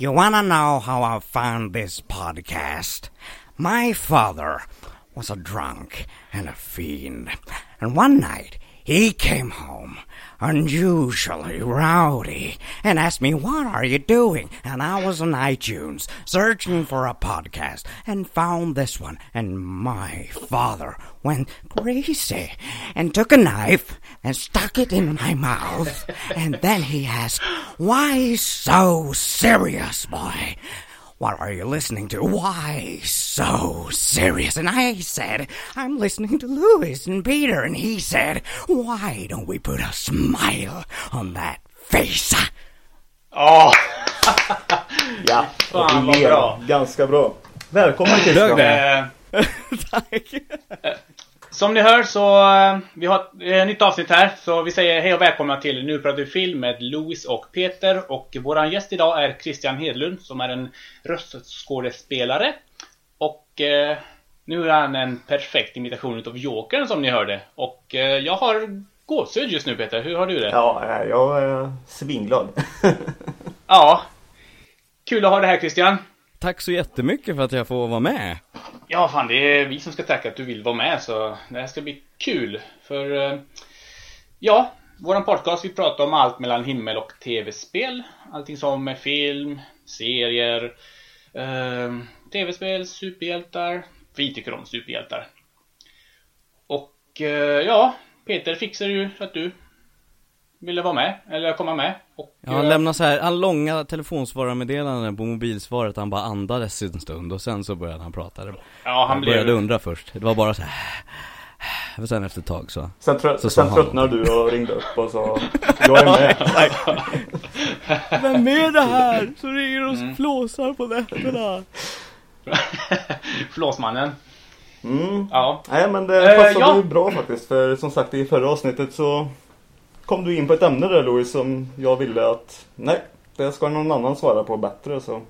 You wanna know how I found this podcast? My father was a drunk and a fiend, and one night he came home unusually rowdy and asked me, What are you doing? And I was on iTunes searching for a podcast and found this one. And my father went crazy and took a knife and stuck it in my mouth. And then he asked, Why so serious, boy? What are you listening to? Why so serious? And I said, I'm listening to Louis and Peter. And he said, Why don't we put a smile on that face? Oh. Ja, Fan, och vad bra. Ganska bra. Välkommen Dög Christian. eh, Tack. Som ni hör så eh, vi har ett eh, nytt avsnitt här. Så vi säger hej och välkomna till Nu pratar vi film med Louis och Peter. Och våran gäst idag är Christian Hedlund som är en röstskådespelare. Och eh, nu är han en perfekt imitation utav Jokern som ni hörde. Och eh, jag har gåshud just nu Peter. Hur har du det? Ja, jag är svinglad. ja. Kul att ha det här Christian. Tack så jättemycket för att jag får vara med. Ja, fan det är vi som ska tacka att du vill vara med så det här ska bli kul. För eh, ja, våran podcast vi pratar om allt mellan himmel och tv-spel. Allting som är film, serier, eh, tv-spel, superhjältar. Vi tycker om superhjältar. Och eh, ja, Peter fixade ju att du ville vara med, eller komma med. Och, Ja, han eh, lämnade så här, han långa telefonsvararmeddelanden på mobilsvaret, han bara andades en stund och sen så började han prata. ja, Han han blev... började undra först, det var bara så här. Och sen efter ett tag så. Sen, trö- Så sen han. tröttnade du och ringde upp och sa Jag är med. Vem är det här? Så ringer och Mm. flåsar på nätterna. Flåsmannen. Mm. Ja. Nej men det Eh, passade ja. ju bra faktiskt. För som sagt i förra avsnittet så kom du in på ett ämne där Louis som jag ville att nej, det ska någon annan svara på bättre så.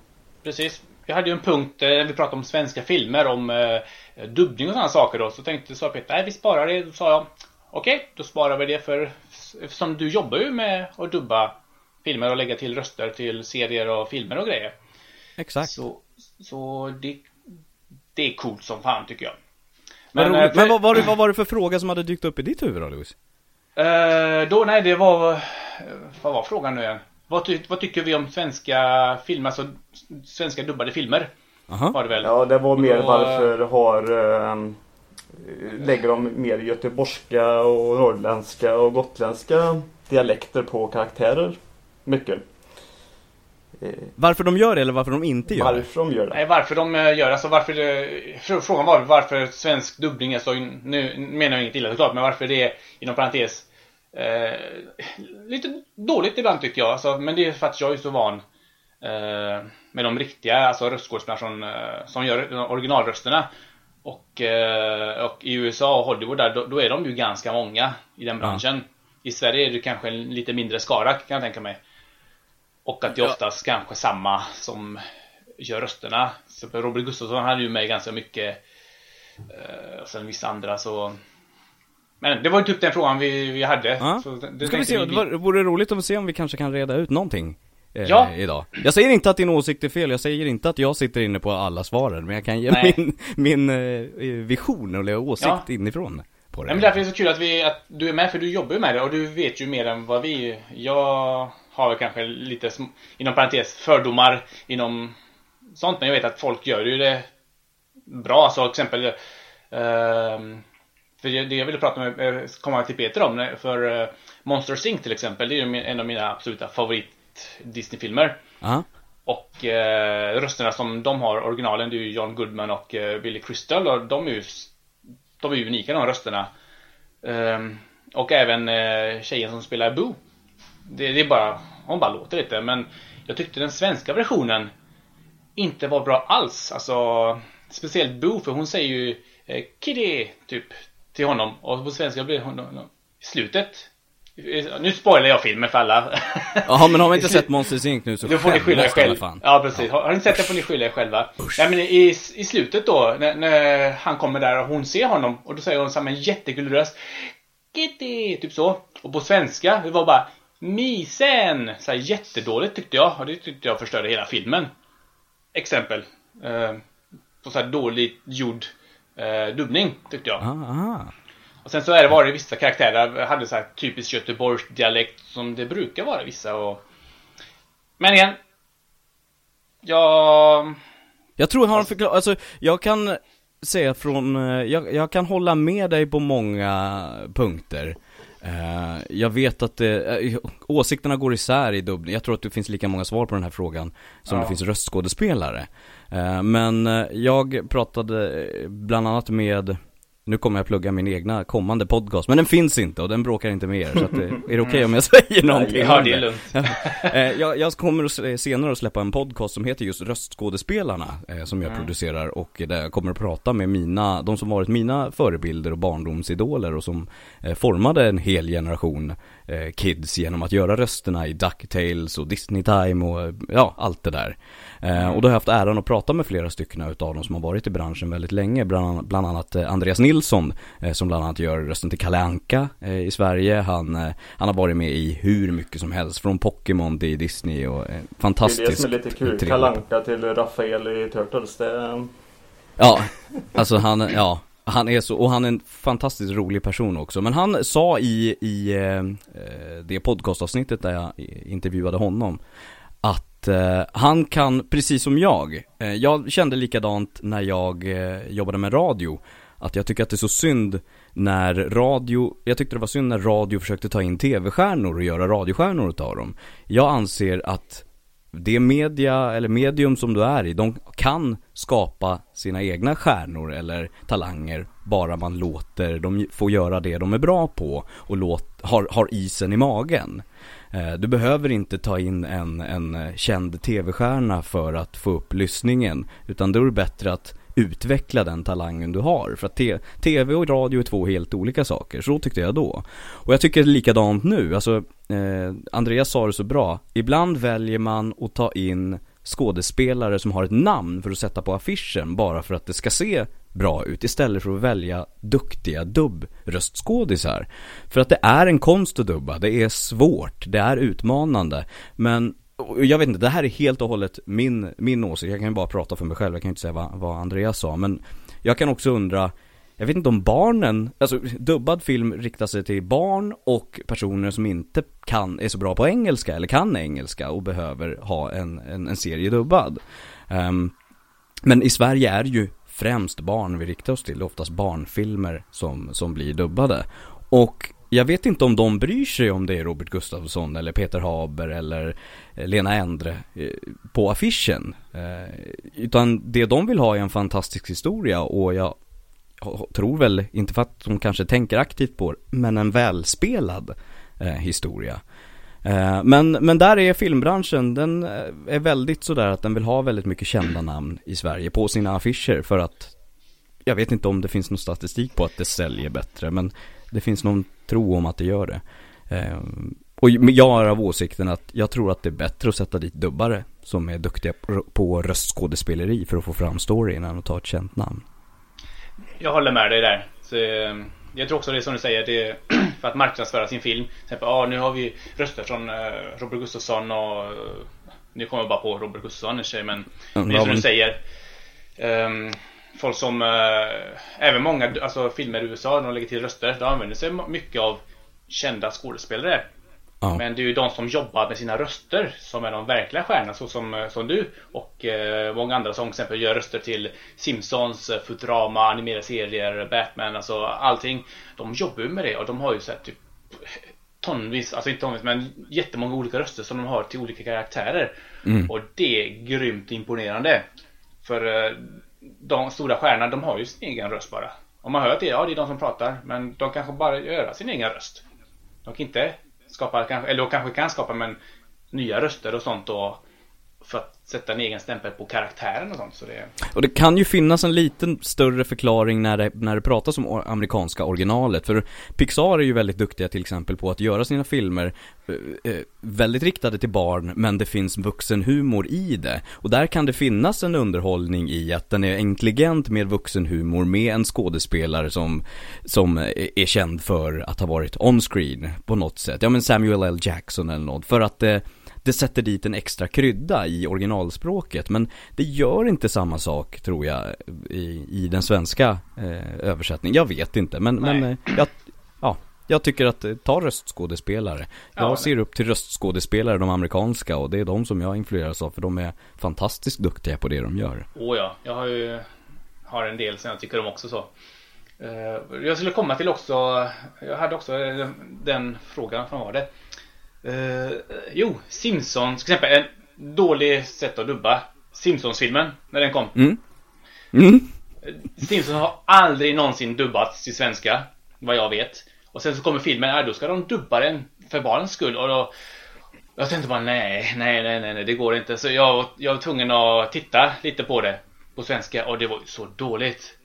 Precis. Vi hade ju en punkt eh, där vi pratade om svenska filmer, om eh, dubbning och sådana saker då. Så tänkte sa Peter, nej vi sparar det. Då sa jag, okej, då sparar vi det för eftersom du jobbar ju med att dubba filmer och lägga till röster till serier och filmer och grejer. Exakt. Så, så det, det är coolt som fan tycker jag. Men, Men, eh, för- men vad, var det, vad var det för fråga som hade dykt upp i ditt huvud då Louis? Eh, då, nej, det var... Vad var frågan nu igen? Vad, ty, vad tycker vi om svenska filmer, alltså svenska dubbade filmer? Aha. Var det väl? Ja det var mer då- varför har eh, Lägger de mer göteborgska och norrländska och gotländska dialekter på karaktärer? Mycket. Eh, Varför de gör det eller varför de inte gör det? varför de gör det? Nej, varför de eh, gör alltså varför det, fr- Frågan var varför svensk dubbning är så, nu menar jag inget illa såklart, men varför det är inom parentes eh, lite dåligt ibland tycker jag. Alltså, men det är för att jag är så van eh, med de riktiga, alltså röstskådespelarna som, eh, som gör originalrösterna. Och, eh, och i USA och Hollywood där, då, då är de ju ganska många i den branschen. I Sverige är det kanske en lite mindre skara kan jag tänka mig. Och att det är oftast kanske samma som gör rösterna. Så Robert Gustafsson hade ju med ganska mycket. eh, Och sen vissa andra så. Men det var ju typ den frågan vi, vi hade. Ja. Så det, Ska vi se, det var- det vore roligt att se om vi kanske kan reda ut någonting eh, Ja. idag. Jag säger inte att din åsikt är fel, jag säger inte att jag sitter inne på alla svaren, men jag kan ge Nej. min, min eh, vision eller åsikt Ja. inifrån på det. Nej, men därför är det så kul att, vi, att du är med, för du jobbar ju med det och du vet ju mer än vad vi... Jag har väl kanske lite, inom parentes, fördomar inom sånt, men jag vet att folk gör ju det bra. Så exempel, ehm, för det jag ville prata med, eh, komma till Peter om, för eh, Monster Inc till exempel, det är ju en av mina absoluta favorit Disney-filmer. Ja. Och eh, rösterna som de har, originalen, det är ju John Goodman och eh, Billy Crystal och de är ju De är ju unika de rösterna. Ehm, och även eh, tjejen som spelar Boo. Det, det är bara, hon bara låter lite men jag tyckte den svenska versionen inte var bra alls. Alltså speciellt Boo för hon säger ju eh, Kitty typ till honom och på svenska blir hon i slutet. Nu spoilar jag filmen för alla. Jaha, men har man inte sett Monsters Inc nu så då får ni skylla er skämmas det i alla själv. fall. Ja, precis. Har, har ni sett det får ni skylla er själva. Nej, men i, I slutet då, när, när han kommer där och hon ser honom och då säger hon så här med en jättegullig röst Kitty! Typ så. Och på svenska, det var bara Misen! Så här jättedåligt tyckte jag. Och det tyckte jag förstörde hela filmen. Exempel. Eh, på så här dåligt gjord eh, dubbning, tyckte jag. Ah, ah. Och sen så är det var det vissa karaktärer hade så här typisk Göteborgs dialekt som det brukar vara vissa och... Men igen. Jag... Jag tror jag har en förklaring, alltså jag kan säga från, eh, jag, jag kan hålla med dig på många punkter. Eh, jag vet att det, eh, åsikterna går isär i dubbning. Jag tror att det finns lika många svar på den här frågan som Ja. det finns röstskådespelare. Eh, men jag pratade bland annat med nu kommer jag plugga min egna kommande podcast, men den finns inte och den bråkar inte med er, så att, eh, är det okej om jag säger någonting? Ja, det är lugnt. Eh, jag, jag kommer s- senare att släppa en podcast som heter just Röstskådespelarna eh, Som jag producerar och där jag kommer att prata med mina, de som varit mina förebilder och barndomsidoler och som eh, formade en hel generation eh, kids genom att göra rösterna i DuckTales och Disney Time och eh, ja, allt det där eh, Och då har jag haft äran att prata med flera stycken utav dem som har varit i branschen väldigt länge Bland annat, bland annat eh, Andreas Nilsson eh, som bland annat gör rösten till Kalle Anka eh, i Sverige Han, eh, han har varit med i hur mycket som helst Från Pokémon till Disney och eh, Det är det som är lite kul. Kalle Anka till Rafael i Turtles. Det. Ja, alltså han, ja han är så, och han är en fantastiskt rolig person också. Men han sa i, i eh, det podcastavsnittet där jag intervjuade honom att eh, han kan, precis som jag, eh, jag kände likadant när jag eh, jobbade med radio. Att jag tycker att det är så synd när radio, jag tyckte det var synd när radio försökte ta in tv-stjärnor och göra radiostjärnor utav dem. Jag anser att det media eller medium som du är i, de kan skapa sina egna stjärnor eller talanger bara man låter dem få göra det de är bra på och låt, har, har isen i magen. Eh, du behöver inte ta in en, en känd tv-stjärna för att få upp lyssningen utan då är det bättre att utveckla den talangen du har. För att te- tv och radio är två helt olika saker, så tyckte jag då. Och jag tycker likadant nu, alltså eh, Andreas sa det så bra. Ibland väljer man att ta in skådespelare som har ett namn för att sätta på affischen bara för att det ska se bra ut istället för att välja duktiga dubbröstskådisar. För att det är en konst att dubba, det är svårt, det är utmanande. Men och jag vet inte, det här är helt och hållet min, min åsikt, jag kan ju bara prata för mig själv, jag kan ju inte säga vad, vad Andreas sa. Men jag kan också undra, jag vet inte om barnen, alltså dubbad film riktar sig till barn och personer som inte kan, är så bra på engelska eller kan engelska och behöver ha en, en, en serie dubbad. Um, men i Sverige är det ju främst barn vi riktar oss till, oftast barnfilmer som, som blir dubbade. Och jag vet inte om de bryr sig om det är Robert Gustafsson eller Peter Haber eller eh, Lena Endre eh, på affischen. Eh, utan det de vill ha är en fantastisk historia och jag tror väl, inte för att de kanske tänker aktivt på det, men en välspelad eh, historia. Eh, men, men där är filmbranschen, den eh, är väldigt sådär att den vill ha väldigt mycket kända namn i Sverige på sina affischer för att jag vet inte om det finns någon statistik på att det säljer bättre men det finns någon tro om att det gör det. Eh, och jag är av åsikten att jag tror att det är bättre att sätta dit dubbare som är duktiga på röstskådespeleri för att få fram storyn än att ta ett känt namn. Jag håller med dig där. Så, eh, jag tror också det är som du säger, det är för att marknadsföra sin film. Till exempel, ah, nu har vi röster från eh, Robert Gustafsson och eh, nu kommer jag bara på Robert Gustafsson i sig men, men det är som men- du säger. ehm, folk som, eh, även många alltså, filmer i USA, de lägger till röster. De använder sig mycket av kända skådespelare. Ja. Men det är ju de som jobbar med sina röster som är de verkliga stjärnorna så som, eh, som du och eh, många andra som till exempel gör röster till Simpsons, eh, Futurama, animerade serier, Batman, alltså allting. De jobbar ju med det och de har ju så här, typ tonvis, alltså inte tonvis men jättemånga olika röster som de har till olika karaktärer. Och det är grymt imponerande. För eh, de stora stjärnorna, de har ju sin egen röst bara. Om man hör att det, ja det är de som pratar, men de kanske bara gör sin egen röst. De kan inte skapa, kanske- eller kanske kan skapa men nya röster och sånt och för att sätta en egen stämpel på karaktären och sånt. Så det... Och det kan ju finnas en liten större förklaring när det, när det pratas om amerikanska originalet. För Pixar är ju väldigt duktiga till exempel på att göra sina filmer eh, eh, väldigt riktade till barn, men det finns vuxenhumor i det. Och där kan det finnas en underhållning i att den är intelligent med vuxenhumor med en skådespelare som, som är är känd för att ha varit on-screen på något sätt. Ja men Samuel L. Jackson eller något. För att det det sätter dit en extra krydda i originalspråket men det gör inte samma sak tror jag i, i den svenska eh, översättningen. Jag vet inte men, men Nej. eh, jag, ja, jag tycker att eh, ta röstskådespelare. Jag Ja, ser upp till röstskådespelare, de amerikanska och det är de som jag influeras av för de är fantastiskt duktiga på det de gör. Åh ja, jag har ju har en del som jag tycker om också så. Eh, Jag skulle komma till också, jag hade också den frågan, vad var det? Eh, jo, Simpsons, till exempel en dålig sätt att dubba. Simpsons-filmen, när den kom. Mm. Mm. Simpsons har aldrig någonsin dubbats till svenska, vad jag vet. Och sen så kommer filmen, ja, då ska de dubba den för barnens skull. Och då, jag tänkte bara nej, nej, nej, nej, det går inte. Så jag, jag var tvungen att titta lite på det på svenska och det var så dåligt.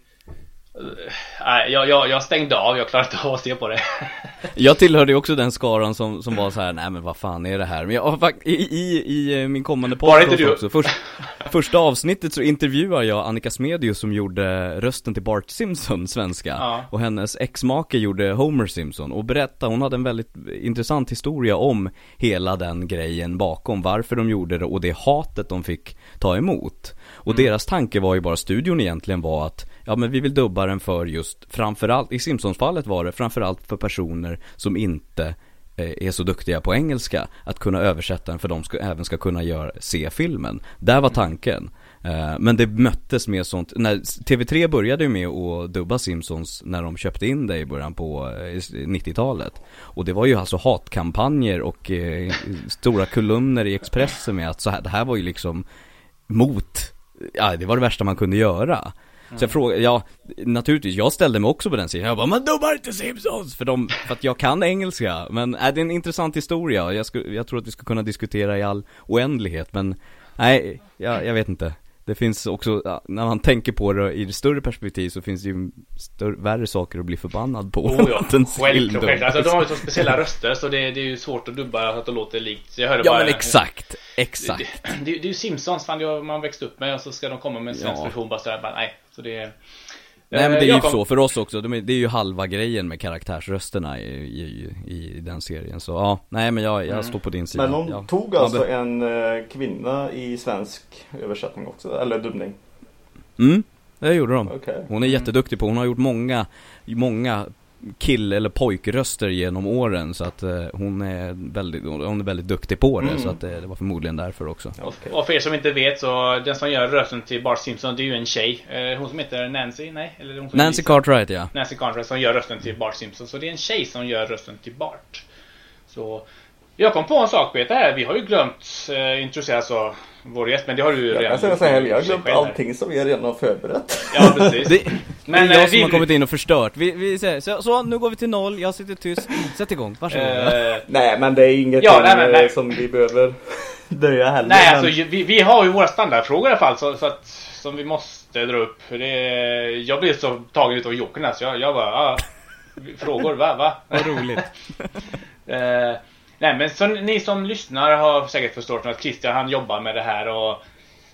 Nej, jag, jag, jag stängde av, jag klarade inte av att se på det. Jag tillhörde ju också den skaran som, som var så här, nej men vad fan är det här? Men jag har fakt- i, i, i eh, min kommande podcast också, först, första avsnittet så intervjuar jag Annika Smedius som gjorde rösten till Bart Simpson, svenska. Ja. Och hennes ex-make gjorde Homer Simpson och berättade, hon hade en väldigt intressant historia om hela den grejen bakom, varför de gjorde det och det hatet de fick ta emot. Och Mm. deras tanke var ju bara, studion egentligen var att, ja men vi vill dubba den för just, framförallt, i Simpsons-fallet var det framförallt för personer som inte eh, är så duktiga på engelska, att kunna översätta den för de ska, även ska kunna göra, se filmen. Där var tanken. Eh, men det möttes med sånt, när TV3 började ju med att dubba Simpsons när de köpte in det i början på eh, 90-talet. Och det var ju alltså hatkampanjer och eh, stora kolumner i Expressen med att så här, det här var ju liksom mot, ja det var det värsta man kunde göra. Så jag frågade, ja naturligtvis, jag ställde mig också på den sidan, jag bara 'Man dubbar inte Simpsons!' För, de, för att jag kan engelska, men äh, det är en intressant historia, jag, sku, jag tror att vi ska kunna diskutera i all oändlighet, men nej, jag, jag vet inte Det finns också, när man tänker på det i det större perspektiv så finns det ju större, värre saker att bli förbannad på Oh ja, självklart. självklart. Alltså, de har ju så speciella röster så det, det är ju svårt att dubba så att det låter likt. Så jag hörde Ja bara, men exakt, exakt Det, det, det är ju Simpsons, fan har man växt upp med och så ska de komma med en svensk Ja. version bara sådär, bara, nej. Så det Nej men det är Eh, ju så för oss också, de är, det är ju halva grejen med karaktärsrösterna i, i, i den serien. Så ja, nej men jag, jag står på din sida. Men de ja. tog Ja, alltså men- en eh, kvinna i svensk översättning också, eller dubbning. Mm, det gjorde de. Okej. Hon är jätteduktig på, hon har gjort många, många kill eller pojkröster genom åren så att eh, hon är väldigt, hon är väldigt duktig på det Mm. så att eh, det var förmodligen därför också Okej. Och för er som inte vet så den som gör rösten till Bart Simpson det är ju en tjej. Eh, Hon som heter Nancy, nej? Eller hon som Nancy Cartwright ja Nancy Cartwright som gör rösten till Bart Simpson. Så det är en tjej som gör rösten till Bart. Så jag kom på en sak Peter här. Vi har ju glömt eh, introducera så vår gäst, men det har du ju Jag redan kan säga så här, jag har glömt allting som vi redan har förberett. Ja, precis. Det, Men, det är eh, jag som vi- har kommit in och förstört. Vi, vi säger, så, så nu går vi till noll, jag sitter tyst. Sätt igång, varsågod. Eh, Nej men det är inget Ja, nej, men- nej. som vi behöver döja heller. nej, men- alltså vi, vi har ju våra standardfrågor i alla fall så, så att, som vi måste dra upp. Det, jag blev så tagen utav jokern så jag, jag bara, ah, frågor, va? va? Vad roligt. Eh, nej men så ni som lyssnar har säkert förstått att Christian han jobbar med det här och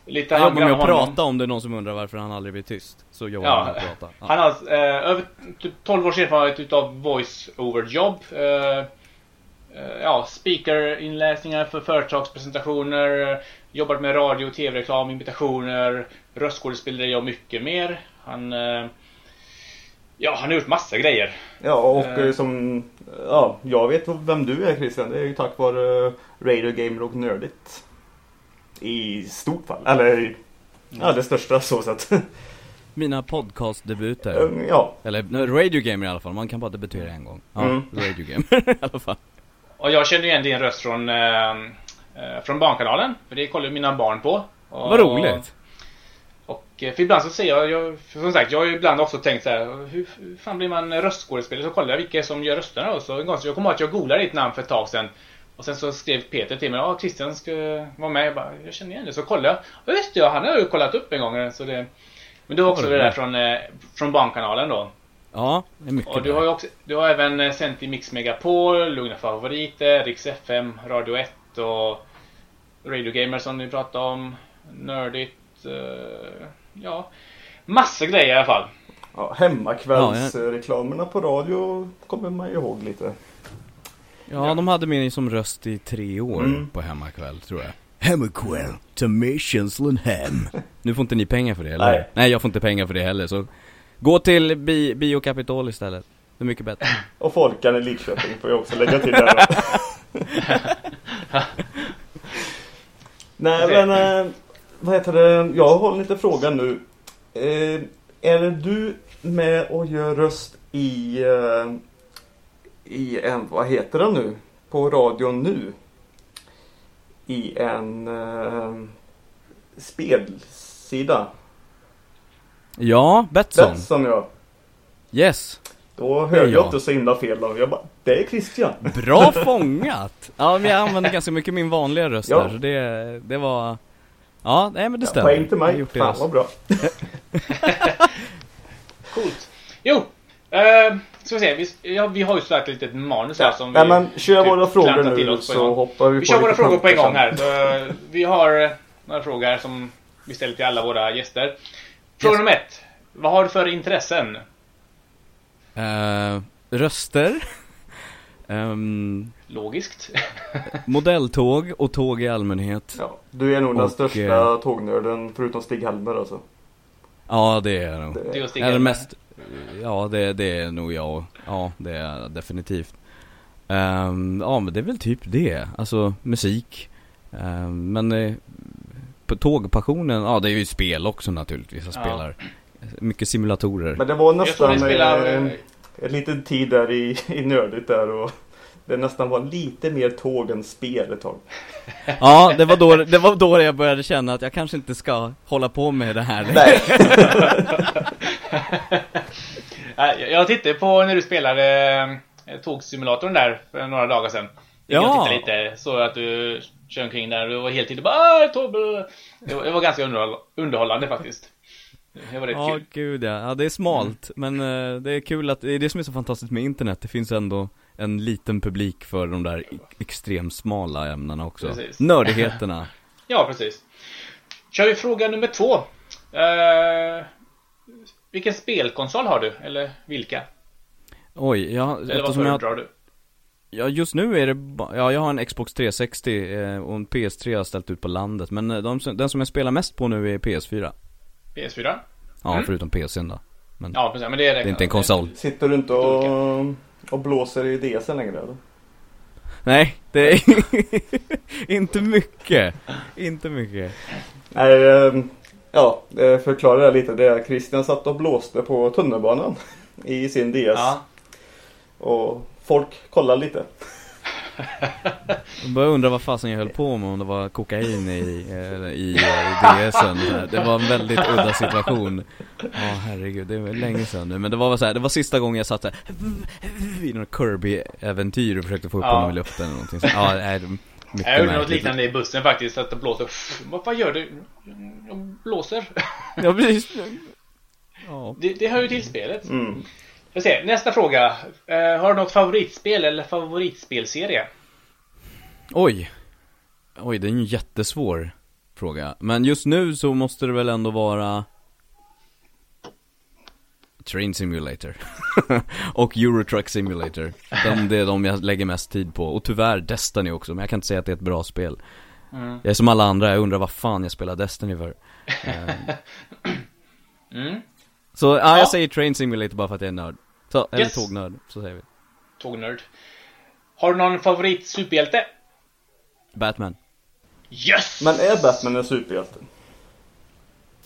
lite Han jobbar med att prata om det är någon som undrar varför han aldrig blir tyst. Så jobbar Ja, han med att prata. Ja. Han har eh, över typ 12 års erfarenhet utav voice-over jobb. Eh, eh, ja, speakerinläsningar för företagspresentationer, jobbat med radio, tv-reklam, invitationer, röstskådespeleri och mycket mer. Han, eh, ja, han har gjort massa grejer. Ja och Eh. eh, som, ja jag vet vem du är Christian. Det är ju tack vare eh, Radio Gamer och Nördigt. I stort fall. Eller ja det största så sett. Mina podcastdebuter. Eh, ja. Eller nej, Radio Gamer i alla fall, man kan bara debutera en gång. Ja, Mm. Radio Gamer i alla fall. Och jag känner igen din röst från, eh, från Barnkanalen. För det kollar mina barn på. Och, Vad roligt. Och eh, för ibland så ser jag, jag som sagt, jag har ju ibland också tänkt så här, hur, hur fan blir man röstskådespelare? Så kollar jag vilka som gör rösterna och så en gång så jag kommer ihåg att jag googlade ditt namn för ett tag sedan. Och sen så skrev Peter till mig, ja Christian ska vara med. Jag bara, jag känner igen det. Så kollade jag. Ja just det, ja, han har ju kollat upp en gång. Så det... Men du har också det där från, eh, från Barnkanalen då. Ja, det är mycket Och du har ju också, du har även eh, sänt i Mix Megapol, Lugna Favoriter, Rix FM, Radio 1 och Radio Gamer som ni pratade om. Nördigt. Eh, ja, massa grejer i alla fall. Ja, hemmakvällsreklamerna på radio kommer man ju ihåg lite. Ja, de hade mig som röst i tre år Mm. på hemmakväll, tror jag. Hemmakväll, ta med känslan hem. Nu får inte ni pengar för det, eller? Nej. Nej, jag får inte pengar för det heller, så gå till bi Biokapital istället. Det är mycket bättre. Och Folkan i Lidköping får jag också lägga till där. Nej men, eh, vad heter det? Jag har en liten fråga nu. Eh, är du med och gör röst i, eh, i en, vad heter den nu? På radion nu? I en eh, spelsida. Ja, Betsson. Betsson jag. Yes. Då hörde jag jag. inte så himla fel då. Jag bara, det är Christian. Bra fångat! Ja, men jag använde ganska mycket min vanliga röst Ja. där, så det, det var... Ja, nej men det Ja, stämmer. Poäng till mig. gjort det Fan vad bra. Coolt. Jo, eh, ska vi se. Vi, ja, vi har ju sådär ett litet manus här som Nej vi men kör typ våra frågor nu så hoppar vi Vi på kör våra frågor på en gång här. Så, eh, vi har eh, några frågor här som vi ställer till alla våra gäster. Fråga Yes. nummer ett. Vad har du för intressen? Eh, röster. Ehm, Logiskt. modelltåg och tåg i allmänhet. Ja, du är nog den Och, största eh, tågnörden förutom Stig-Helmer alltså. Ja, det är jag nog. Det- Det är sticka Eller in. mest, ja det, det är nog jag. Ja, det är definitivt. Ehm, ja, men det är väl typ det. Alltså musik. Ehm, men eh, på tågpassionen, ja det är ju spel också naturligtvis. Jag Ja. spelar mycket simulatorer. Men det var Jag tror nästan spelar... eh, eh, en liten tid där i, i nördigt där och det nästan var lite mer tåg än spel ett tag. Ja, det var, då, det var då jag började känna att jag kanske inte ska hålla på med det här. Nej. Jag tittade på när du spelade eh, tågsimulatorn där för några dagar sedan. Jag Ja. tittade lite, så att du kör omkring där och du var helt tiden bara "Ah, tåg, blah." det, var, det var ganska underhåll, underhållande faktiskt. Det var rätt Ja, kul. gud ja. Ja, det är smalt. Men eh, det är kul att, det är det som är så fantastiskt med internet. Det finns ändå en liten publik för de där e- extremt smala ämnena också. Precis. Nördigheterna. Ja, precis. Kör vi fråga nummer två. Eh, vilken spelkonsol har du? Eller vilka? Oj, ja, Eller vad eftersom jag, föredrar du? ja just nu är det ba, ja jag har en Xbox 360 eh, och en PS3 har jag ställt ut på landet. Men eh, de, den som jag spelar mest på nu är PS4. PS4? Ja, Mm. förutom PCn då. Men Ja, precis. Men det är, det är inte en konsol. Sitter du inte och, och blåser i DSen längre eller? Nej, det är inte mycket. Inte mycket. Nej, ehm, ja, eh, förklara det lite. Det är Christian satt och blåste på tunnelbanan i sin DS. Ja. Och folk kollar lite. Jag började undra vad fasen jag höll på med, om det var kokain i, eh, i, i DSen. Det var en väldigt udda situation. Ja, herregud, det var länge sedan nu. Men det var så här, det var sista gången jag satt här, i några Kirby-äventyr och försökte få upp Ja. honom i luften eller någonting. Så, ja, nej, Jag gjorde något liknande i bussen faktiskt. Att det blåser. Vad, vad gör du? Jag blåser. Ja, precis. Ja. Det, det hör ju till spelet. Mm. Jag ser, nästa fråga. Eh, har du något favoritspel eller favoritspelserie? Oj. Oj, det är en jättesvår fråga. Men just nu så måste det väl ändå vara Train Simulator. och Eurotruck Simulator. De, det är de jag lägger mest tid på. Och tyvärr Destiny också, men jag kan inte säga att det är ett bra spel. Mm. Jag är som alla andra, jag undrar vad fan jag spelar Destiny för. Eh, Mm. Så ja, Ja. jag säger Train Simulator bara för att jag är nörd. Så, eller Yes. tågnörd, så säger vi. Tågnörd. Har du någon favorit superhjälte? Batman. Yes! Men är Batman en superhjälte?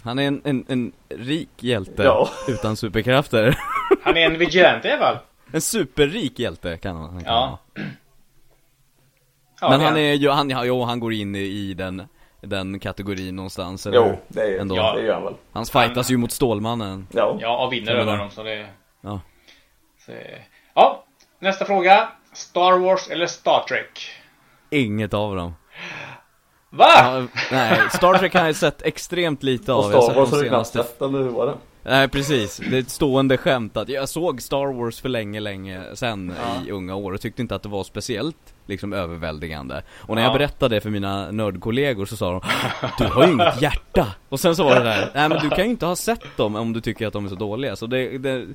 Han är en, en, en rik hjälte Ja. utan superkrafter. Han är en vigilante i alla fall. En superrik hjälte kan han, han kan Ja. Ja, Men det han är ju, han, ja, jo, han går in i, i den, den kategorin någonstans eller? Jo, det, är, Ändå. det gör han väl. Han fightas ju mot Stålmannen. Ja. Ja, och vinner över honom så det... Ja. Så, ja, nästa fråga. Star Wars eller Star Trek? inget av dem. Va? Ja, nej, Star Trek har jag sett extremt lite av. Och Star Wars har du knappt sett, eller hur var det? Nej precis, det är ett stående skämt att jag såg Star Wars för länge, länge sen i unga år och tyckte inte att det var speciellt liksom överväldigande. Och när jag Ja. berättade det för mina nördkollegor så sa de Du har ju inget hjärta! Och sen så var det där, nej men du kan ju inte ha sett dem om du tycker att de är så dåliga. Så det, det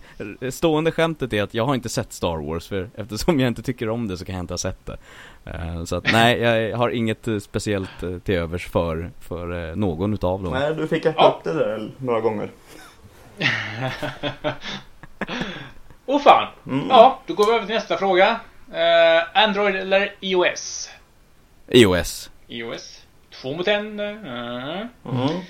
stående skämtet är att jag har inte sett Star Wars för eftersom jag inte tycker om det så kan jag inte ha sett det. Eh, Så att nej, jag har inget eh, speciellt eh, till övers för, för någon utav dem. Nej, du fick äta upp det där några gånger. Åh fan. Mm. Ja, då går vi över till nästa fråga. Eh, Android eller iOS? iOS. iOS. Två mot en. eh, Mm.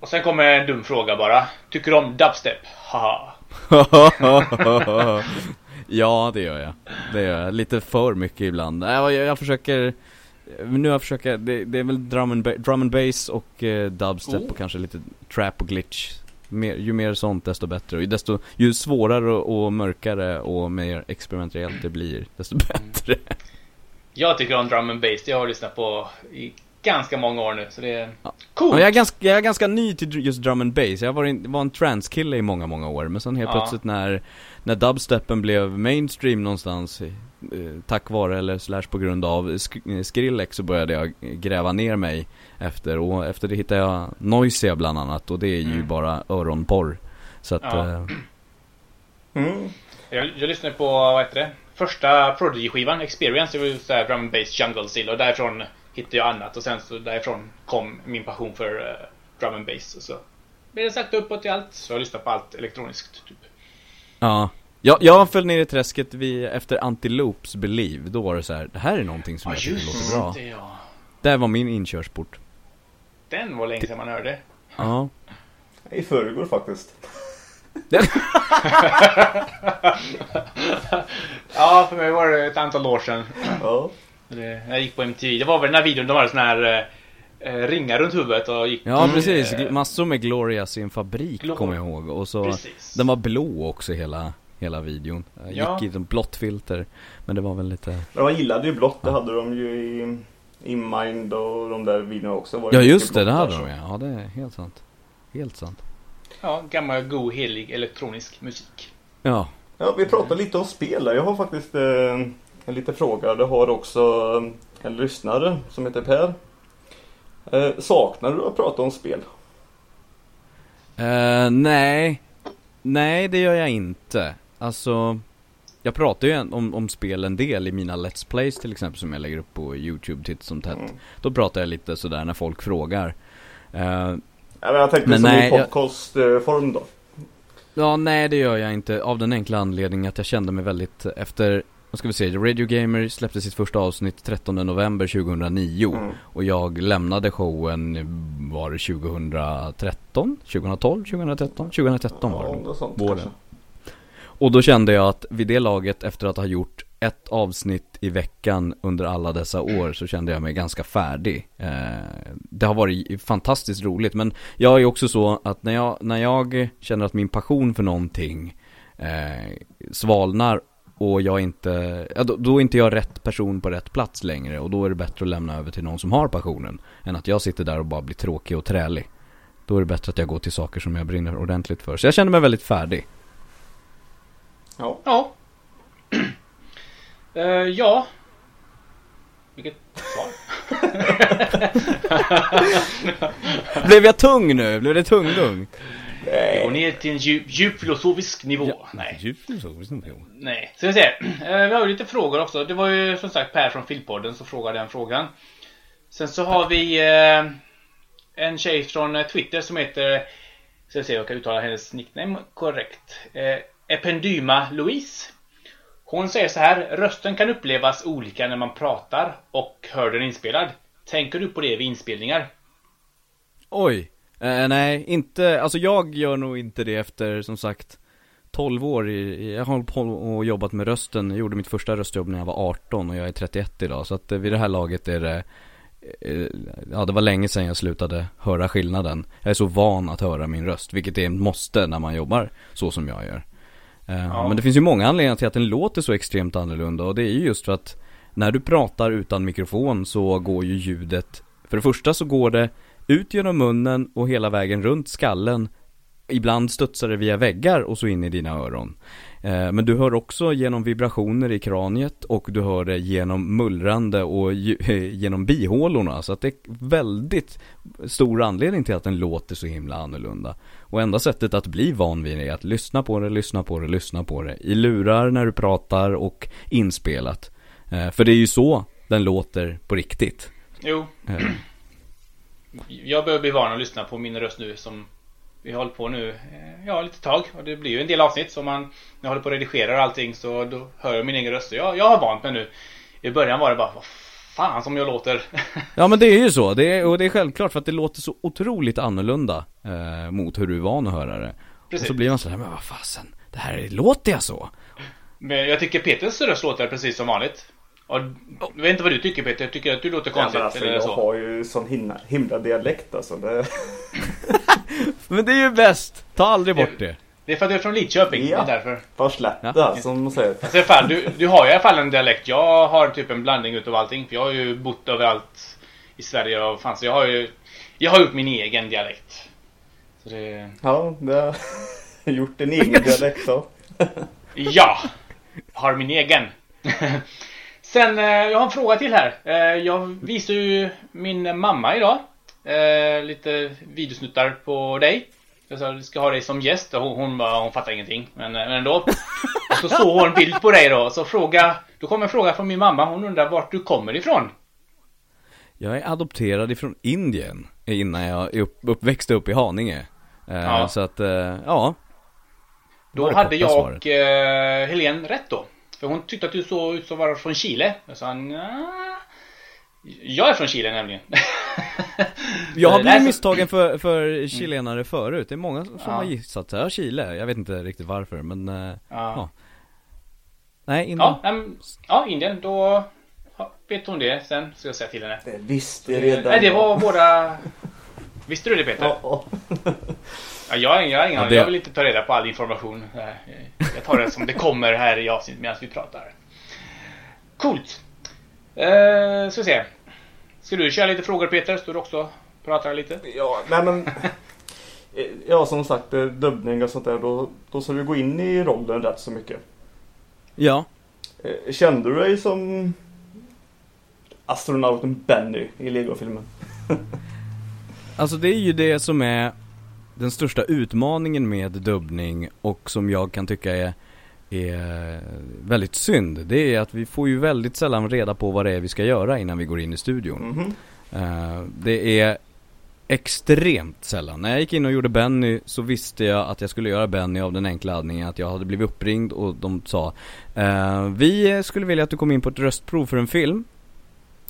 Och sen kommer en dum fråga bara. Tycker du om dubstep? Haha. ja, det gör jag. Det gör jag. Lite för mycket ibland. Nej, Jag, jag försöker nu har jag försöker, det, det är väl drum and, ba- drum and bass och eh, dubstep Oh. och kanske lite trap och glitch. Mer, ju mer sånt desto bättre. Och ju, desto, ju svårare och, mörkare och mer experimentellt det blir, desto bättre. Jag tycker om drum and bass. Jag har lyssnat på i ganska många år nu. Så det är Ja. coolt. Och jag, är ganska, jag är ganska ny till just drum and bass. Jag var, in, var en transkille i många, många år. Men sen helt Ja. plötsligt när, när dubstepen blev mainstream någonstans, eh, tack vare eller slash på grund av sk- Skrillex så började jag gräva ner mig efter. Och efter det hittade jag Noisia bland annat. Och det är ju Mm. bara öronporr. Så att, Ja. eh, Mm. Jag, jag lyssnade på, vad heter det? Första Prodigy-skivan, Experience. Det var ju såhär drum and bass jungle still. Och därifrån hittade jag annat. Och sen så därifrån kom min passion för eh, drum and bass. Och så blev det sakta uppåt till allt. Så jag lyssnar på allt elektroniskt. Typ. ja. Jag, jag föll ner i träsket vid, efter Antilopes Believe. Då var det så här, det här är någonting som jag tycker låter bra. det ja. Där var min inkörsport. Den var länge sedan man hörde. Ja. I förrgår faktiskt. Ja, för mig var det ett antal år sedan. Ja. Det, jag gick på MTV. Det var väl den här videon, de hade sån här eh, eh, ringar runt huvudet och gick... Ja precis, eh, massor med Glorias i en fabrik Glor- kommer jag ihåg och så Precis. Den var blå också hela, hela videon Jag Gick Ja. i ett blått filter Men det var väl lite Men de gillade ju blått. Det hade de ju i InMind och de där videorna också. Var Ja just det, det hade där, de ja, ja det är helt sant Helt sant Ja, gammal god helig elektronisk musik. Ja, Ja, vi pratar lite om spel där. Jag har faktiskt eh, en liten fråga. Det har också eh, en lyssnare som heter Per. Eh, saknar du att prata om spel? Eh, nej Nej det gör jag inte Alltså Jag pratar ju om, om spel en del i mina Let's Plays till exempel som jag lägger upp på Youtube titt som tätt Mm. Då pratar jag lite sådär när folk frågar Eh, Ja, men jag tänkte Men som nej, i jag- podcastform då. Ja, nej det gör jag inte av den enkla anledningen att jag kände mig väldigt efter vad ska vi säga, Radio Gamer släppte sitt första avsnitt 13 november 2009 Mm. och jag lämnade showen, var det 2013? 2012? 2013? 2013 var det Ja, sånt Våren. Och då kände jag att vid det laget, efter att ha gjort ett avsnitt i veckan under alla dessa år, så kände jag mig ganska färdig. Eh, det har varit fantastiskt roligt, men jag är också så att när jag, när jag känner att min passion för någonting eh, svalnar och jag inte, ja, då, då är inte jag rätt person på rätt plats längre och då är det bättre att lämna över till någon som har passionen än att jag sitter där och bara blir tråkig och trälig. Då är det bättre att jag går till saker som jag brinner ordentligt för. Så jag känner mig väldigt färdig. Ja. Ja. Eh, ja. Vilket svar. Blev jag tung nu? Blev det tungdung? Vi går ner till en djup, djup filosofisk nivå. Nej. Nej. Ska vi se. Eh, vi har ju lite frågor också. Det var ju som sagt Per från Filmpodden som frågade den frågan. Sen så har vi eh, en tjej från eh, Twitter som heter Ska vi se om jag kan uttala hennes nickname korrekt. Eh, Ependyma Louise. Hon säger så här. Rösten kan upplevas olika när man pratar och hör den inspelad. Tänker du på det vid inspelningar? Oj. Eh, nej, inte, alltså jag gör nog inte det efter som sagt 12 år i, jag har på och jobbat med rösten, jag gjorde mitt första röstjobb när jag var 18 och jag är 31 idag. Så att eh, vid det här laget är det eh, Ja det var länge sedan jag slutade höra skillnaden. Jag är så van att höra min röst, vilket är ett måste när man jobbar så som jag gör. Eh, Ja. Men det finns ju många anledningar till att den låter så extremt annorlunda och det är ju just för att när du pratar utan mikrofon så går ju ljudet, för det första så går det ut genom munnen och hela vägen runt skallen. Ibland studsar det via väggar och så in i dina öron. Eh, men du hör också genom vibrationer i kraniet och du hör det genom mullrande och genom bihålorna. Så att det är väldigt stor anledning till att den låter så himla annorlunda. Och enda sättet att bli van vid det är att lyssna på det, lyssna på det, lyssna på det. I lurar när du pratar och inspelat. Eh, för det är ju så den låter på riktigt. Jo. Jag börjar bli van att lyssna på min röst nu som vi har hållit på nu, eh, ja lite tag. Och det blir ju en del avsnitt så man, när jag håller på och redigerar och allting så då hör jag min egen röst. Jag, jag har vant mig nu. I början var det bara, vad fan som jag låter. Ja men det är ju så, det är, och det är självklart för att det låter så otroligt annorlunda eh, mot hur du är van att höra det. Precis. Och så blir man sådär, men vad fasen, det här låter jag så? Men jag tycker Peters röst låter precis som vanligt. Och, jag vet inte vad du tycker Peter, jag tycker att du låter konstigt ja, alltså, eller jag så? Har ju sån himla, himla dialekt alltså. Det... men det är ju bäst, ta aldrig bort det. Det är för att du är från Lidköping, ja. det är därför. Varslätta ja. som man säger. Alltså, fall, du, du har i alla fall en dialekt. Jag har typ en blandning utav allting. För jag har ju bott överallt i Sverige och fan, så jag har ju Jag har gjort min egen dialekt. Så det... Ja, det har gjort en egen dialekt så. ja! Har min egen. Sen, eh, jag har en fråga till här. Eh, jag visade ju min mamma idag. Eh, lite videosnuttar på dig. Jag ska ha dig som gäst och hon, hon, hon fattar ingenting. Men, men ändå. Och så såg hon en bild på dig då. Så fråga, då kommer en fråga från min mamma. Hon undrar vart du kommer ifrån. Jag är adopterad ifrån Indien innan jag upp, upp, växte upp i Haninge. Ja. Så att, ja. Då hade jag och Helene rätt då. För hon tyckte att du såg ut som var från Chile. Jag sa Nja. Jag är från Chile nämligen. jag har blivit misstagen för, för chilenare förut. Det är många som ja. har gissat ja, Chile. Jag vet inte riktigt varför men ja. ja. Nej, Indien. Ja, äm, ja, Indien. Då vet hon det. Sen ska jag säga till henne. Det visste jag redan. Nej, det var våra... Visste du det Peter? Ja. Ja, jag, jag har ingen ja, det... Jag vill inte ta reda på all information. Jag tar det som det kommer här i avsnittet medan vi pratar. Coolt. Eh, ska vi se. Ska du köra lite frågor Peter? Står du också pratar lite? Ja, nej men... Ja, som sagt, eh, dubbning och sånt där. Då, då ska vi gå in i rollen rätt så mycket. Ja. Eh, kände du dig som astronauten Benny i Lego-filmen? alltså det är ju det som är den största utmaningen med dubbning och som jag kan tycka är, är väldigt synd. Det är att vi får ju väldigt sällan reda på vad det är vi ska göra innan vi går in i studion. Mm -hmm. uh, det är extremt sällan. När jag gick in och gjorde Benny så visste jag att jag skulle göra Benny av den enkla anledningen att jag hade blivit uppringd och de sa uh, Vi skulle vilja att du kom in på ett röstprov för en film.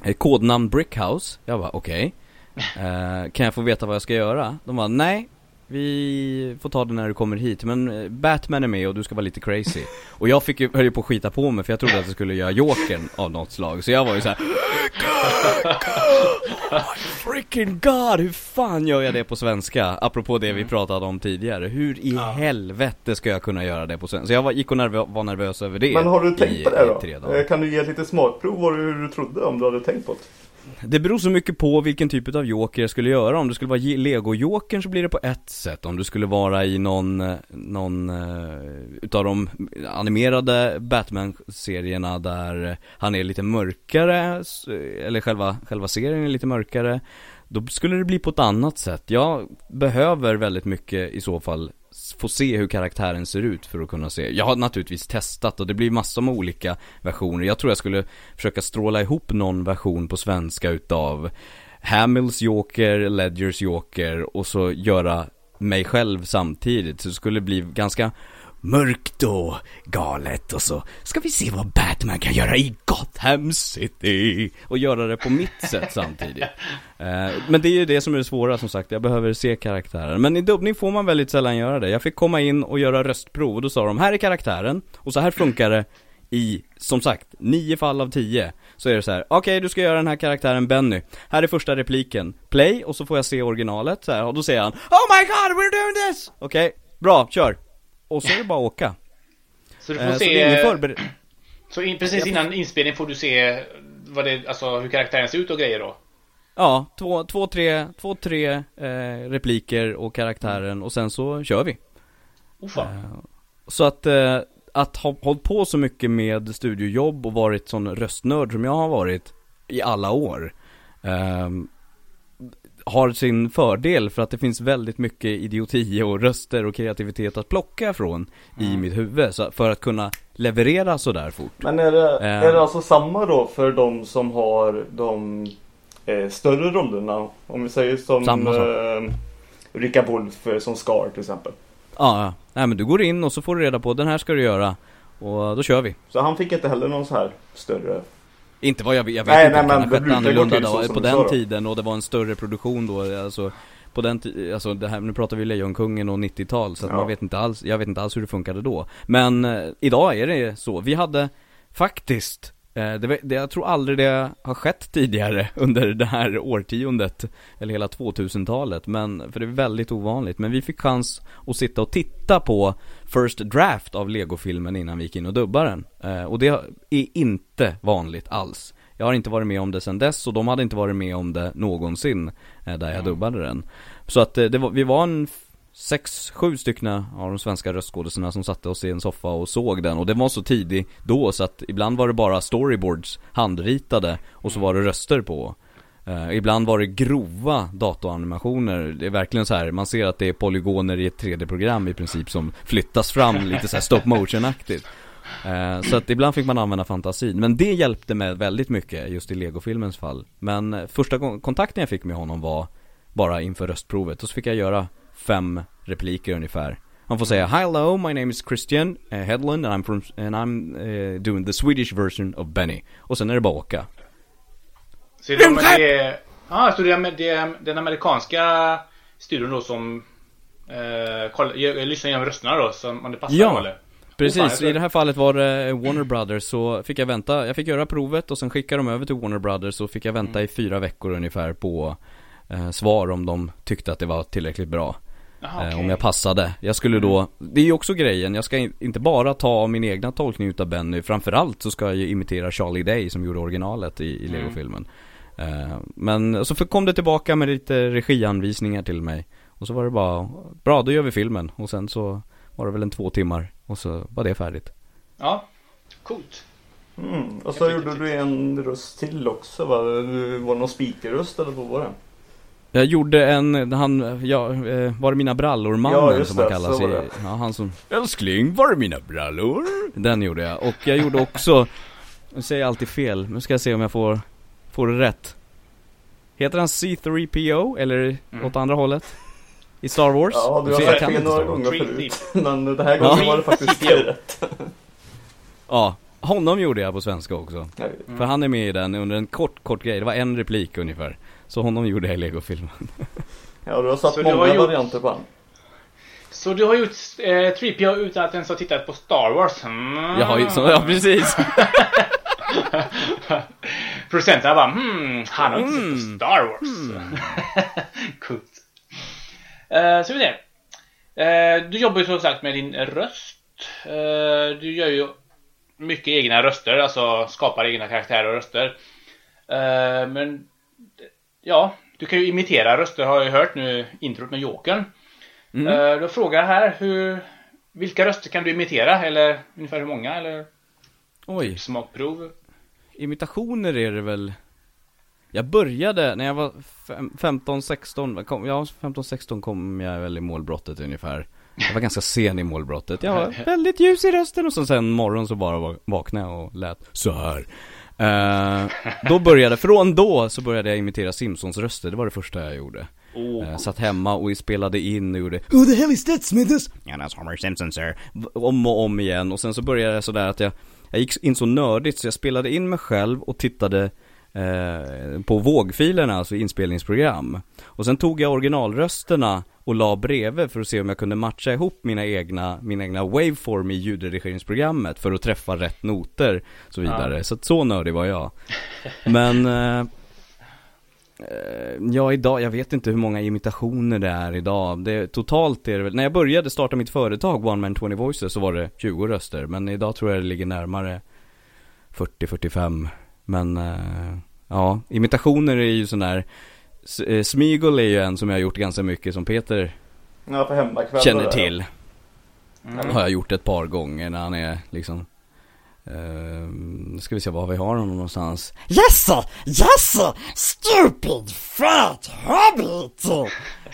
Eh, kodnamn Brickhouse. Jag var okej. Okay. Uh, kan jag få veta vad jag ska göra? De var nej, vi får ta det när du kommer hit, men eh, Batman är med och du ska vara lite crazy Och jag fick ju, höll ju på att skita på mig för jag trodde att jag skulle göra Jokern av något slag Så jag var ju såhär oh freaking god, hur fan gör jag det på svenska? Apropå det vi mm. pratade om tidigare, hur i ja. helvete ska jag kunna göra det på svenska? Så jag var, gick och nervö var nervös över det Men har du tänkt i, på det då? Kan du ge lite smakprov vad du, hur du trodde om du hade tänkt på det? Det beror så mycket på vilken typ av joker jag skulle göra. Om det skulle vara Lego-jokern så blir det på ett sätt. Om du skulle vara i någon, eh, någon eh, utav de animerade Batman-serierna där han är lite mörkare, eller själva, själva serien är lite mörkare. Då skulle det bli på ett annat sätt. Jag behöver väldigt mycket i så fall få se hur karaktären ser ut för att kunna se. Jag har naturligtvis testat och det blir massor med olika versioner. Jag tror jag skulle försöka stråla ihop någon version på svenska utav Hamills Joker, Ledgers Joker och så göra mig själv samtidigt. Så det skulle bli ganska mörkt och galet och så ska vi se vad Batman kan göra i Gotham City och göra det på mitt sätt samtidigt. Eh, men det är ju det som är det svåra som sagt, jag behöver se karaktären. Men i dubbning får man väldigt sällan göra det. Jag fick komma in och göra röstprov och då sa de, här är karaktären och så här funkar det i, som sagt, nio fall av tio så är det så här: okej okay, du ska göra den här karaktären Benny. Här är första repliken, play och så får jag se originalet så här, och då säger han Oh my god, we're doing this! Okej, okay, bra, kör! Och så är det bara att åka. Så du får eh, se... Så förber... Så in, precis innan inspelning får du se vad det, alltså, hur karaktären ser ut och grejer då? Ja, två, två tre, två, tre eh, repliker och karaktären och sen så kör vi. Oh, fan. Eh, så att, eh, att ha hållit på så mycket med studiojobb och varit sån röstnörd som jag har varit i alla år. Har sin fördel för att det finns väldigt mycket idioti och röster och kreativitet att plocka från i mitt huvud. Så för att kunna leverera sådär fort. Men är det, Eh. är det alltså samma då för de som har de eh, större rollerna? Om vi säger som Samma eh, Rickard Wolff eh, som Scar till exempel. Ja, ja. Nej men du går in och så får du reda på den här ska du göra. Och då kör vi. Så han fick inte heller någon så här större Inte vad jag vet, jag vet Nej, inte, nej, men det skett annorlunda då, på den då. tiden och det var en större produktion då, alltså på den alltså det här, nu pratar vi Lejonkungen och 90-tal så att Ja. man vet inte alls, jag vet inte alls hur det funkade då. Men eh, idag är det så, vi hade faktiskt eh, det, det, jag tror aldrig det har skett tidigare under det här årtiondet Eller hela 2000-talet, men för det är väldigt ovanligt Men vi fick chans att sitta och titta på First Draft av Lego-filmen innan vi gick in och dubbade den. Eh, Och det är inte vanligt alls. Jag har inte varit med om det sedan dess och de hade inte varit med om det någonsin eh, Där jag dubbade den. Så att eh, det var, vi var en sex, sju stycken av de svenska röstskådespelarna som satte oss i en soffa och såg den. Och det var så tidig då så att ibland var det bara storyboards handritade och så var det röster på Uh, ibland var det grova datoranimationer, det är verkligen så här, man ser att det är polygoner i ett 3D-program i princip som flyttas fram lite så här stop motion-aktigt. Uh, Så att ibland fick man använda fantasin, men det hjälpte mig väldigt mycket just i Lego-filmens fall. Men första kontakten jag fick med honom var bara inför röstprovet. Och så fick jag göra fem repliker ungefär. Han får säga Hello, my name is Christian uh, Hedlund and I'm from and I'm uh, doing the Swedish version of Benny. Och sen är det bara att åka. Så det, men det ah, så det det den amerikanska studion då som eh, kolla, lyssnar igenom rösterna då, som, om det passar Ja. eller? Precis, Oh, i det här fallet var det Warner Brothers så fick jag vänta, jag fick göra provet och sen skickade de över till Warner Brothers så fick jag vänta i fyra veckor ungefär på eh, svar om de tyckte att det var tillräckligt bra. Jaha, Eh, okej. Om jag passade. Jag skulle då, det är ju också grejen, jag ska in, inte bara ta min egna tolkning utav Benny, framförallt så ska jag ju imitera Charlie Day som gjorde originalet i, i Lego-filmen. Eh, men så för- kom det tillbaka med lite regianvisningar till mig. Och så var det bara, bra då gör vi filmen. Och sen så var det väl en två timmar och så var det färdigt. Ja, coolt. Mm. Och så gjorde du en röst till också va? Du var det någon speakerröst eller vad var det? Jag gjorde en, han, ja, eh, var det mina brallor-mannen Ja, som han det, kallas i, det. ja han som Älskling, var är mina brallor? Den gjorde jag, och jag gjorde också, nu säger jag alltid fel, nu ska jag se om jag får, får det rätt Heter han C3PO, eller åt andra hållet? I Star Wars? Ja, du har sagt det inte några gånger förut. Men det här Ja. gången var det faktiskt rätt. Ja, honom gjorde jag på svenska också Nej. För han är med i den under en kort, kort grej, det var en replik ungefär Så honom gjorde jag i Lego-filmen Ja, du har satt Så du många har gjort- varianter på han. Så du har gjort eh, 3PO utan att ens ha tittat på Star Wars? Mm. Jag har ju, så, ja precis Producenterna bara hmm, han har inte sett på Mm. Star Wars. Coolt. Eh, så vi det. Uh, du jobbar ju som sagt med din röst. Eh, du gör ju mycket egna röster, alltså skapar egna karaktärer och röster. Eh, men ja, du kan ju imitera röster har jag ju hört nu introt med Jokern. Mm. Eh, då frågar jag här hur vilka röster kan du imitera? Eller ungefär hur många? Eller Oj smakprov? Imitationer är det väl? Jag började när jag var fem- 15-16, kom, ja 15-16 kom jag väl i målbrottet ungefär. Jag var ganska sen i målbrottet, jag var väldigt ljus i rösten och så sen morgon så bara va- vaknade jag och lät så här. Eh, Då började, från då så började jag imitera Simpsons röster, det var det första jag gjorde. Oh, Eh, Satt hemma och spelade in och gjorde Who the hell is that Smithers? Ja, that's Homer Simpson sir. Om och om igen. Och sen så började jag sådär att jag Jag gick in så nördigt så jag spelade in mig själv och tittade eh, På vågfilerna, alltså inspelningsprogram Och sen tog jag originalrösterna och la bredvid för att se om jag kunde matcha ihop mina egna, mina egna waveform i ljudredigeringsprogrammet för att träffa rätt noter och så vidare. Så att så nördig var jag. Men Eh, Ja, idag, jag vet inte hur många imitationer det är idag. Det, totalt är det väl, när jag började starta mitt företag One Man 20 Voices så var det 20 röster. Men idag tror jag det ligger närmare 40-45. Men eh, ja, imitationer är ju sån där eh, Smigol är ju en som jag har gjort ganska mycket som Peter Ja, känner till. Mm. Har jag gjort ett par gånger när han är liksom Nu ska vi se var vi har honom någonstans. Yes, sir. Yes, sir. Stupid fat hobbit.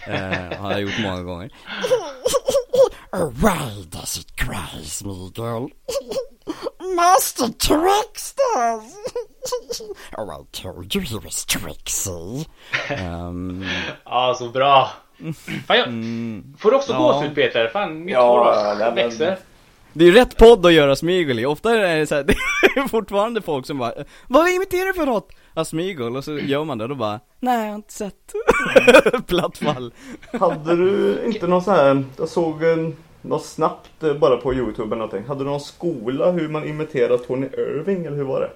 Eh, har jag gjort många gånger. Why does it cry, Smeagol? Master Tricksters! oh, I told you he was tricksy. Ehm, Ja, så bra. Fan, jag... Får du också Mm. Ja. gåshud Peter? Fan, mitt Ja, hår nej, men- växer. Det är ju rätt podd att göra Smigol i. Ofta är det så här, det är fortfarande folk som bara Vad imiterar du för något? Ja, Smigol. Och så gör man det och då bara Nej, jag har inte sett. Platt fall. Hade du inte någon sån här, jag såg en, något snabbt eh, bara på Youtube eller någonting. Hade du någon skola hur man imiterar Tony Irving eller hur var det?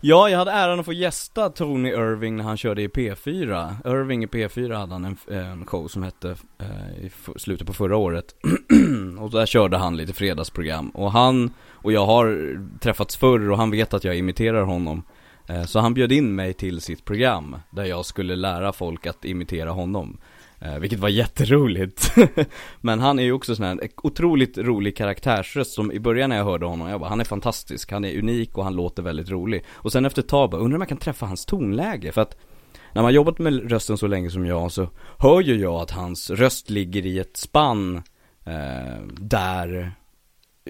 Ja, jag hade äran att få gästa Tony Irving när han körde i P4. Irving i P4 hade han en, en show som hette eh, i slutet på förra året. och där körde han lite fredagsprogram. Och han och jag har träffats förr och han vet att jag imiterar honom. Eh, så han bjöd in mig till sitt program där jag skulle lära folk att imitera honom. Eh, vilket var jätteroligt. Men han är ju också sån här en otroligt rolig karaktärsröst som i början när jag hörde honom, jag bara han är fantastisk, han är unik och han låter väldigt rolig. Och sen efter ett tag bara, undrar om jag kan träffa hans tonläge för att när man jobbat med rösten så länge som jag så hör ju jag att hans röst ligger i ett spann Eh, där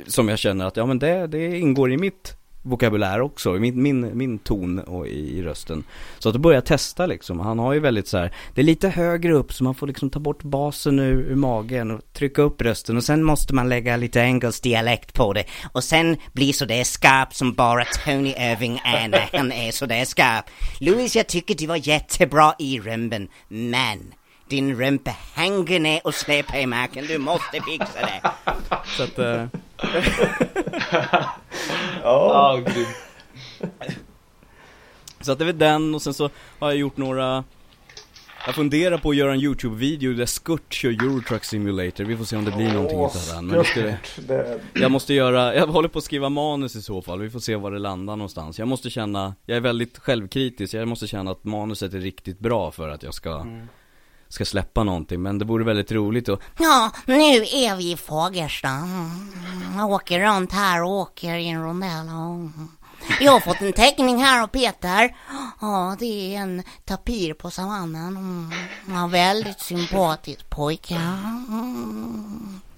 som jag känner att ja men det, det ingår i mitt vokabulär också, i min, min, min ton och i, i rösten. Så att då jag testa liksom, han har ju väldigt så här, det är lite högre upp så man får liksom ta bort basen ur, ur magen och trycka upp rösten och sen måste man lägga lite engelsk dialekt på det. Och sen blir sådär skarp som bara Tony Irving är när han är sådär skarp. Louis, jag tycker du var jättebra i rymden, men din rumpa hänger ner och släpar i marken. Du måste fixa det. Så att, eh, Ja, grym. Så att det är den och sen så har jag gjort några Jag funderar på att göra en YouTube-video där Skurt kör Eurotruck Simulator, vi får se om det blir någonting Åh, utav den men det skulle, det, Jag måste göra, jag håller på att skriva manus i så fall, vi får se var det landar någonstans. Jag måste känna, jag är väldigt självkritisk, jag måste känna att manuset är riktigt bra för att jag ska Ska släppa någonting, men det vore väldigt roligt och Ja, nu är vi i Fagersta. Jag åker runt här och åker i en rondell. och- Jag har fått en teckning här av Peter. Ja, det är en tapir på savannen. Ja, väldigt sympatisk pojke.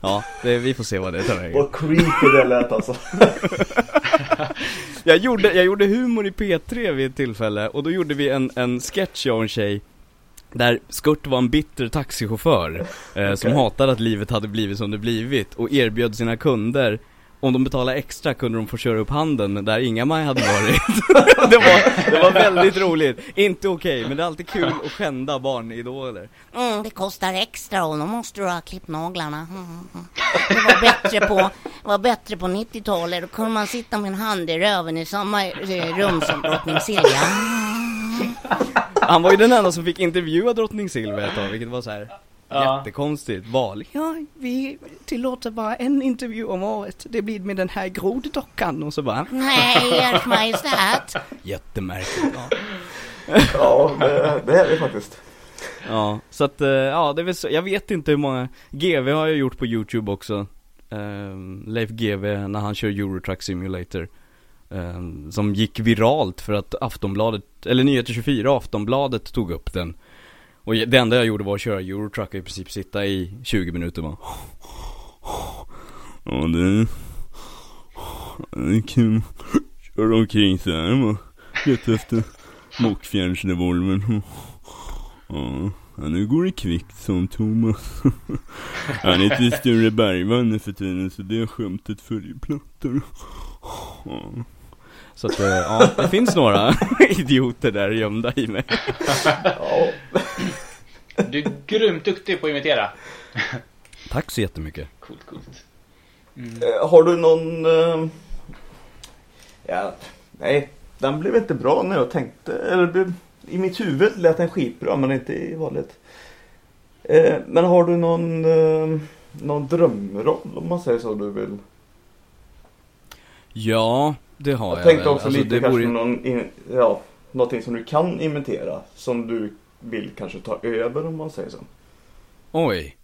Ja, det, vi får se vad det tar vägen vad creepy det lät alltså. Jag gjorde, jag gjorde humor i P3 vid ett tillfälle och då gjorde vi en, en sketch jag och en tjej där Skurt var en bitter taxichaufför eh, som hatade att livet hade blivit som det blivit och erbjöd sina kunder om de betalade extra kunde de få köra upp handen där Inga-Maj hade varit. det, var, det var väldigt roligt. Inte okej, men det är alltid kul att skända barnidoler. Mm, det kostar extra och då måste du ha klippt naglarna. Mm. Det var bättre på, det var bättre på 90-talet. Då kunde man sitta med en hand i röven i samma eh, rum som drottning Silvia. Han var ju den enda som fick intervjua drottning Silvia ett tag, vilket var så här Ja. jättekonstigt val. Ja, vi tillåter bara en intervju om året. Det blir med den här groddockan och så bara Nej, ers majestät. Jättemärkligt. Ja. Ja, det, det är det faktiskt. ja, så att eh, ja, det är väl så. Jag vet inte hur många. GV har jag gjort på YouTube också. Ehm, Leif GV när han kör Eurotruck Simulator. Eh, som gick viralt för att Aftonbladet, eller Nyheter 24 och Aftonbladet tog upp den. Och det enda jag gjorde var att köra Eurotruck och i princip sitta i 20 minuter bara. Ja det, det är kul. Köra omkring så här va. Leta efter Mockfjärdsrevolvern. Ja, ja, nu går det kvickt som Thomas. Han heter Sture Bergvall nu för tiden så det skämtet följer plattor. Ja. Så att, eh, ja, det finns några idioter där gömda i mig. Du är grymt duktig på att imitera. Tack så jättemycket. Coolt, coolt. Eh, Har du någon... eh, Ja, nej, den blev inte bra när jag tänkte. Eller blev, i mitt huvud lät den skitbra men inte i valet. Eh, Men har du någon, eh, någon drömroll om man säger så du vill? Ja, det har jag, Jag tänkte också Alltså, lite kanske vore- någon, in, ja, någonting som du kan imitera. Som du vill kanske ta över om man säger så. Oj.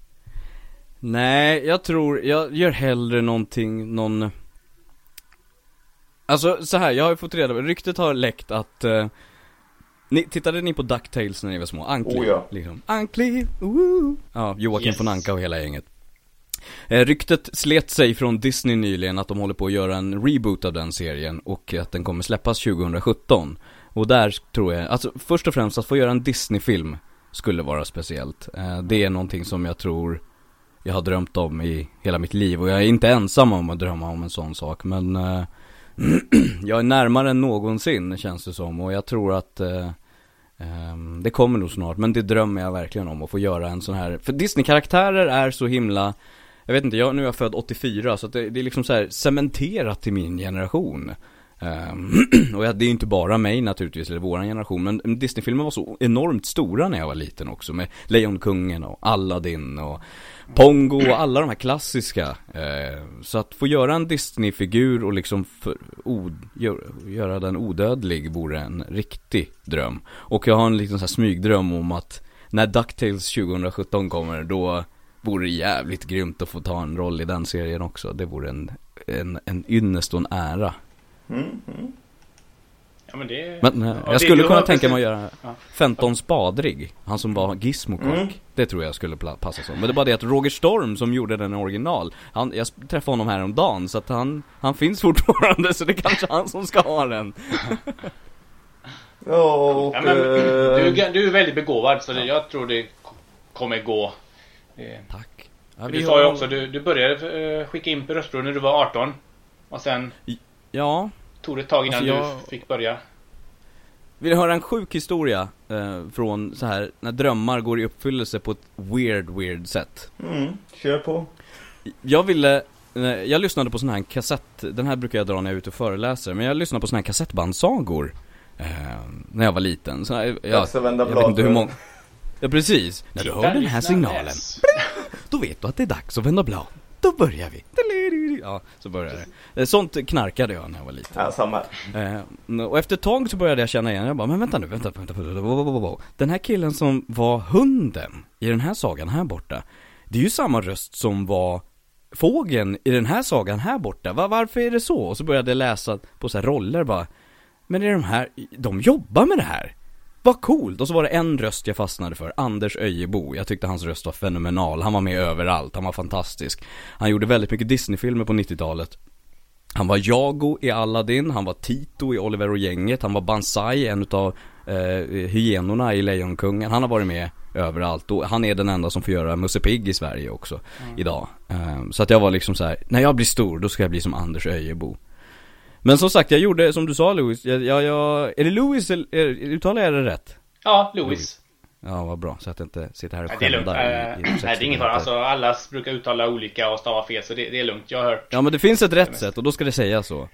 Nej, jag tror, jag gör hellre någonting, någon Alltså så här, jag har ju fått reda på, ryktet har läckt att eh, ni, Tittade ni på DuckTales när ni var små? Ankliv, Oh, ja. liksom Ankliv, woo! Ja, Joakim Yes. von Anka och hela gänget Eh, ryktet slet sig från Disney nyligen att de håller på att göra en reboot av den serien och att den kommer släppas 2017 Och där tror jag, alltså först och främst att få göra en Disney-film skulle vara speciellt. Eh, det är någonting som jag tror jag har drömt om i hela mitt liv och jag är inte ensam om att drömma om en sån sak men eh, jag är närmare än någonsin känns det som och jag tror att ehm, det kommer nog snart men det drömmer jag verkligen om att få göra en sån här, för Disney-karaktärer är så himla jag vet inte, jag, nu är jag född 84 så att det, det är liksom så här cementerat till min generation Um, och det är ju inte bara mig naturligtvis, eller våran generation, men Disney-filmer var så enormt stora när jag var liten också, med Lejonkungen och Aladdin och Pongo och alla de här klassiska. Uh, så att få göra en Disney-figur och liksom för, o, gör, göra den odödlig vore en riktig dröm. Och jag har en liten så här smygdröm om att när DuckTales 2017 kommer, då vore det jävligt grymt att få ta en roll i den serien också. Det vore en, en, en ynnest och en ära. Mm, mm. Ja, men det... Men eh, Ja, jag det- skulle kunna tänka mig att göra Ja. Fenton Spadrig, han som var Gizmokock. Mm. Det tror jag skulle passa som. Men det är bara det att Roger Storm som gjorde den original, han, jag träffade honom här om dagen så att han, han finns fortfarande så det är kanske han som ska ha den. Ja, och... Ja, men, eh, du, är- du är väldigt begåvad så det, jag tror det kommer gå. Eh, Tack. Ja, Du vi sa ju också, du, du började eh, skicka in på röstprov när du var 18. Och sen Ja, tog det ett tag innan Alltså, jag- du fick börja. vill du höra en sjuk historia eh, från så här när drömmar går i uppfyllelse på ett weird, weird sätt? mm, kör på. Jag ville, eh, jag lyssnade på sån här kassett, den här brukar jag dra när jag är ute och föreläser, men jag lyssnade på sån här kassettbandsagor eh, när jag var liten. Så, jag, jag, vända jag vet inte hur blad. många Ja precis, när du hör den här signalen, då vet du att det är dags att vända blad. Då börjar vi. Ja, så började det. Eh, Sånt knarkade jag när jag var liten. Ja, samma. Eh, och efter ett tag så började jag känna igen, jag bara, men vänta nu, vänta, vänta, vänta. Den här killen som var hunden i den här sagan här borta, det är ju samma röst som var fågeln i den här sagan här borta. Va, varför är det så? Och så började jag läsa på så här roller bara, men är de här, de jobbar med det här? Vad coolt! Och så var det en röst jag fastnade för, Anders Öjebo. Jag tyckte hans röst var fenomenal. Han var med överallt, han var fantastisk. Han gjorde väldigt mycket Disney-filmer på 90-talet. Han var Jago i Aladdin, han var Tito i Oliver och gänget, han var Banzai, en utav eh, hyenorna i Lejonkungen. Han har varit med överallt och han är den enda som får göra Musse Pigg i Sverige också idag. Eh, så att jag var liksom så här: när jag blir stor då ska jag bli som Anders Öjebo. Men som sagt, jag gjorde som du sa Louis, jag, jag, jag är det Louis, eller uttalar jag det rätt? Ja, Louis. Ja, vad bra, så att jag inte sitter här och Nej, det är Eh, i, i nej, det är ingen fara. Alltså, alla brukar uttala olika och stava fel, så det, det är lugnt. Jag har hört. Ja men det finns ett rätt sätt och då ska det sägas så.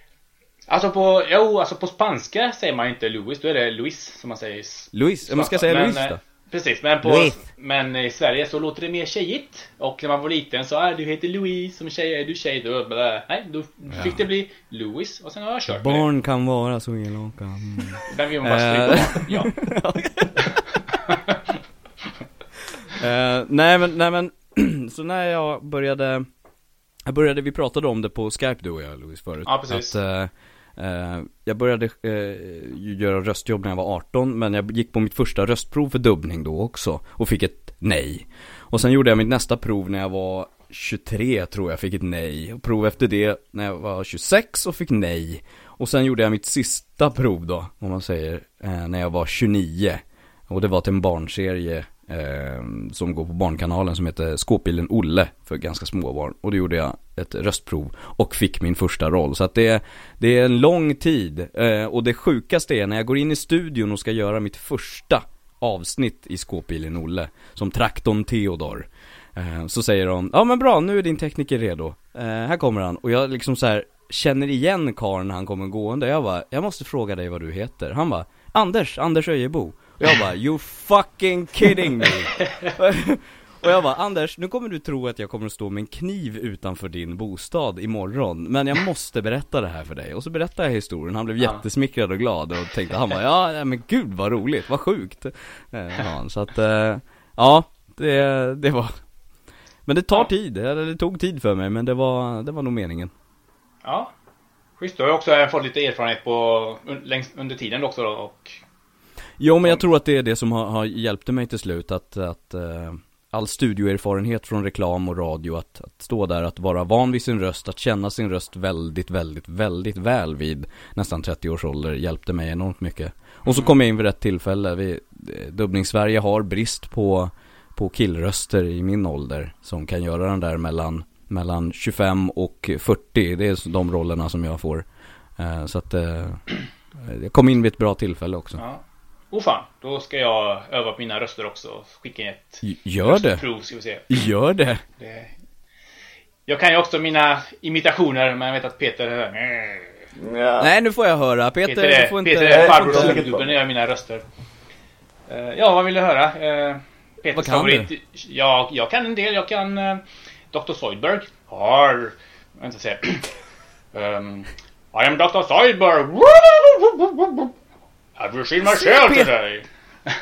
Alltså på, jo, alltså på spanska säger man inte Louis, då är det Luis som man säger. i s- Louis, ja, men ska säga Men, Louis eh, då? Precis, men på, Louis. men i Sverige så låter det mer tjejigt. Och när man var liten så, är du heter Louis, som tjej är du tjej, då, nej, då fick det bli Louis och sen har jag kört med det. Barn kan vara så elaka. Mm. Den vill man bara stryka barn. Ja. Eh, nej men, nej men, så när jag började Jag började, vi pratade om det på Skype du och jag Louis förut Ja, precis. Att, eh, Eh, jag började eh, ju göra röstjobb när jag var 18 Men jag gick på mitt första röstprov för dubbning då också Och fick ett nej. Och sen gjorde jag mitt nästa prov när jag var 23 tror jag, fick ett nej. Och Prov efter det när jag var 26 och fick nej. Och sen gjorde jag mitt sista prov då, om man säger, eh, när jag var 29 och det var till en barnserie eh, som går på Barnkanalen som heter Skåpbilen Olle för ganska små barn. Och då gjorde jag ett röstprov och fick min första roll. Så att det, det är en lång tid. Eh, och det sjukaste är när jag går in i studion och ska göra mitt första avsnitt i Skåpbilen Olle. Som traktorn Theodor. Eh, så säger de, ja men bra nu är din tekniker redo. Eh, här kommer han. Och jag liksom så här känner igen karln när han kommer gående. Jag bara, jag måste fråga dig vad du heter. Han bara, Anders, Anders Öjebo. Jag bara, you fucking kidding me. Och jag bara, Anders, nu kommer du tro att jag kommer att stå med en kniv utanför din bostad imorgon Men jag måste berätta det här för dig Och så berättade jag historien, han blev Ja. jättesmickrad och glad och tänkte, han bara, ja men gud vad roligt, vad sjukt eh, sa han. Så att, eh, ja, det, det var Men det tar Ja. tid, eller det tog tid för mig men det var, det var nog meningen Ja. Schysst, du har också fått lite erfarenhet på längs, under tiden också då och Jo men jag tror att det är det som har, har hjälpt mig till slut att, att eh, all studioerfarenhet från reklam och radio att, att stå där, att vara van vid sin röst, att känna sin röst väldigt, väldigt, väldigt väl vid nästan 30 års ålder hjälpte mig enormt mycket. Och så kom jag in vid rätt tillfälle. Vi, eh, Dubbning-Sverige har brist på, på killröster i min ålder som kan göra den där mellan, mellan 25 och 40. Det är de rollerna som jag får. Eh, så att eh, jag kom in vid ett bra tillfälle också. ja. Oh fan, då ska jag öva på mina röster också och skicka in ett Gör det. röstprov ska vi se. Gör det. Det... Jag kan ju också mina imitationer men jag vet att Peter Ja. Nej nu får jag höra. Peter, Peter du är, får inte... Peter är får farbror jag gör mina röster. Eh, ja, vad vill du höra? Uh, Peters Vad kan favorit. Ja, jag kan en del. Jag kan uh, Dr. Zoidberg. Har... Jag inte säga. um, I am Dr. Zoidberg. Seen my shell Peter. today?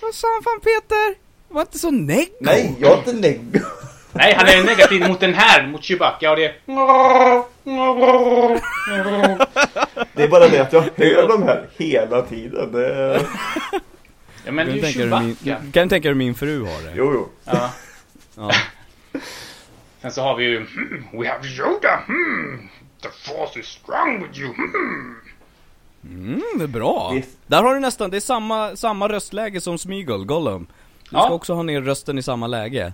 Vad sa han fan Peter? Var inte så neggo. Nej, jag är inte negg. Nej, han är negativ mot den här, mot Chewbacca och det... Det är bara det att jag hör de här hela tiden. Det... Ja, men Kan det du är ju dig hur min, Chewbacca. kan du tänka dig min fru har det? Jo, jo. Ja. Ja. Sen så har vi ju... "Hmm, We have Yoda. Hmm. The force is strong with you. Hmm. Mm, det är bra. Visst. Där har du nästan, det är samma, samma röstläge som Smeagol, Gollum. Du Ja. ska också ha ner rösten i samma läge.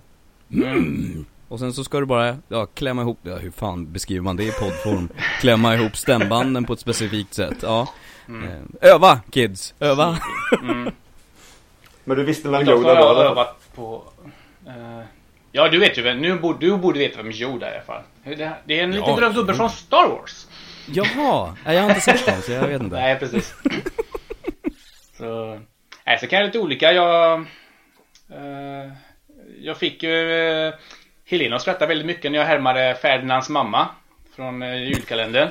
Mm. Och sen så ska du bara, ja, klämma ihop, ja hur fan beskriver man det i poddform? Klämma ihop stämbanden på ett specifikt sätt, ja. Eh, Öva kids, öva! Men du visste vem Yoda har var jag fall? övat på... eh, ja, du vet ju vem... Nu borde, du borde veta vem Yoda är i alla fall. Det, det är en liten Ja. grön gubbe från Star Wars. Jaha, jag har inte sett den så jag vet inte. Nej, precis. så... Nej, så kan jag lite olika. Jag... eh, jag fick ju... Uh, Helena att skratta väldigt mycket när jag härmade Ferdinands mamma. Från uh, julkalendern.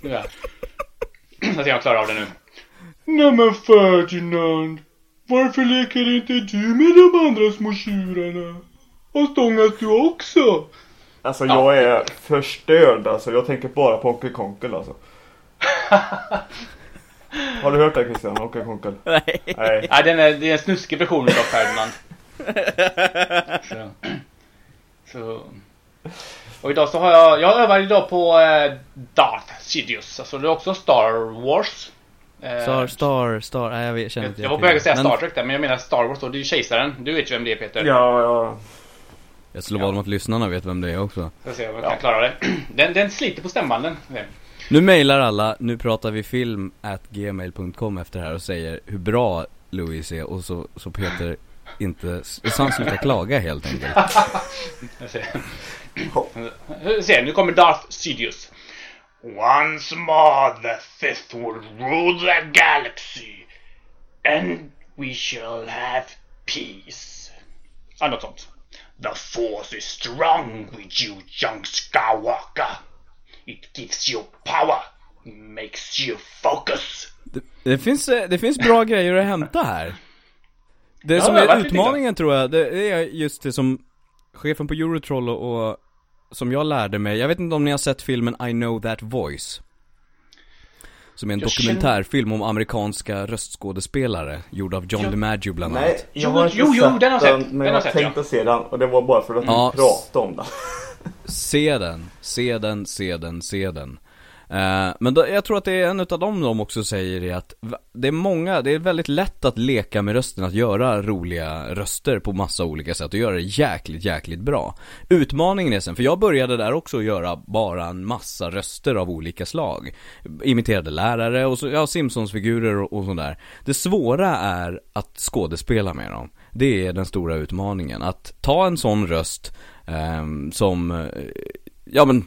Nu ja. Så att jag klarar av det nu. Nej men Ferdinand. Varför leker inte du med de andra små tjurarna? Och stångas du också? Alltså jag är förstörd alltså. Jag tänker bara på Onkel Konkel alltså. Har du hört det Christian? Onkel Konkel? Nej. Nej. Ja, den är, det är en snuskig version av Ferdinand. så. så. Och idag så har jag, jag övar idag på eh, Darth Sidious. Alltså det är också Star Wars. Eh, Star, Star, Star, nej jag vet, känner jag, inte jag var till på väg att säga Men Star Trek där, men jag menar Star Wars då. Det är ju Kejsaren. Du vet ju vem det är Peter. Ja, ja. Jag slår vad om att lyssnarna vet vem det är också. Ska se om jag kan klara det. Den, den sliter på stämbanden. Nu mailar alla, nu pratar vi film at gmail.com efter det här och säger hur bra Louis är och så, så Peter inte, så han slutar klaga helt enkelt. Jag ser. Jag ser, nu kommer Darth Sidious. Once more the fifth will rule the galaxy. And we shall have peace. Ja, något sånt. The force is strong with you, young Skywalker. It gives you power. Makes you focus. Det, det, finns, eh, det finns bra grejer att hämta här. Det Ja, som är utmaningen tror jag, det är just det som chefen på Eurotroll och, och som jag lärde mig, jag vet inte om ni har sett filmen I know that voice. Som är en Jag känner- dokumentärfilm om amerikanska röstskådespelare, gjord av John Ja. DiMaggio bland annat. Nej, jag Jo, har inte jo, jo, sett den har jag sett. Men Den jag har jag sett, tänkt ja. se den och det var bara för att Ja, du pratade om den. Se den, se den, se den, se den. Eh, men då, jag tror att det är en utav dem de också säger är att det är många, det är väldigt lätt att leka med rösten, att göra roliga röster på massa olika sätt och göra det jäkligt, jäkligt bra. Utmaningen är sen, för jag började där också att göra bara en massa röster av olika slag. Imiterade lärare och så, ja, Simpsons-figurer och, och sådär. Det svåra är att skådespela med dem. Det är den stora utmaningen. Att ta en sån röst ehm, eh, som, ja men,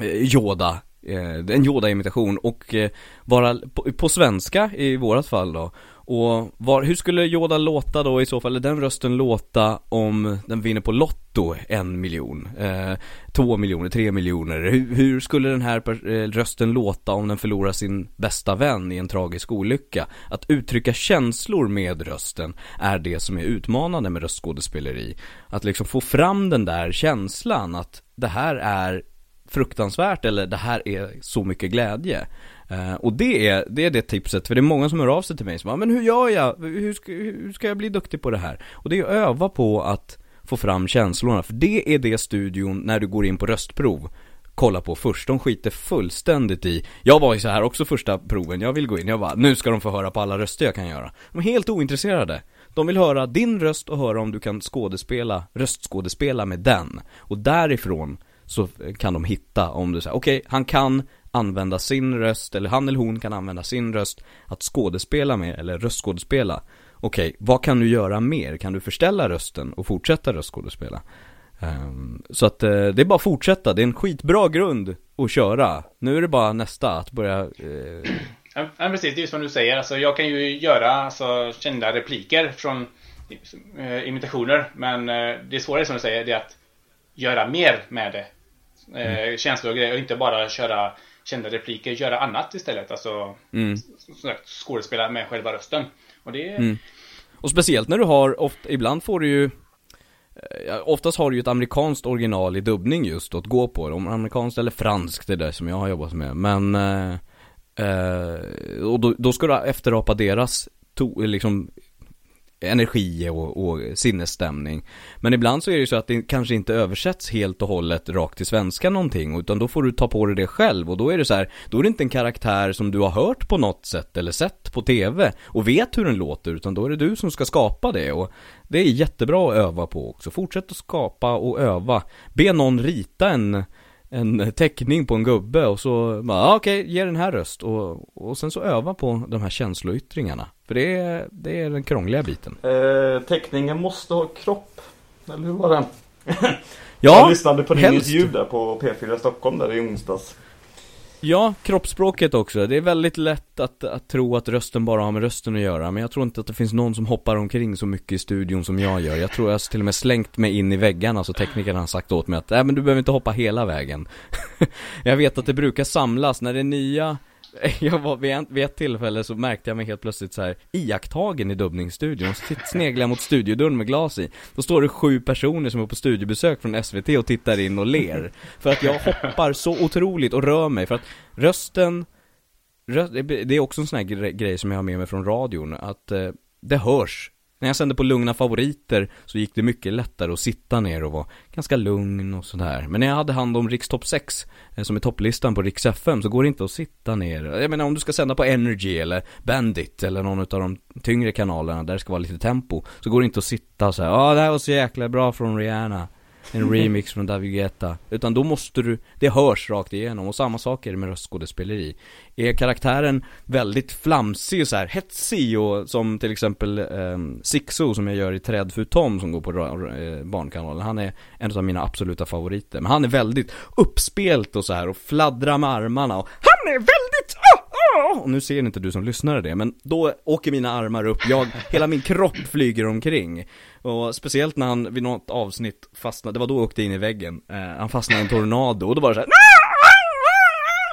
eh, Yoda Eh, en Yoda-imitation och eh, vara på, på svenska i vårat fall då och var, hur skulle Yoda låta då i så fall, eller den rösten låta om den vinner på Lotto en miljon, eh, två miljoner, tre miljoner? Hur, hur skulle den här eh, rösten låta om den förlorar sin bästa vän i en tragisk olycka? Att uttrycka känslor med rösten är det som är utmanande med röstskådespeleri. Att liksom få fram den där känslan att det här är fruktansvärt eller det här är så mycket glädje. Uh, och det är, det är det tipset, för det är många som hör av sig till mig som bara, men hur gör jag? Hur ska, hur ska jag bli duktig på det här? Och det är att öva på att få fram känslorna, för det är det studion, när du går in på röstprov, kolla på först. De skiter fullständigt i, jag var ju så här också första proven, jag vill gå in, jag bara, nu ska de få höra på alla röster jag kan göra. De är helt ointresserade. De vill höra din röst och höra om du kan skådespela, röstskådespela med den. Och därifrån så kan de hitta om du säger, okej, okay, han kan använda sin röst, eller han eller hon kan använda sin röst att skådespela med, eller röstskådespela. Okej, okay, vad kan du göra mer? Kan du förställa rösten och fortsätta röstskådespela? Um, så att uh, det är bara att fortsätta, det är en skitbra grund att köra. Nu är det bara nästa, att börja uh... ja, precis, det är som du säger, alltså jag kan ju göra alltså, kända repliker från uh, imitationer, men det svåra är som du säger, det är att göra mer med det. Mm. Känslor och grejer och inte bara köra kända repliker, göra annat istället. Alltså mm. skådespela med själva rösten. Och det mm. Och speciellt när du har, ofta, ibland får du ju eh, Oftast har du ju ett amerikanskt original i dubbning just att gå på. Om amerikanskt eller franskt, det är det som jag har jobbat med. Men eh, eh, Och då, då ska du efterapa deras to, liksom energi och, och sinnesstämning. Men ibland så är det ju så att det kanske inte översätts helt och hållet rakt till svenska någonting, utan då får du ta på dig det själv och då är det så här, då är det inte en karaktär som du har hört på något sätt eller sett på TV och vet hur den låter, utan då är det du som ska skapa det och det är jättebra att öva på också. Fortsätt att skapa och öva. Be någon rita en en teckning på en gubbe och så bara, ah, okej, okay, ge den här röst och, och sen så öva på de här känsloyttringarna. För det är, det är den krångliga biten. Eh, teckningen måste ha kropp. Eller hur var det? ja, Jag lyssnade på din helst. intervju där på P4 Stockholm där i onsdags. Ja, kroppsspråket också. Det är väldigt lätt att, att tro att rösten bara har med rösten att göra. Men jag tror inte att det finns någon som hoppar omkring så mycket i studion som jag gör. Jag tror jag till och med slängt mig in i väggarna så teknikerna har sagt åt mig att, nej men du behöver inte hoppa hela vägen. jag vet att det brukar samlas när det är nya jag var vid, en, vid ett tillfälle så märkte jag mig helt plötsligt så här iakttagen i dubbningsstudion. Så sneglade jag mot studiodörren med glas i. Då står det sju personer som är på studiebesök från SVT och tittar in och ler. För att jag hoppar så otroligt och rör mig. För att rösten, röst, det är också en sån här grej som jag har med mig från radion. Att eh, det hörs när jag sände på lugna favoriter så gick det mycket lättare att sitta ner och vara ganska lugn och sådär. Men när jag hade hand om Rikstopp 6, eh, som är topplistan på Riks FM, så går det inte att sitta ner. Jag menar om du ska sända på Energy eller Bandit eller någon av de tyngre kanalerna där det ska vara lite tempo, så går det inte att sitta såhär säga ja det här var så jäkla bra från Rihanna en remix från David Guetta. Utan då måste du, det hörs rakt igenom. Och samma sak är det med röstskådespeleri. Är karaktären väldigt flamsig och så här hetsig och som till exempel eh, Sixo som jag gör i Träd för Tom som går på eh, Barnkanalen. Han är en av mina absoluta favoriter. Men han är väldigt uppspelt och så här och fladdrar med armarna och han är väldigt och nu ser inte du som lyssnar det, men då åker mina armar upp, jag, hela min kropp flyger omkring. Och speciellt när han vid något avsnitt fastnade, det var då jag åkte in i väggen, eh, han fastnade i en tornado och då var det så här, ah!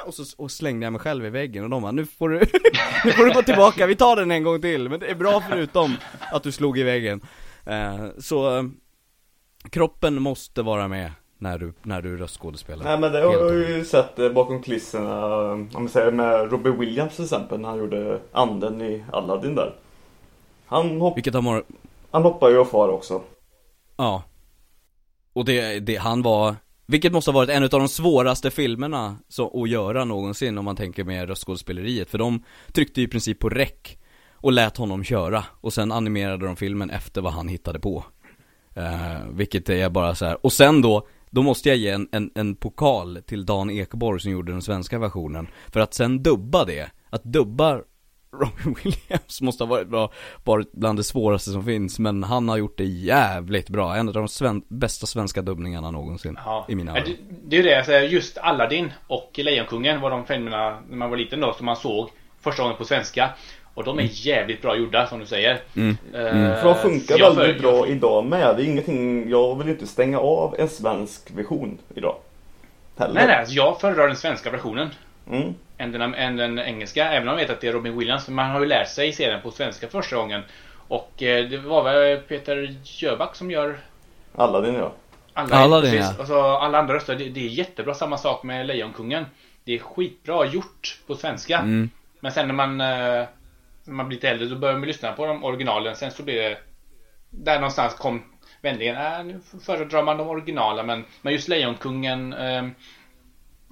och så och slängde jag mig själv i väggen och de bara, nu får du, nu får du gå tillbaka, vi tar den en gång till, men det är bra förutom att du slog i väggen. Eh, så, eh, kroppen måste vara med när du, när du röstskådespelar. Nej men det har jag ju sett eh, bakom kulisserna, om man säger med Robbie Williams till exempel, när han gjorde anden i Aladdin där. Han, hopp... Vilket har han hoppar ju och far också. Ja. Och det, det, han var, vilket måste ha varit en av de svåraste filmerna så, att göra någonsin om man tänker med röstskådespeleriet. För de tryckte ju i princip på räck och lät honom köra. Och sen animerade de filmen efter vad han hittade på. Uh, vilket är bara så här. och sen då då måste jag ge en, en, en pokal till Dan Ekborg som gjorde den svenska versionen. För att sen dubba det, att dubba Robin Williams måste ha varit bra, varit bland det svåraste som finns, men han har gjort det jävligt bra. En av de sven bästa svenska dubbningarna någonsin. Ja. I mina öron. det, det är ju det, alltså, just Aladdin och Lejonkungen var de filmerna när man var liten då som man såg första gången på svenska. Och de är jävligt bra gjorda som du säger. Mm. Eh, För de funkar jag väldigt för- bra idag med. Det är ingenting, jag vill inte stänga av en svensk version idag. Heller. Nej, nej, alltså, jag föredrar den svenska versionen. Mm. än den, än den engelska. Även om jag vet att det är Robin Williams. Man har ju lärt sig serien på svenska första gången. Och eh, det var väl Peter Jöback som gör Aladdin ja. alla, Aladdin, precis. ja. Alltså, alla andra röster. Det, det är jättebra. Samma sak med Lejonkungen. Det är skitbra gjort på svenska. Mm. Men sen när man, eh, när man blir lite äldre då börjar man lyssna på de originalen. Sen så blir det... Där någonstans kom vändningen. Äh, nu föredrar man de originala men, men just Lejonkungen eh,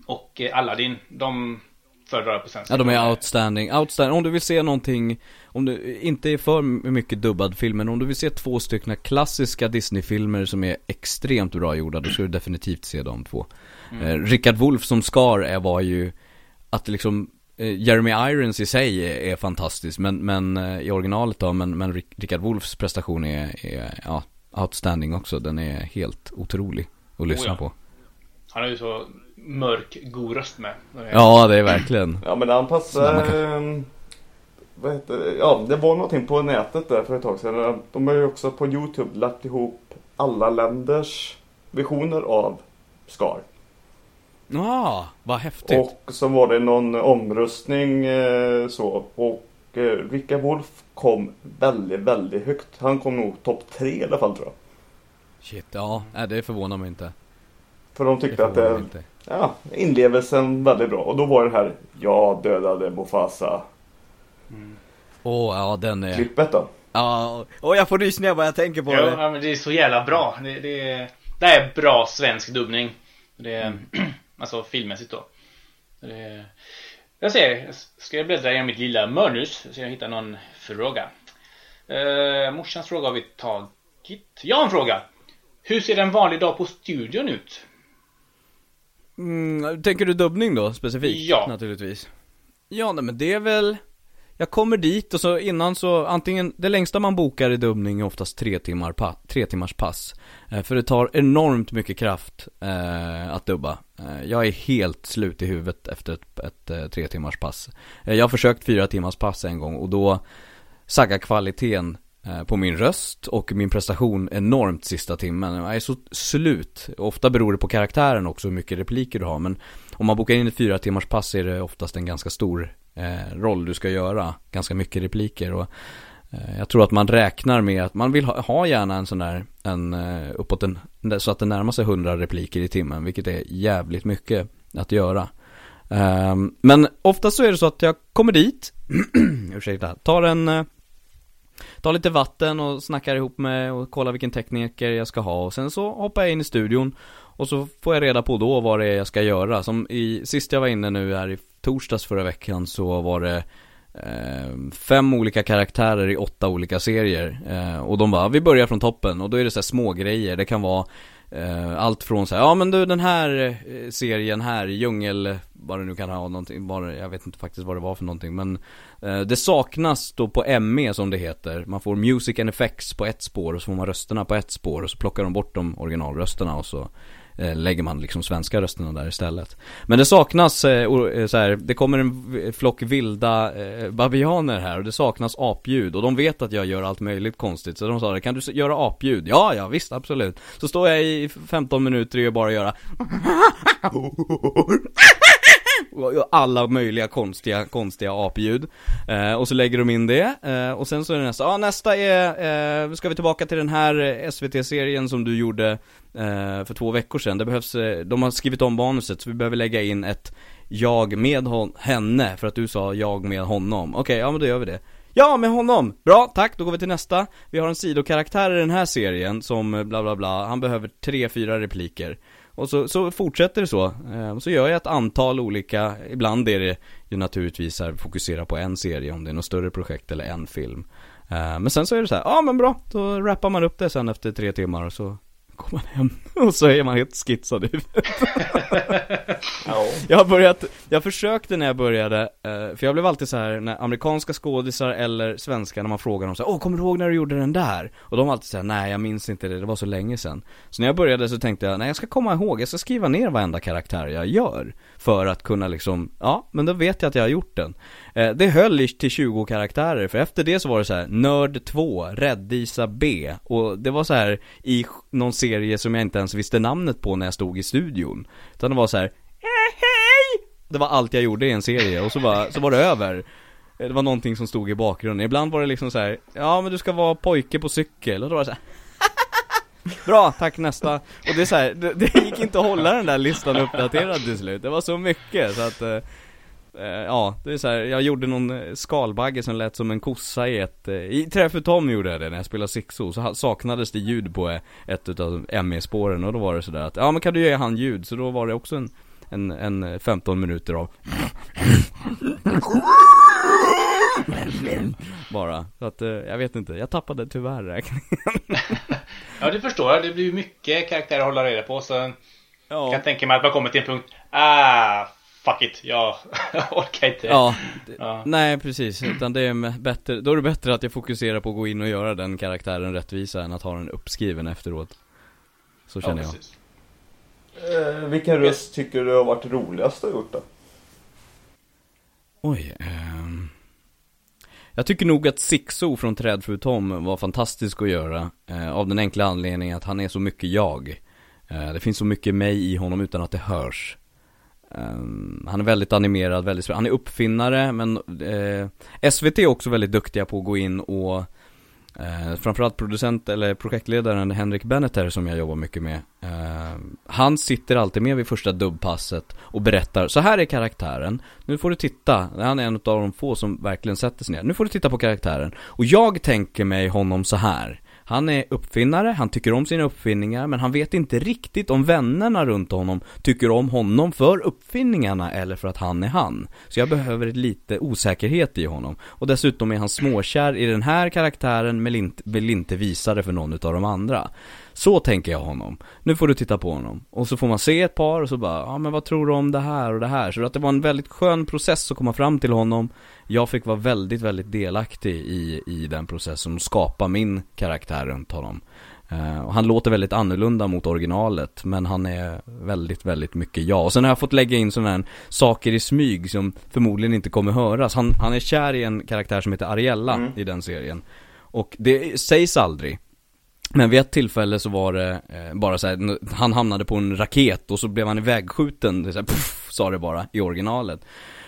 och Aladdin. De föredrar jag på svenska. Ja de är outstanding, outstanding. Om du vill se någonting, om du inte är för mycket dubbad film, men om du vill se två stycken klassiska Disney-filmer som är extremt bra gjorda, då ska du definitivt se de två. Eh, Richard Wolff som Scar är, var ju, att liksom, Jeremy Irons i sig är, är fantastisk, men, men eh, i originalet då, men, men Richard Wolffs prestation är, är, ja, outstanding också. Den är helt otrolig att lyssna ja. på. Han har ju så mörk, god röst med. Ja, det är verkligen. Ja men han passar... Snabba ehm, vad heter det? Ja, det var någonting på nätet där för ett tag sedan. De har ju också på Youtube lagt ihop alla länders visioner av Scar. Ja, vad häftigt. Och så var det någon omröstning eh, så. Och eh, Rickard Wolff kom väldigt, väldigt högt. Han kom nog topp tre i alla fall tror jag. Shit, ja, nej, det förvånar mig inte. För de Det tyckte att förvånar det, inte. ja, inlevelsen väldigt bra. Och då var det här Jag dödade Mufasa Åh, ja den är... klippet då. Ja, och jag får rysningar bara jag tänker på Ja, det. ja, men det är så jävla bra. Det, det, är, det är bra svensk dubbning. Det är, Alltså filmmässigt då. Det är, jag ser, ska jag bläddra i mitt lilla manus så jag hittar någon fråga. Uh, morsans fråga har vi tagit. Jag har en fråga. Hur ser en vanlig dag på studion ut? Mm, tänker du dubbning då, specifikt? Ja. Naturligtvis. Ja, nej, men det är väl... Jag kommer dit och så innan så, antingen, det längsta man bokar i dubbning är oftast tre, timmar pa, tre timmars pass. Eh, för det tar enormt mycket kraft eh, att dubba. Eh, jag är helt slut i huvudet efter ett, ett ett tre timmars pass. Jag har försökt fyra timmars pass en gång och då saggar kvaliteten på min röst och min prestation enormt sista timmen. Jag är så slut. Ofta beror det på karaktären också hur mycket repliker du har men om man bokar in ett fyra timmars pass är det oftast en ganska stor Eh, roll du ska göra. Ganska mycket repliker och eh, jag tror att man räknar med att man vill ha, ha gärna en sån där, en eh, uppåt en, så att det närmar sig 100 repliker i timmen, vilket är jävligt mycket att göra. Ehm, men oftast så är det så att jag kommer dit, ursäkta, tar en eh, Tar lite vatten och snackar ihop med och kollar vilken tekniker jag ska ha och sen så hoppar jag in i studion och så får jag reda på då vad det är jag ska göra. Som i, sist jag var inne nu här i torsdags förra veckan så var det eh, fem olika karaktärer i åtta olika serier. Eh, och de bara, vi börjar från toppen och då är det så här små grejer. Det kan vara eh, allt från så här, ja men du den här eh, serien här, djungel, vad det nu kan ha någonting, bara, jag vet inte faktiskt vad det var för någonting men eh, det saknas då på ME som det heter. Man får music and effects på ett spår och så får man rösterna på ett spår och så plockar de bort de originalrösterna och så Eh, lägger man liksom svenska rösterna där istället. Men det saknas, eh, eh, så här, det kommer en flock vilda babianer här och det saknas apljud och de vet att jag gör allt möjligt konstigt så de sa kan du göra apljud? Ja, ja visst absolut. Så står jag i 15 minuter och bara göra alla möjliga konstiga, konstiga apljud. Eh, och så lägger de in det, eh, och sen så är det nästa, ja nästa är, eh, ska vi tillbaka till den här SVT-serien som du gjorde eh, för två veckor sedan. Det behövs, eh, de har skrivit om manuset så vi behöver lägga in ett jag med hon, henne, för att du sa jag med honom. Okej, ja men då gör vi det. Ja, med honom! Bra, tack, då går vi till nästa. Vi har en sidokaraktär i den här serien som eh, bla bla bla, han behöver tre, fyra repliker. Och så, så fortsätter det så. Ehm, så gör jag ett antal olika, ibland är det ju naturligtvis här fokusera på en serie om det är något större projekt eller en film. Ehm, men sen så är det så här, ja men bra, då rappar man upp det sen efter tre timmar och så går man hem och så är man helt skitsad i huvudet. Ja. Jag har börjat, jag försökte när jag började, eh, för jag blev alltid så här när amerikanska skådisar eller svenska när man frågar dem så här, Åh, kommer du ihåg när du gjorde den där? Och de var alltid såhär, nej jag minns inte det, det var så länge sedan. Så när jag började så tänkte jag, nej jag ska komma ihåg, jag ska skriva ner varenda karaktär jag gör. För att kunna liksom, ja, men då vet jag att jag har gjort den. Eh, det höll i- till 20 karaktärer, för efter det så var det så här, Nörd 2, Räddisa B. Och det var så här i någon serie som jag inte ens visste namnet på när jag stod i studion. Utan det var så här, eh, hej! Det var allt jag gjorde i en serie och så var, så var det över. Eh, det var någonting som stod i bakgrunden. Ibland var det liksom så här, ja men du ska vara pojke på cykel. Och då var det så här, Bra, tack nästa. Och det är så här, det, det gick inte att hålla den där listan uppdaterad till slut. Det var så mycket så att eh, Ja, det är så här, jag gjorde någon eh, skalbagge som lät som en kossa i ett, eh, i Trä för Tom gjorde jag det när jag spelade Sixo, så saknades det ljud på eh, ett utav ME-spåren och då var det sådär att, ja men kan du ge han ljud? Så då var det också en, en, en eh, 15 minuter av Bara, så att eh, jag vet inte, jag tappade tyvärr räkningen Ja, det förstår jag. Det blir ju mycket karaktärer att hålla reda på. Så jag Ja, kan tänka mig att man kommer till en punkt. Ah, fuck it. Jag orkar inte. ja, det, Ja. nej precis, utan det är bättre, då är det bättre att jag fokuserar på att gå in och göra den karaktären rättvisa än att ha den uppskriven efteråt Så Ja, känner jag precis. Eh, vilken röst tycker du har varit roligast att ha gjort då? Oj, ehm. Jag tycker nog att Sixo från Trädfru Tom var fantastisk att göra eh, Av den enkla anledningen att han är så mycket jag eh, Det finns så mycket mig i honom utan att det hörs Um, Han är väldigt animerad, väldigt Han är uppfinnare men eh, SVT är också väldigt duktiga på att gå in och eh, Framförallt producent eller projektledaren Henrik Benneter som jag jobbar mycket med eh, Han sitter alltid med vid första dubbpasset och berättar Så här är karaktären Nu får du titta, han är en av de få som verkligen sätter sig ner. Nu får du titta på karaktären. Och jag tänker mig honom så här han är uppfinnare, han tycker om sina uppfinningar men han vet inte riktigt om vännerna runt honom tycker om honom för uppfinningarna eller för att han är han. Så jag behöver lite osäkerhet i honom. Och dessutom är han småkär i den här karaktären men vill inte visa det för någon utav de andra. Så tänker jag honom. Nu får du titta på honom. Och så får man se ett par och så bara, ja men vad tror du om det här och det här? Så att det var en väldigt skön process att komma fram till honom. Jag fick vara väldigt, väldigt delaktig i, i den processen och skapa min karaktär runt honom. Och han låter väldigt annorlunda mot originalet, men han är väldigt, väldigt mycket jag. Och sen har jag fått lägga in sådana här saker i smyg som förmodligen inte kommer höras. Han, han är kär i en karaktär som heter Ariella Mm. i den serien. Och det sägs aldrig. Men vid ett tillfälle så var det eh, bara så här, han hamnade på en raket och så blev han ivägskjuten, det så här, puff, sa det bara i originalet.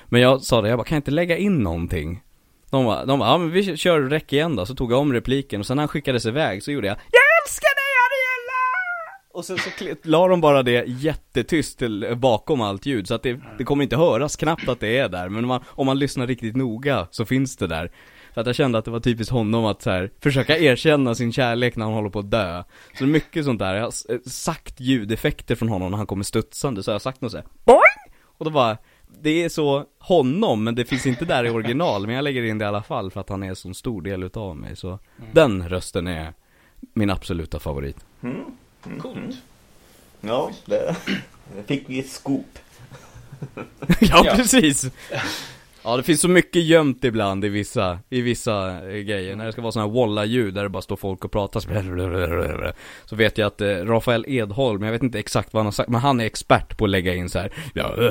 Men jag sa det, jag bara, kan jag inte lägga in någonting? De bara, de bara, ja men vi kör räck igen då, så tog jag om repliken och sen när han skickades iväg så gjorde jag Jag älskar dig Ariella! Och sen så la de bara det jättetyst till, bakom allt ljud så att det, det kommer inte höras knappt att det är där Men om man, om man lyssnar riktigt noga så finns det där så att jag kände att det var typiskt honom att så här, försöka erkänna sin kärlek när han håller på att dö Så mycket sånt där, jag har eh, sagt ljudeffekter från honom när han kommer studsande så har jag sagt något såhär Boing! Och då bara det är så honom, men det finns inte där i original, men jag lägger in det i alla fall för att han är en så stor del utav mig, så den rösten är min absoluta favorit. Coolt. Ja, det, det fick vi ett scoop. Ja. precis! Ja, det finns så mycket gömt ibland i vissa, i vissa eh, grejer. När det ska vara sådana här walla-ljud där det bara står folk och pratar så, så vet jag att eh, Rafael Edholm, jag vet inte exakt vad han har sagt, men han är expert på att lägga in så här. Ja,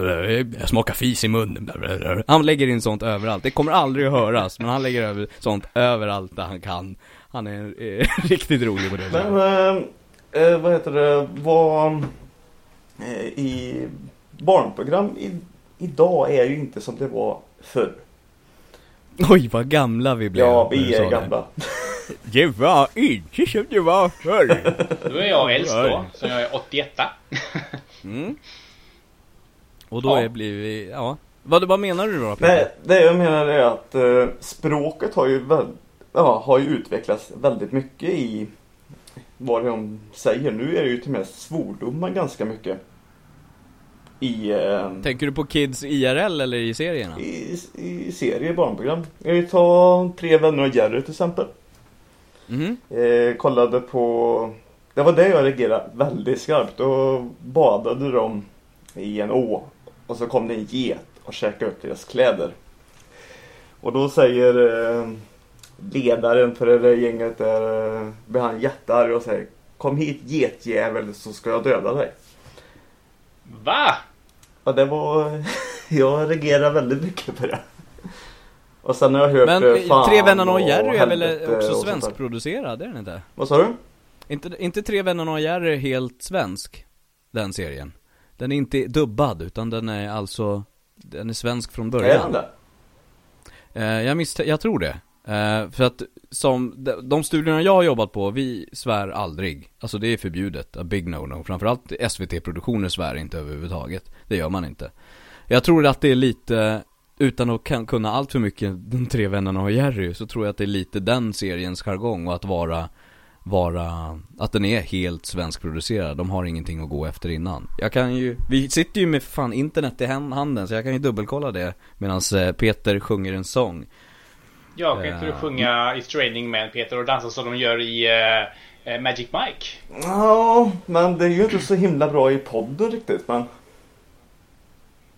jag smakar fis i munnen. Han lägger in sånt överallt. Det kommer aldrig att höras, men han lägger över sånt överallt där han kan. Han är eh, riktigt rolig på det Men eh, eh, vad heter det, vad eh, i barnprogram i, idag är ju inte som det var förr. Oj, vad gamla vi blev. Ja, vi är gamla. Det var inte som det var förr. Då är jag äldst då, så jag är 81 Mm. Och då Ja. är blir vi, ja. Vad, vad menar du då? Peter? Nej, det jag menar är att eh, språket har ju, väl, ja, har ju utvecklats väldigt mycket i vad de säger. Nu är det ju till och med svordomar ganska mycket. I, eh, Tänker du på Kids IRL eller i serierna? i, i serier, barnprogram. Jag vill ta Tre vänner och Jerry till exempel. Mhm. Eh, kollade på det var det jag reagerade väldigt skarpt. Då badade de i en å. Och så kom det en get och käkade upp deras kläder. Och då säger eh, ledaren för det där gänget där, eh, blir han jättearg och säger Kom hit getjävel så ska jag döda dig. Va? Ja det var... jag reagerade väldigt mycket på det. Och sen har jag hört Men eh, eh, fan Tre vännerna och Jerry är väl också svenskproducerad, är den inte? Vad sa du? Inte, inte Tre vännerna och Jerry helt svensk, den serien. Den är inte dubbad, utan den är alltså, den är svensk från Är början. den det? Eh, jag, jag tror det. Eh, för att som, de, de studierna jag har jobbat på, vi svär aldrig. Alltså det är förbjudet, a big no-no. Framförallt SVT-produktioner svär inte överhuvudtaget. Det gör man inte. Jag tror att det är lite, utan att kan, kunna allt för mycket De tre vännerna och Jerry, så tror jag att det är lite den seriens jargong och att vara vara, att den är helt svenskproducerad, de har ingenting att gå efter innan. Jag kan ju, vi sitter ju med fan internet i handen så jag kan ju dubbelkolla det medan eh, Peter sjunger en sång. Ja, kan inte du Ja. sjunga It's Raining Man Peter och dansa som de gör i eh, eh, Magic Mike? Ja, men det är ju inte så himla bra i podden riktigt. Men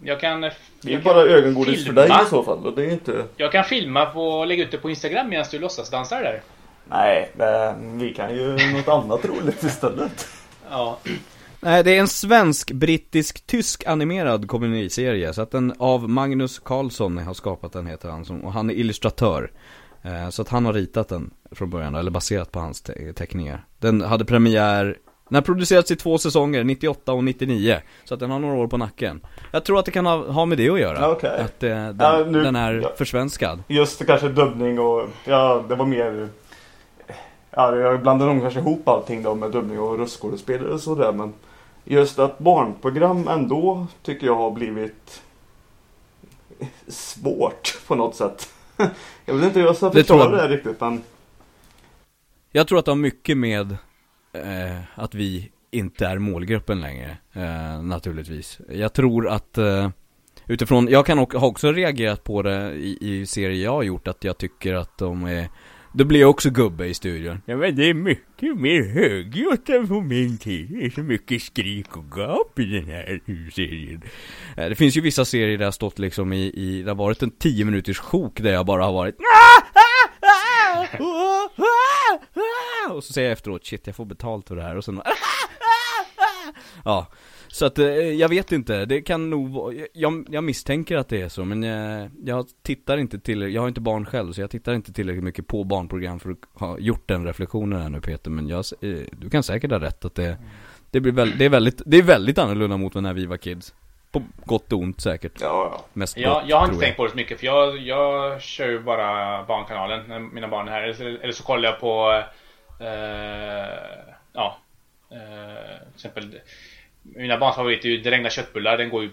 Jag kan... eh, det är ju bara ögongodis för filma. dig i så fall. Och det är inte... Jag kan filma på och lägga ut det på Instagram medan du låtsas dansar där. Nej, men vi kan ju något annat roligt istället. Ja. Nej, det är en svensk, brittisk, tysk animerad komediserie. Så att den av Magnus Carlsson har skapat den heter han. Som, och han är illustratör. Eh, så att han har ritat den från början, eller baserat på hans te- teckningar. Den hade premiär, den har producerats i två säsonger, 98 och 99. Så att den har några år på nacken. Jag tror att det kan ha, ha med det att göra. Okej. Att eh, den, Ja, nu- den är ja. försvenskad. Just kanske dubbning och... Ja, det var mer... Ja, jag blandade nog kanske ihop allting då med dubbning och röstskådespelare och sådär. Men just att barnprogram ändå tycker jag har blivit svårt på något sätt. Jag vet inte hur jag ska Det förklara jag. det riktigt men... Jag tror att det har mycket med eh, att vi inte är målgruppen längre, eh, naturligtvis. Jag tror att eh, utifrån, jag kan också, har också reagerat på det i, i serier jag har gjort, att jag tycker att de är då blir jag också gubbe i studion. Ja men det är mycket mer högljutt än på min tid. Det är så mycket skrik och gap i den här serien. Eh, Det finns ju vissa serier där jag stått liksom i, i det har varit en 10 minuters sjok där jag bara har varit och så säger jag efteråt, shit jag får betalt för det här och sen Ja, så att eh, jag vet inte, det kan nog vara, jag, jag misstänker att det är så men jag, jag tittar inte till, jag har inte barn själv så jag tittar inte tillräckligt mycket på barnprogram för att ha gjort den reflektionen här nu Peter men jag, eh, du kan säkert ha rätt att det, det blir väl, det är väldigt, det är väldigt annorlunda mot när vi var kids På gott och ont säkert, Ja, ja. mest Jag, gott, jag har inte tror tänkt på det så mycket för jag, jag kör ju bara Barnkanalen när mina barn är här. Eller, så- eller så kollar jag på eh, Ja eh, Till exempel Mina barns favorit är ju regnar köttbullar. Den går ju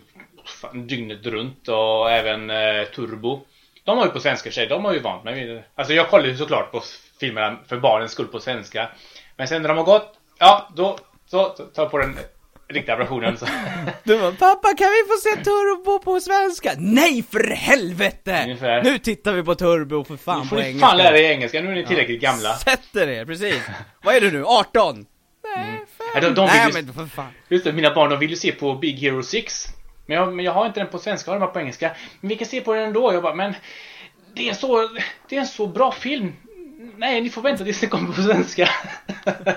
fan, dygnet runt och även eh, Turbo. De har ju på svenska sig. De har ju vant mig Alltså jag kollar ju såklart på filmerna för barnens skull på svenska. Men sen när de har gått Ja då så tar jag på den riktiga versionen så. Du bara, pappa kan vi få se Turbo på svenska? Nej för helvete! Ungefär. Nu tittar vi på Turbo för fan Nu på får ni engelska fan lära er engelska. Nu är ni tillräckligt gamla. Sätter er, precis! Vad är du nu, 18? Nej, Nej, de- de Nej ju- men för fan Just det, mina barn de vill ju se på Big Hero 6. Men jag, men jag har inte den på svenska, jag har den bara på engelska. Men vi kan se på den ändå. Jag bara, men det är så, det är en så bra film. Nej, ni får vänta tills den kommer på svenska.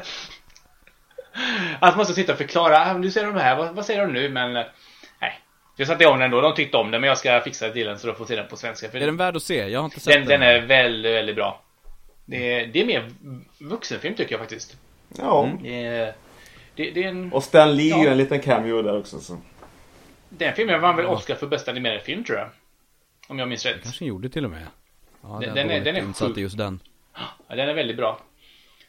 Att måste sitta och förklara. "Ah, Nu säger de här, vad, vad säger de nu? Men eh, nej. Jag satte om den då, de tyckte om den men jag ska fixa till den så de får se den på svenska. För Är den värd att se? Jag har inte sett den, den är väldigt, väldigt bra. Det är, det är mer vuxenfilm tycker jag faktiskt. ja. Det är, det, det är en... Och Stan Lee Ja. en liten cameo där också så. Den filmen vann väl Oscar för bästa animerade film tror jag. Om jag minns rätt. Kanske gjorde till och med Ja, Den- det den är- den är sjuk. just den Ja, den är väldigt bra.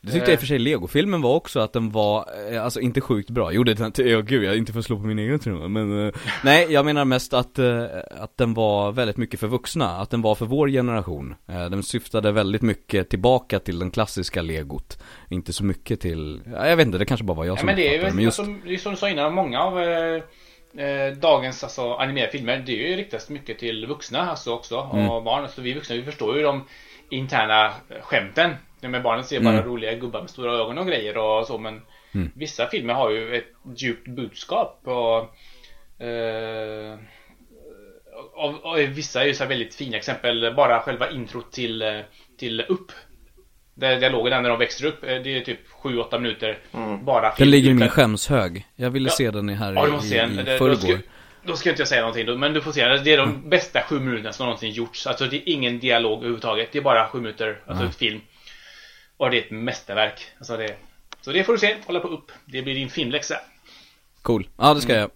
Det tyckte jag i och för sig Lego-filmen var också att den var, eh, alltså inte sjukt bra, jo det, ja gud jag inte får slå på min egen trumma men eh, Nej jag menar mest att, eh, att den var väldigt mycket för vuxna, att den var för vår generation Eh, Den syftade väldigt mycket tillbaka till den klassiska legot Inte så mycket till, ja, jag vet inte, det kanske bara var jag Ja, som men det är ju men just, alltså, det är som du sa innan, många av eh, eh, dagens alltså, animerade filmer, det är ju riktas mycket till vuxna alltså också, Mm. och barn. Så vi vuxna, vi förstår ju de interna skämten. Men barnen ser bara Mm. roliga gubbar med stora ögon och grejer och så, men Mm. Vissa filmer har ju ett djupt budskap och eh, och, och vissa är ju så här väldigt fina exempel. Bara själva introt till, eh, till Upp. Där dialogen där när de växer upp, eh, det är typ 7-8 minuter. Bara Den ligger i utan- min skämshög. Jag ville Ja. se den här Ja, du i, måste se den. i förrgår. ska, då ska inte jag säga någonting, men du får se den. Det är de bästa sju minuterna som någonsin gjorts. Alltså det är ingen dialog överhuvudtaget. Det är bara sju minuter, alltså Nej. ett film. Och det är ett mästerverk. Alltså det, så det får du se, hålla på upp. Det blir din filmläxa. Cool. Ja, det ska jag.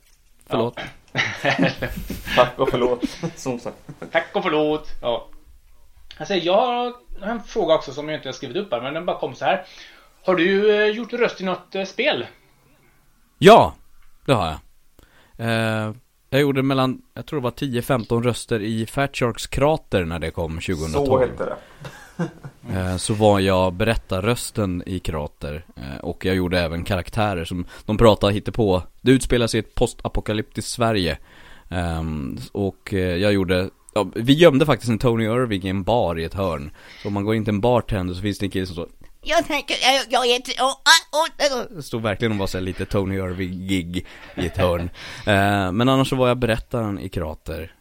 Förlåt. Tack och förlåt. Som sagt. Tack och förlåt. Ja. Alltså, jag har en fråga också som jag inte har skrivit upp här, men den bara kom så här. Har du eh, gjort röst i något eh, spel? Ja, det har jag. Eh, jag gjorde mellan, jag tror det var 10-15 röster i Fat Sharks krater när det kom 2012. Så hette det. Eh, så var jag berättarrösten i Krater eh, Och jag gjorde även karaktärer som De pratade på. Det utspelar sig i ett postapokalyptiskt Sverige ehm, Och eh, jag gjorde ja, Vi gömde faktiskt en Tony Irving i en bar i ett hörn Så om man går in till en bartender så finns det en kille som står Jag tänker, jag, jag heter... Oh, oh, oh. Det stod verkligen och var så lite Tony Irving-gig i ett hörn Eh, Men annars så var jag berättaren i Krater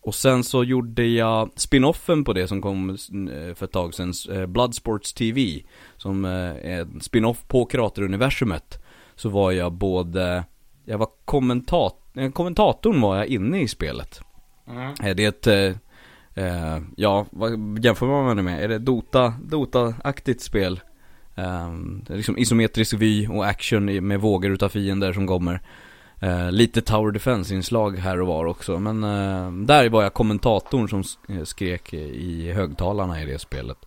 och sen så gjorde jag spin-offen på det som kom eh, för ett tag sedan eh, Bloodsports TV Som eh, är en spin-off på Krateruniversumet Så var jag både Jag var kommentat eh, Kommentatorn var jag inne i spelet Mm. Eh, Det är ett eh, eh, Ja, vad jämför man det med? Är det Dota, Dota-aktigt spel? Ehm, är liksom isometrisk vy och action med vågor utav fiender som kommer Eh, Lite Tower Defense-inslag här och var också Men eh, där var jag kommentatorn som eh, skrek i högtalarna i det spelet.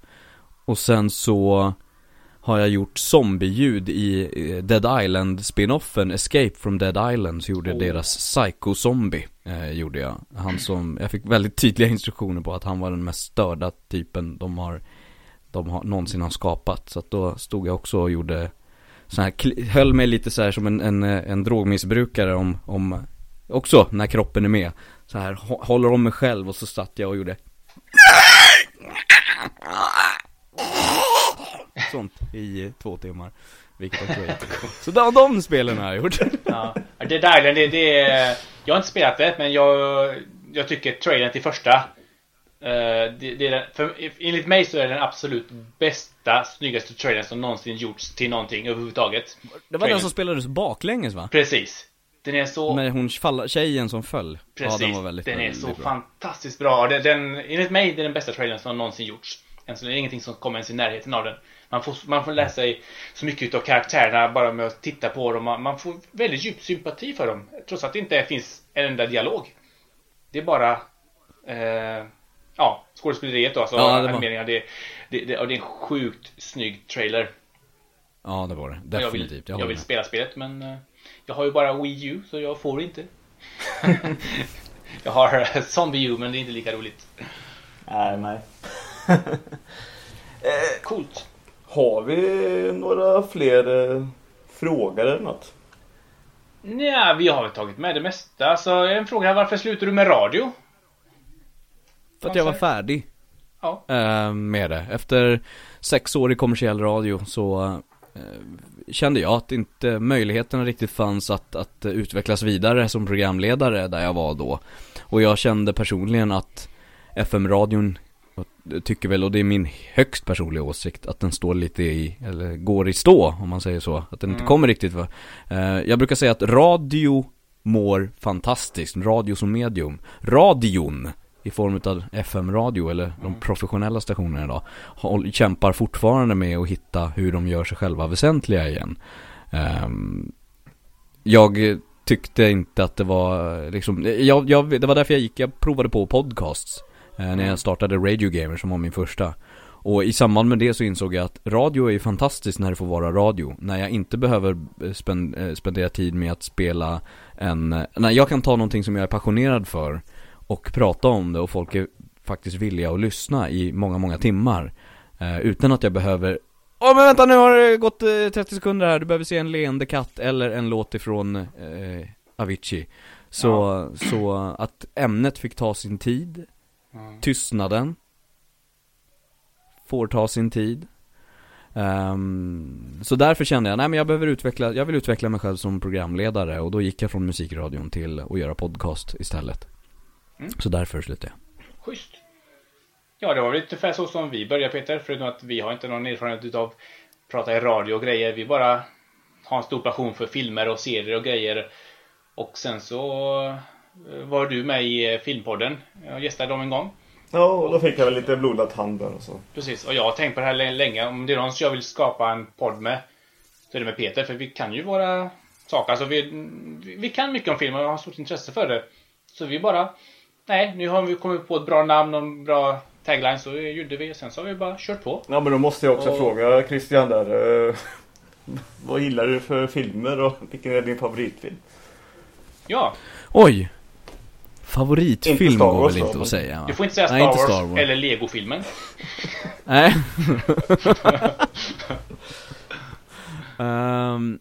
Och sen så har jag gjort zombieljud i eh, Dead Island spinoffen Escape from Dead Island så gjorde Oh. deras Psycho-zombie eh, Gjorde jag. Han som, jag fick väldigt tydliga instruktioner på att han var den mest störda typen de har De har någonsin har skapat. Så att då stod jag också och gjorde så här, höll mig lite så här som en, en, en drogmissbrukare om, om Också när kroppen är med Så här, håller om mig själv och så satt jag och gjorde Sånt i två timmar Vilket också är Så de, de spelen har jag gjort Ja. är Island, det, det är... Jag har inte spelat det, men jag, jag tycker trailern till första eh, det, det är den, för, enligt mig så är det den absolut bästa, snyggaste trailern som någonsin gjorts till någonting överhuvudtaget. Det var den Trailern. som spelades baklänges va? Precis. Den är så... Med hon fall, tjejen som föll Precis, Ja den var väldigt, den är väldigt så bra. fantastiskt bra. Den, den, enligt mig det är den bästa trailern som någonsin gjorts. Än så länge ingenting som kommer ens i närheten av den. Man får, man får lära sig så mycket av karaktärerna bara med att titta på dem. Man, man får väldigt djup sympati för dem. Trots att det inte finns en enda dialog. Det är bara eh, ja, skådespeleriet då. Alltså Ja, det var-. Det, det, det, och det är en sjukt snygg trailer. Ja det var det, Och jag definitivt vill, jag jag vill spela spelet men eh, jag har ju bara Wii U så jag får inte. jag har Zombie U men det är inte lika roligt. Nej, nej. Coolt. Har vi några fler eh, frågor eller något? Nja, vi har väl tagit med det mesta. Så en fråga här, varför slutar du med radio? För att jag var färdig Ja. eh, med det. Efter sex år i kommersiell radio så eh, kände jag att inte möjligheterna riktigt fanns att, att utvecklas vidare som programledare där jag var då. Och jag kände personligen att FM-radion jag tycker väl, och det är min högst personliga åsikt, att den står lite i, eller går i stå om man säger så. Att den inte kommer riktigt va. Eh, jag brukar säga att radio mår fantastiskt, radio som medium. Radion i form av FM-radio eller de professionella stationerna idag håll, kämpar fortfarande med att hitta hur de gör sig själva väsentliga igen. Ehm, jag tyckte inte att det var liksom, jag, jag, det var därför jag gick, jag provade på podcasts eh, när jag startade Radio Gamer som var min första. Och i samband med det så insåg jag att radio är ju fantastiskt när det får vara radio. När jag inte behöver eh, spend, eh, spendera tid med att spela en, när jag kan ta någonting som jag är passionerad för och prata om det och folk är faktiskt villiga att lyssna i många, många timmar. Eh, utan att jag behöver Åh men vänta nu har det gått eh, 30 sekunder här, du behöver se en leende katt eller en låt ifrån eh, Avicii. Så, så att ämnet fick ta sin tid, tystnaden får ta sin tid. Ehm, så därför kände jag, nej men jag behöver utveckla, jag vill utveckla mig själv som programledare och då gick jag från musikradion till att göra podcast istället. Mm. Så därför slutade jag. Schysst. Ja, det var väl ungefär så som vi började Peter. Förutom att vi har inte någon erfarenhet utav prata i radio och grejer. Vi bara har en stor passion för filmer och serier och grejer. Och sen så eh, var du med i eh, Filmpodden. Jag gästade dem en gång. Ja, och då fick jag väl lite blodad tand där och så. Precis, och jag har tänkt på det här lä- länge. Om det är någon som jag vill skapa en podd med så är det med Peter, för vi kan ju våra saker. Alltså vi, vi- vi kan mycket om film och har stort intresse för det. Så vi bara, nej, nu har vi kommit på ett bra namn och en bra tagline så gjorde vi. Sen så har vi bara kört på. Ja, men då måste jag också Och- fråga Christian där. eh, vad gillar du för filmer och vilken är din favoritfilm? Ja, Oj! Favoritfilm går väl inte att säga? du får inte säga Star, Nej, inte Wars, Star Wars. eller Lego-filmen. Nej. Ehm,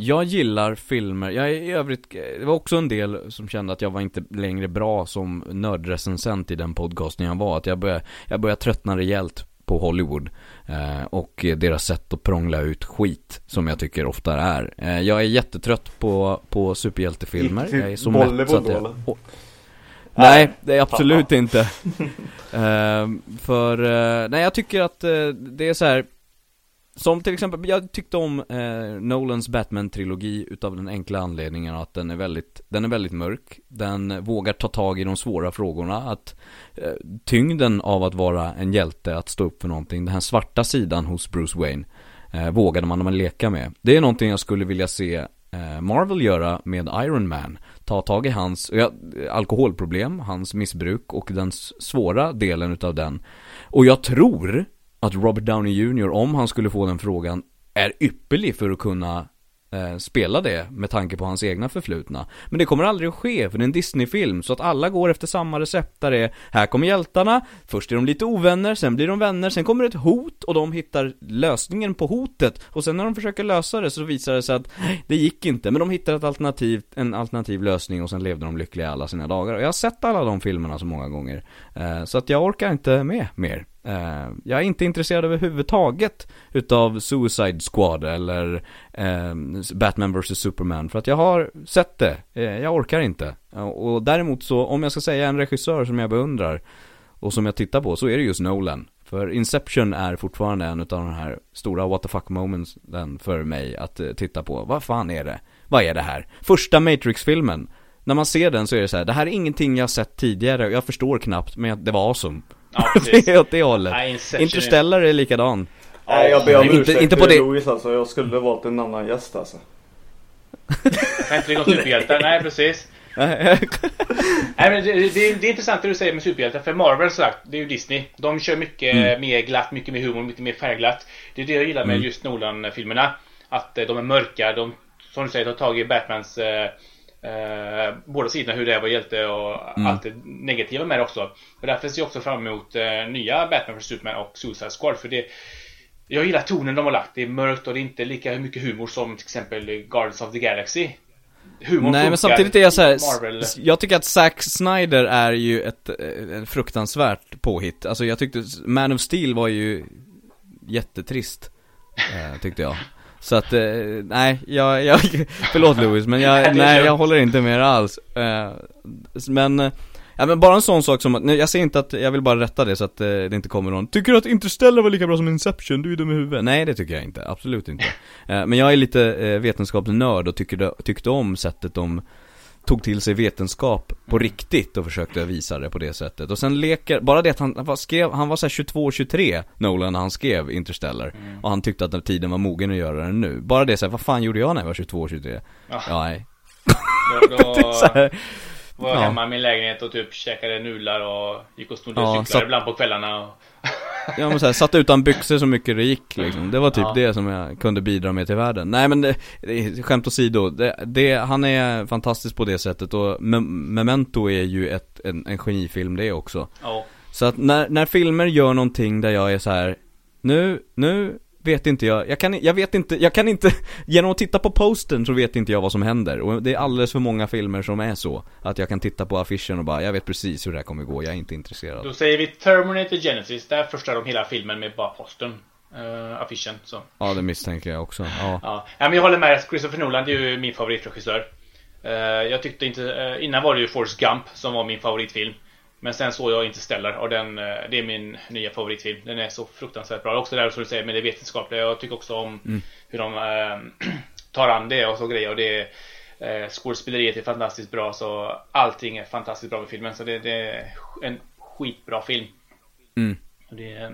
jag gillar filmer, jag är i övrigt, det var också en del som kände att jag var inte längre bra som nördrecensent i den podcasten jag var. Att jag började, jag började tröttna rejält på Hollywood. eh, och deras sätt att prångla ut skit, som jag tycker ofta är. Eh, jag är jättetrött på, på superhjältefilmer. Jag är så mätt så att jag... Åh. Nej, det är absolut inte. Ehm, för, eh, nej jag tycker att eh, det är så här. Som till exempel, jag tyckte om eh, Nolans Batman-trilogi utav den enkla anledningen att den är väldigt, den är väldigt mörk. Den vågar ta tag i de svåra frågorna. Att eh, tyngden av att vara en hjälte, att stå upp för någonting, den här svarta sidan hos Bruce Wayne, eh, vågade man, man leka med. Det är någonting jag skulle vilja se eh, Marvel göra med Iron Man. Ta tag i hans ja, alkoholproblem, hans missbruk och den svåra delen utav den. Och jag tror att Robert Downey Jr, om han skulle få den frågan, är ypperlig för att kunna eh, spela det med tanke på hans egna förflutna. Men det kommer aldrig att ske, för det är en Disney-film, så att alla går efter samma recept där det är, här kommer hjältarna, först är de lite ovänner, sen blir de vänner, sen kommer ett hot och de hittar lösningen på hotet. Och sen när de försöker lösa det så visar det sig att det gick inte, men de hittar ett alternativ, en alternativ lösning och sen levde de lyckliga alla sina dagar. Och jag har sett alla de filmerna så många gånger. Eh, så att jag orkar inte med mer. Eh, jag är inte intresserad överhuvudtaget utav Suicide Squad eller eh, Batman vs Superman för att jag har sett det. Eh, jag orkar inte. Eh, och däremot så, om jag ska säga en regissör som jag beundrar och som jag tittar på så är det just Nolan. För Inception är fortfarande en utav de här stora what the fuck-momenten för mig att eh, titta på. Vad fan är det? Vad är det här? Första Matrix-filmen. När man ser den så är det så här, det här är ingenting jag sett tidigare och jag förstår knappt, men det var awesome. Ja, det precis. är åt det hållet. Nej, Inception Interstellar är likadan. Nej, jag ber om Nej, inte- ursäkt inte på det- Louis alltså. Jag skulle valt en annan gäst alltså. Kan inte ligga om superhjältar. Nej, precis. Nej, men det, det, det är intressant det du säger med superhjältar. För Marvel sagt, det är ju Disney. De kör mycket Mm. mer glatt, mycket mer humor, mycket mer färgglatt. Det är det jag gillar med just Nolan-filmerna. Att eh, de är mörka, de, som du säger, tar tag i Batmans eh, eh, båda sidorna, hur det vara hjälte och Mm. allt det negativa med det också. Och därför ser jag också fram emot eh, nya Batman vs Superman och Suicide Squad. För det, jag gillar tonen de har lagt. Det är mörkt och det är inte lika mycket humor som till exempel Guardians of the Galaxy. Humorn Nej men samtidigt är jag så här, i Marvel. s- jag tycker att Zack Snyder är ju ett, eh, en fruktansvärt påhitt. Alltså jag tyckte, Man of Steel var ju jättetrist, eh, tyckte jag. Så att, eh, nej, jag, jag, förlåt Louis, men jag, nej jag håller inte med er alls. Eh, men, eh, ja men bara en sån sak som att, nej, jag ser inte att, jag vill bara rätta det så att eh, det inte kommer någon Tycker du att Interstellar var lika bra som Inception? Du är dum i huvudet. Nej det tycker jag inte, absolut inte. Eh, men jag är lite eh, vetenskapsnörd och tyckte, tyckte om sättet de tog till sig vetenskap på riktigt och försökte visa det på det sättet. Och sen leker, bara det att han, var, skrev, han var såhär 22-23, Nolan, när han skrev Interstellar. Och han tyckte att tiden var mogen att göra det nu. Bara det såhär, vad fan gjorde jag när jag var 22-23? Ja. Ja, nej. Då, då här, var jag ja. hemma i min lägenhet och typ käkade nudlar och gick och snodde Ja, cyklar så- ibland på kvällarna. Och... Ja men såhär, satt utan byxor så mycket det gick liksom. Det var typ Ja. det som jag kunde bidra med till världen. Nej men det, det, skämt åsido, det, det, han är fantastisk på det sättet och Me- Memento är ju ett, en, en genifilm det också. Ja. Så att när, när filmer gör någonting där jag är så här. Nu, nu vet inte jag, jag kan, jag vet inte, jag kan inte, genom att titta på postern så vet inte jag vad som händer. Och det är alldeles för många filmer som är så. Att jag kan titta på affischen och bara, jag vet precis hur det här kommer gå, jag är inte intresserad. Då säger vi Terminator Genesis. Där förstör de hela filmen med bara posten. eh, affischen. Så. Ja det misstänker jag också, ja. Ja. men jag håller med. Christopher Nolan det är ju min favoritregissör. Eh, jag tyckte inte... eh, innan var det ju Forrest Gump som var min favoritfilm. Men sen såg jag Interstellar och den, eh, det är min nya favoritfilm. Den är så fruktansvärt bra. Också där som du säger med det vetenskapliga. Jag tycker också om hur de eh, tar an det och så grejer. Och det är, eh, skådespeleriet är fantastiskt bra. Så allting är fantastiskt bra med filmen. Så det, det är en skitbra film. Mm. Det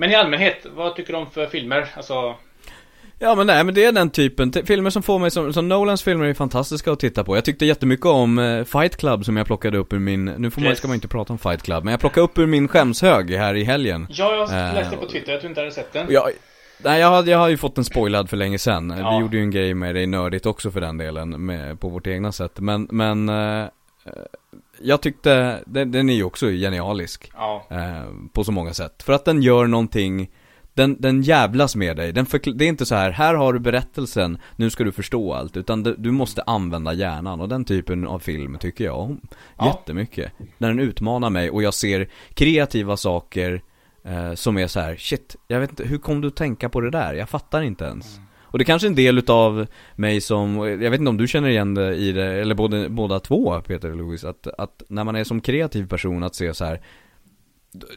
men i allmänhet, vad tycker du om för filmer? Alltså, Ja men nej men det är den typen, filmer som får mig som, som Nolans filmer är fantastiska att titta på. Jag tyckte jättemycket om eh, Fight Club som jag plockade upp ur min, nu får man, Yes. ska man inte prata om Fight Club, men jag plockade upp ur min skämshög här i helgen. ja, jag Eh, läste på Twitter, jag tror inte jag hade sett den. Jag, nej jag har, jag har ju fått den spoilad för länge sedan. Ja. Vi gjorde ju en grej med det nördigt också för den delen, med, på vårt egna sätt. Men, men eh, eh, jag tyckte, den, den är ju också genialisk. Ja, Eh, på så många sätt. För att den gör någonting den, den jävlas med dig. Den det är inte så här, här har du berättelsen, nu ska du förstå allt. Utan du, du måste använda hjärnan. Och den typen av film tycker jag om Ja. jättemycket. När den utmanar mig och jag ser kreativa saker eh, som är så här, shit, jag vet inte, hur kom du att tänka på det där? Jag fattar inte ens. Och det är kanske är en del utav mig som, jag vet inte om du känner igen det i det, eller både, båda två Peter och Louis, att, att när man är som kreativ person att se så här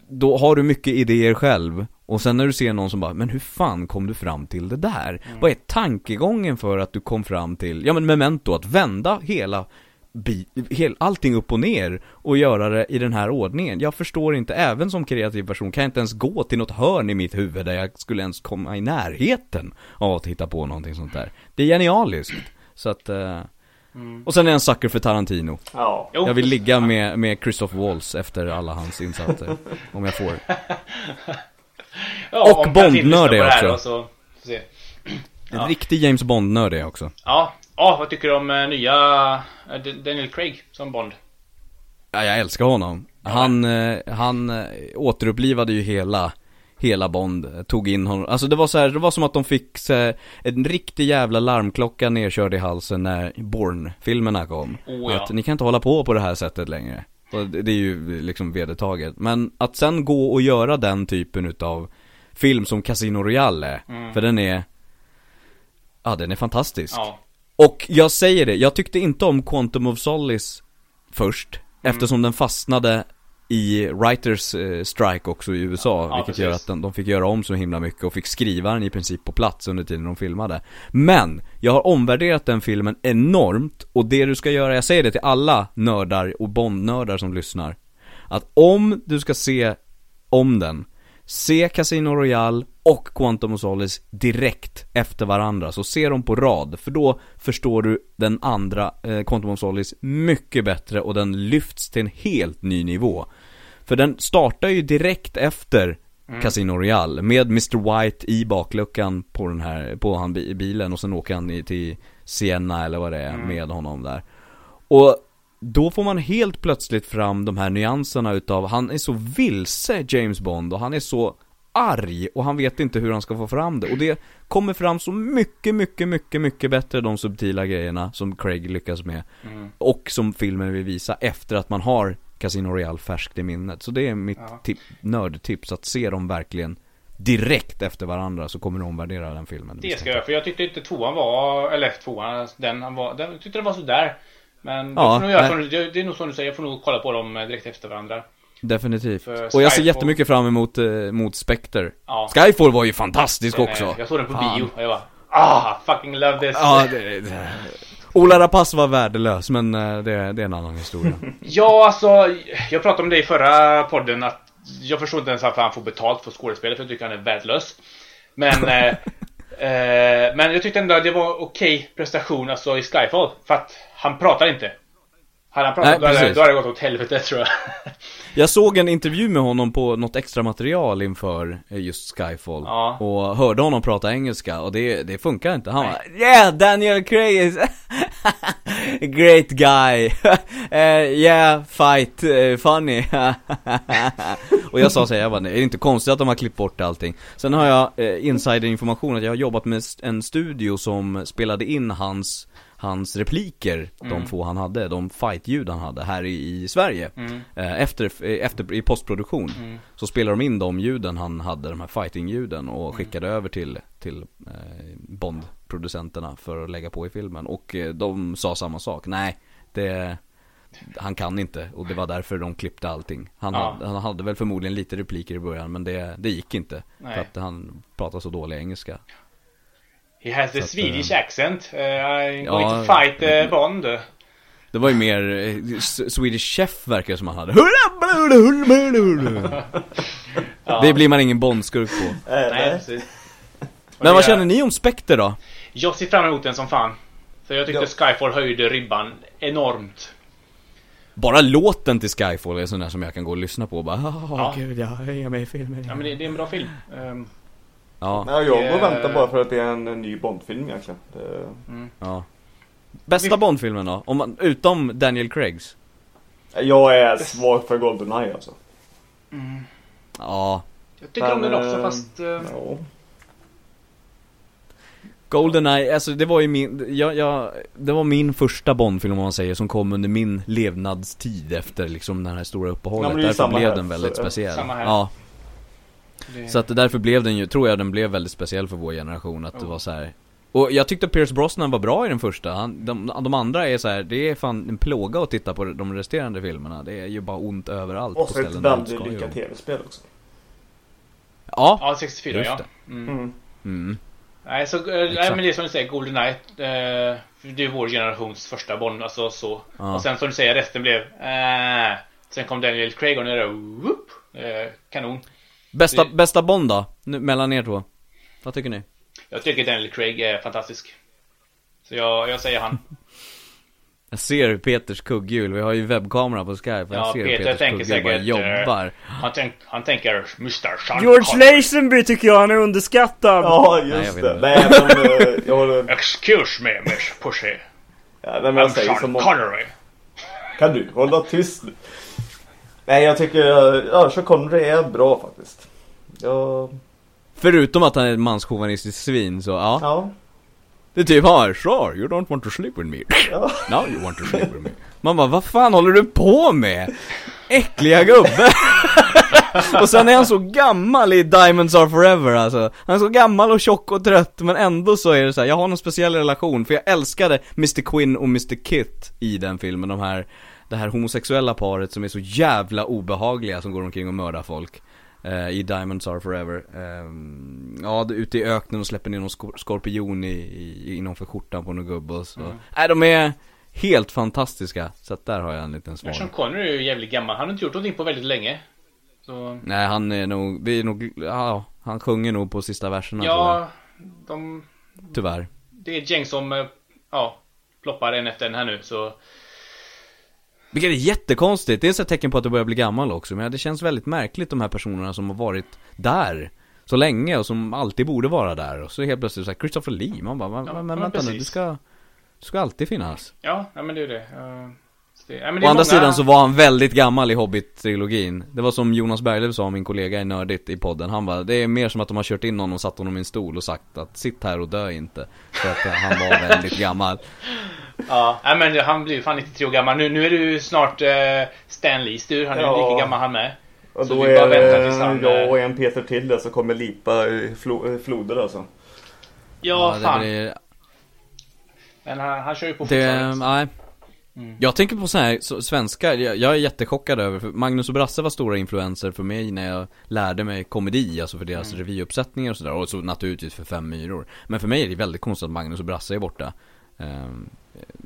då har du mycket idéer själv och sen när du ser någon som bara, men hur fan kom du fram till det där? Vad är tankegången för att du kom fram till, ja men memento, att vända hela bi- hel, allting upp och ner och göra det i den här ordningen. Jag förstår inte, även som kreativ person kan jag inte ens gå till något hörn i mitt huvud där jag skulle ens komma i närheten av att hitta på någonting sånt där. Det är genialiskt. Så att, eh, och sen är jag en sucker för Tarantino. Ja. Jag vill ligga med, med Christoph Waltz efter alla hans insatser. om jag får. ja och Bond-nörd är också. så, se. En Ja. riktig James Bond-nörd är jag också. Ja, ja, vad tycker du om eh, nya eh, Daniel Craig som Bond? Ja, jag älskar honom. Han, eh, han eh, återupplivade ju hela, hela Bond, eh, tog in honom. Alltså det var så här, det var som att de fick så en riktig jävla larmklocka nerkörd i halsen när Bourne-filmerna kom. Oh, ja. Att ni kan inte hålla på på det här sättet längre. Och det är ju liksom vedertaget. Men att sen gå och göra den typen utav film som Casino Royale är, Mm. för den är, ja den är fantastisk. Ja, Och jag säger det, jag tyckte inte om Quantum of Solace först Mm. Eftersom den fastnade i Writers eh, strike också i USA Ja, Vilket precis. gör att den, de fick göra om så himla mycket och fick skriva den i princip på plats under tiden de filmade Men, jag har omvärderat den filmen enormt Och det du ska göra, jag säger det till alla nördar och Bond-nördar som lyssnar Att om du ska se om den Se Casino Royale och Quantum of Solace direkt efter varandra, så se dem på rad, för då förstår du den andra, eh, Quantum of Solace, mycket bättre och den lyfts till en helt ny nivå. För den startar ju direkt efter Casino Royale, med Mr White i bakluckan på den här, på han bi- bilen och sen åker han i, till Sienna eller vad det är med honom där. Och då får man helt plötsligt fram de här nyanserna utav, han är så vilse James Bond och han är så arg och han vet inte hur han ska få fram det. Och det kommer fram så mycket, mycket, mycket, mycket bättre de subtila grejerna som Craig lyckas med. Och som filmen vill visa efter att man har Casino Royale färskt i minnet. Så det är mitt Ja. tip, nördtips, att se dem verkligen direkt efter varandra så kommer du omvärdera den filmen. det ska jag göra, för jag tyckte inte tvåan var, eller tvåan, den var, den jag tyckte den var sådär. Men Ja, jag göra nej. som, det, det är nog som du säger, jag får nog kolla på dem eh, direkt efter varandra. Definitivt. Och jag ser jättemycket fram emot, eh, mot Spectre. Ja. Skyfall var ju fantastisk eh, också. Jag såg den på Fan. bio och jag bara Ah, fucking love this! Ja, det, det. Ola Rapace var värdelös, men eh, det, det är en annan historia. Ja, alltså, jag pratade om det i förra podden att jag förstår inte ens varför han får betalt för skådespelet för jag tycker han är värdelös. Men, eh, eh, men jag tyckte ändå att det var okej prestation alltså i Skyfall. För att han pratar inte. Hade han pratat Nej, då, hade, då hade det gått åt helvete tror jag. Jag såg en intervju med honom på något extra material inför eh, just Skyfall. Ja. Och hörde honom prata engelska och det, det funkar inte. Han var Yeah, Daniel Craig is great guy. Eh, yeah, fight, eh, funny. och jag sa så här, jag bara, "Nej, är det inte konstigt att de har klippt bort allting? Sen har jag eh, insiderinformation att jag har jobbat med en studio som spelade in hans hans repliker, de Mm. få han hade, de fight-ljud han hade här i, i Sverige. Mm. Eh, Efter, eh, efter, i postproduktion Mm. så spelade de in de ljuden han hade, de här fighting-ljuden och Mm. skickade över till, till eh, Bond-producenterna för att lägga på i filmen. Och eh, de sa samma sak, nej, det, han kan inte och det var därför de klippte allting. Han, Ja. hade, han hade väl förmodligen lite repliker i början men det, det gick inte. Nej. För att han pratar så dålig engelska. He has Så att, Swedish accent. Uh, I'm ja, going to fight uh, Bond. Det var ju mer eh, Swedish Chef verkar det som han hade. Det blir man ingen Bondskurk på. Nej, precis. Men vad känner ni om Spectre då? Jag ser fram emot den som fan. För jag tyckte Skyfall höjde ribban enormt. Bara låten till Skyfall är sån där som jag kan gå och lyssna på och bara Ja. ja. gud jag är med i filmen Ja men det, det är en bra film. Ehm, Ja, Nej, jag går och Eh. väntar bara för att det är en, en ny Bondfilm egentligen. Det, ja Bästa Bondfilmen då? Om man, utom Daniel Craigs? jag är svag för Goldeneye alltså. Ja jag tycker om Men, den också eh, fast... eh, Ja. Goldeneye, alltså det var ju min, jag, jag, det var min första Bondfilm om man säger som kom under min levnadstid efter liksom den här stora Ja, uppehållet. det ju därför blev här, den väldigt så, ja. speciell. Samma här. Ja, det, så att därför blev den ju, tror jag den blev väldigt speciell för vår generation att det Ja. var så här. Och jag tyckte Pierce Brosnan var bra i den första, han, de, de andra är så här, det är fan en plåga att titta på de resterande filmerna. Det är ju bara ont överallt Och så ett där det väldigt lyckat tv-spel också. Ja, Ja, 64 Just ja. det. Mm. Mm. mm. Nej, så, eh, nej men det är som du säger, Goldeneye. Eh, det är vår generations första Bond, alltså så. Ja. Och sen som du säger, resten blev... Eh, sen kom Daniel Craig och nu är det... Whoop, eh, kanon. Bästa, Det- bästa Bond då? Nu, mellan er två? Vad tycker ni? Jag tycker Daniel Craig är fantastisk. Så jag, jag säger han. Jag ser Peters kugghjul, vi har ju webbkamera på Skype, jag Ja, ser Peter Peters tänker bara säkert, eh, jobbar. Han, tänk, han tänker Mr. Sean George. Lazenby tycker jag han är underskattad. Ja, Nej, jag just det. inte. Nej, men eh, jag håller... Excuse me, Miss Pussy. Ja, nej, men jag I'm säger Sean som. Connery. Kan du hålla tyst nu? Nej, jag tycker... Ja, Sean Connery är bra faktiskt. Ja... Förutom att han är ett manschauvinistiskt svin så ja. Ja. Det typ har, sure you don't want to sleep with me. Ja. Now you want to sleep with me. Man bara, vad fan håller du på med? Äckliga gubbe! och sen är han så gammal i Diamonds Are Forever alltså. Han är så gammal och tjock och trött men ändå så är det så här, jag har någon speciell relation för jag älskade Mr Quinn och Mr Kit i den filmen, de här Det här homosexuella paret som är så jävla obehagliga som går omkring och mördar folk eh, I Diamonds Are Forever Ehm, Ja, ute i öknen och släpper ner någon skor- skorpion i, i, innanför skjortan på någon gubbe och så Mm. Nej, de är helt fantastiska Så att där har jag en liten svag Sean Connery är ju jävligt gammal. Han har inte gjort någonting på väldigt länge. Så... Nej, han är nog, vi är nog, ja, han sjunger nog på sista verserna Ja, de... tyvärr Det är ett gäng som, eh, ja, ploppar en efter en här nu så... Vilket är jättekonstigt, det är ett tecken på att du börjar bli gammal också. Men det känns väldigt märkligt de här personerna som har varit där Så länge och som alltid borde vara där. Och så helt plötsligt så här, Christopher Lee, man bara, men, Ja, men vänta nu, precis. du ska, du ska alltid finnas. Ja, ja men det är det. Så det, ja, men det Å andra många- sidan så var han väldigt gammal i Hobbit-trilogin Det var som Jonas Berglöf sa, min kollega i Nördigt i podden Han bara, det är mer som att de har kört in honom och satt honom i en stol och sagt att sitt här och dö inte För att eh, han var väldigt gammal Ja, nej, men han blir ju fan 93 år gammal. Nu, nu är du snart uh, Stan Lees du. Han är Ja. lika gammal han med. Och Så då vi bara är det han, jag eh, och en Peter till där som kommer lipa i flo, floder alltså. Ja, det fan. blir, Men han, han kör ju på Det, fortfarande. nej. Mm. Jag tänker på så här, så, svenska, jag, jag är jättechockad över, för Magnus och Brasse var stora influenser för mig när jag lärde mig komedi, alltså för deras revyuppsättningar och sådär, och så naturligtvis för Fem myror. Men för mig är det väldigt konstigt att Magnus och Brasse är borta. Ehm,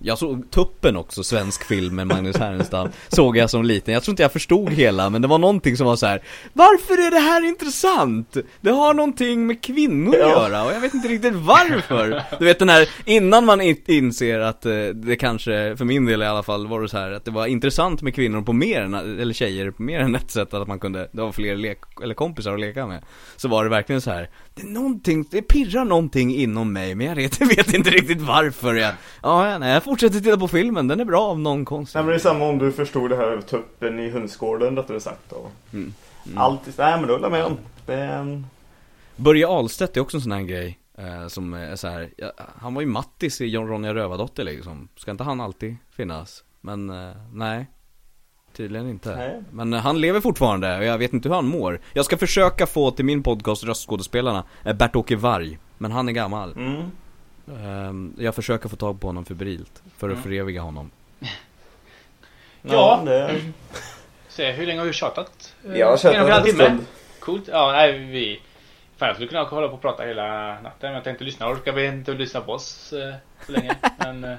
jag såg Tuppen också, svensk film med Magnus Härenstam, såg jag som liten. Jag tror inte jag förstod hela, men det var någonting som var så här. Varför är det här intressant? Det har någonting med kvinnor att göra och jag vet inte riktigt varför. Du vet den här, innan man in- inser att eh, det kanske, för min del i alla fall, var det så här att det var intressant med kvinnor på mer än, eller tjejer på mer än ett sätt, att man kunde, det var fler lek, eller kompisar att leka med. Så var det verkligen så här, det är någonting, det pirrar någonting inom mig, men jag vet, vet inte riktigt varför jag, ja, nej, jag fortsätter titta på filmen, den är bra av någon konstig Nej men det är samma om du förstod det här över tuppen i hönsgården rättare sagt. Och Mm. Allt, nej men då håller med om. Det är en... Börje Ahlstedt är också en sån här grej. Eh, som är så här, ja, han var ju Mattis i John Ronja Rövardotter liksom. Ska inte han alltid finnas? Men eh, nej. Tydligen inte. Nej. Men eh, han lever fortfarande och jag vet inte hur han mår. Jag ska försöka få till min podcast Röstskådespelarna, eh, Bert-Åke Varg. Men han är gammal. Mm. Ehm, jag försöker få tag på honom febrilt. För att föreviga honom. Ja. det, Se, hur länge har vi tjatat? Jag har kört en timme. stund. Coolt. Ja, nej, vi... Fan, jag skulle kunna hålla på och prata hela natten. Men jag tänkte lyssna. Orkar vi inte lyssna på oss eh, så länge. Men... Eh,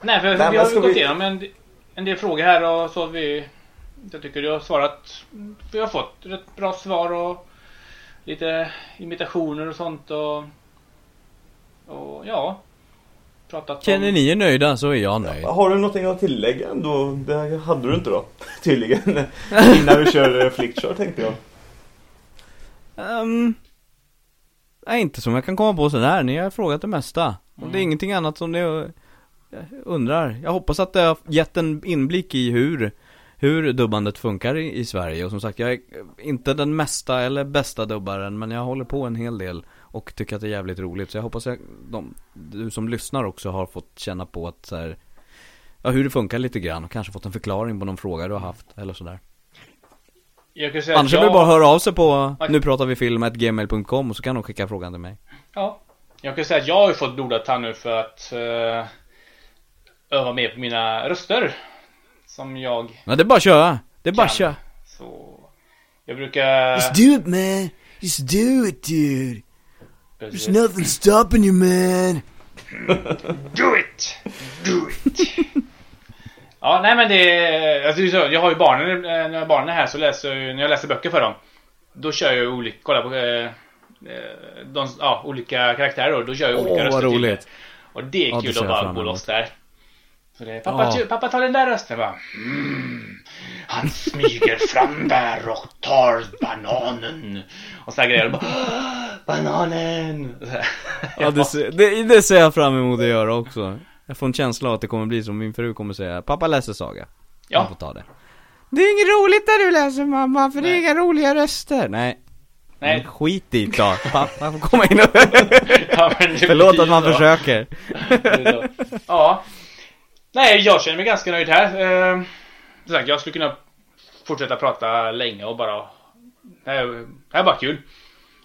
nej, för men vi har gått vi- igenom en, en del frågor här och så har vi... Jag tycker du har svarat... Vi har fått rätt bra svar och lite imitationer och sånt och... Och ja. Pratat Känner om... ni er nöjda så är jag nöjd. Har du någonting att tillägga ändå? Det hade du inte då? Tydligen. Innan vi kör eh, flickchart tänkte jag. Ehm, nej, inte som jag kan komma på sådär. Ni har frågat det mesta. Och det är ingenting annat som ni eh, undrar. Jag hoppas att det har gett en inblick i hur, hur dubbandet funkar i, i Sverige. Och som sagt, jag är inte den mesta eller bästa dubbaren, men jag håller på en hel del. Och tycker att det är jävligt roligt. Så jag hoppas att de, du som lyssnar också har fått känna på att så här, ja, hur det funkar lite grann. Och kanske fått en förklaring på någon fråga du har haft, eller sådär. Jag kan säga Annars att är det jag- bara att höra av sig på nu pratar vi film gmail.com och så kan de skicka frågan till mig. Ja. Jag kan säga att jag har ju fått blodad tand nu för att eh, öva mer på mina röster. Som jag Ja, det är bara att köra. Det är bara att köra. så... Jag brukar... Just do it, man. Just do it, dude. There's nothing stopping you, man. Do it! Do it! ja, nej men det... Alltså, jag har ju barnen, eh, när barnen är här så läser jag ju, när jag läser böcker för dem. Då kör jag ju olika, kolla på eh, eh, de, ja, olika karaktärer då. Då kör jag olika Åh, vad röster till roligt. Och det är Ja, kul att bara gå loss där. Så det är, pappa, Ja. tu- pappa tar den där rösten va? Mm, han smyger fram där och tar bananen. Och så här grejer. Och bara, "Ah, bananen! Ja, det, ser- det, det ser jag fram emot att göra också. Jag får en känsla av att det kommer bli som min fru kommer säga, pappa läser saga. Ja. Jag får ta det. Det är inget roligt när du läser mamma, för det är inga roliga röster. Nej. Nej. Men skit i då. Pappa får komma in och... Ja, Förlåt att man så. försöker. Ja. Nej, jag känner mig ganska nöjd här. Som sagt, jag skulle kunna fortsätta prata länge och bara... Det här, det här är bara kul.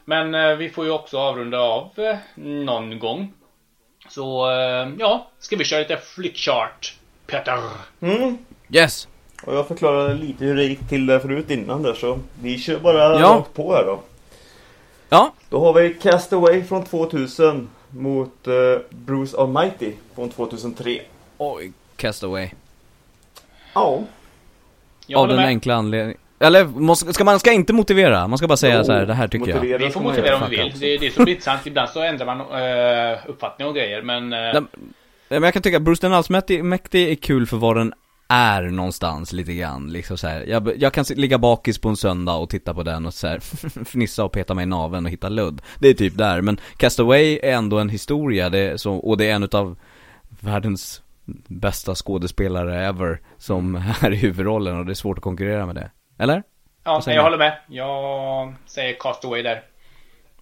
Men eh, vi får ju också avrunda av eh, någon gång. Så eh, ja, ska vi köra lite flickchart? Peter. Mm. Yes. Och jag förklarade lite hur det gick till där förut innan där så vi kör bara Ja. rakt på här då. Ja. Då har vi Castaway från 2000 mot eh, Bruce Almighty från 2003. Oj, Castaway. Ja. Jag Av den med. enkla anledningen. Eller måste, ska man ska inte motivera, man ska bara säga Jo, så här, det här tycker jag. motivera Vi får motivera om vi vill. Det är det som blir intressant. Ibland så ändrar man eh, uppfattning och grejer. Men... Nej, Men jag kan tycka att Bruce den allsmäktige är kul för vad den är någonstans lite grann liksom så här. Jag, jag kan ligga bakis på en söndag och titta på den och så här fnissa och peta mig i naveln och hitta ludd. Det är typ där, men Castaway är ändå en historia det är så, och det är en utav världens bästa skådespelare ever som är i huvudrollen och det är svårt att konkurrera med det. Eller? Ja, jag håller med. Jag säger Castaway där.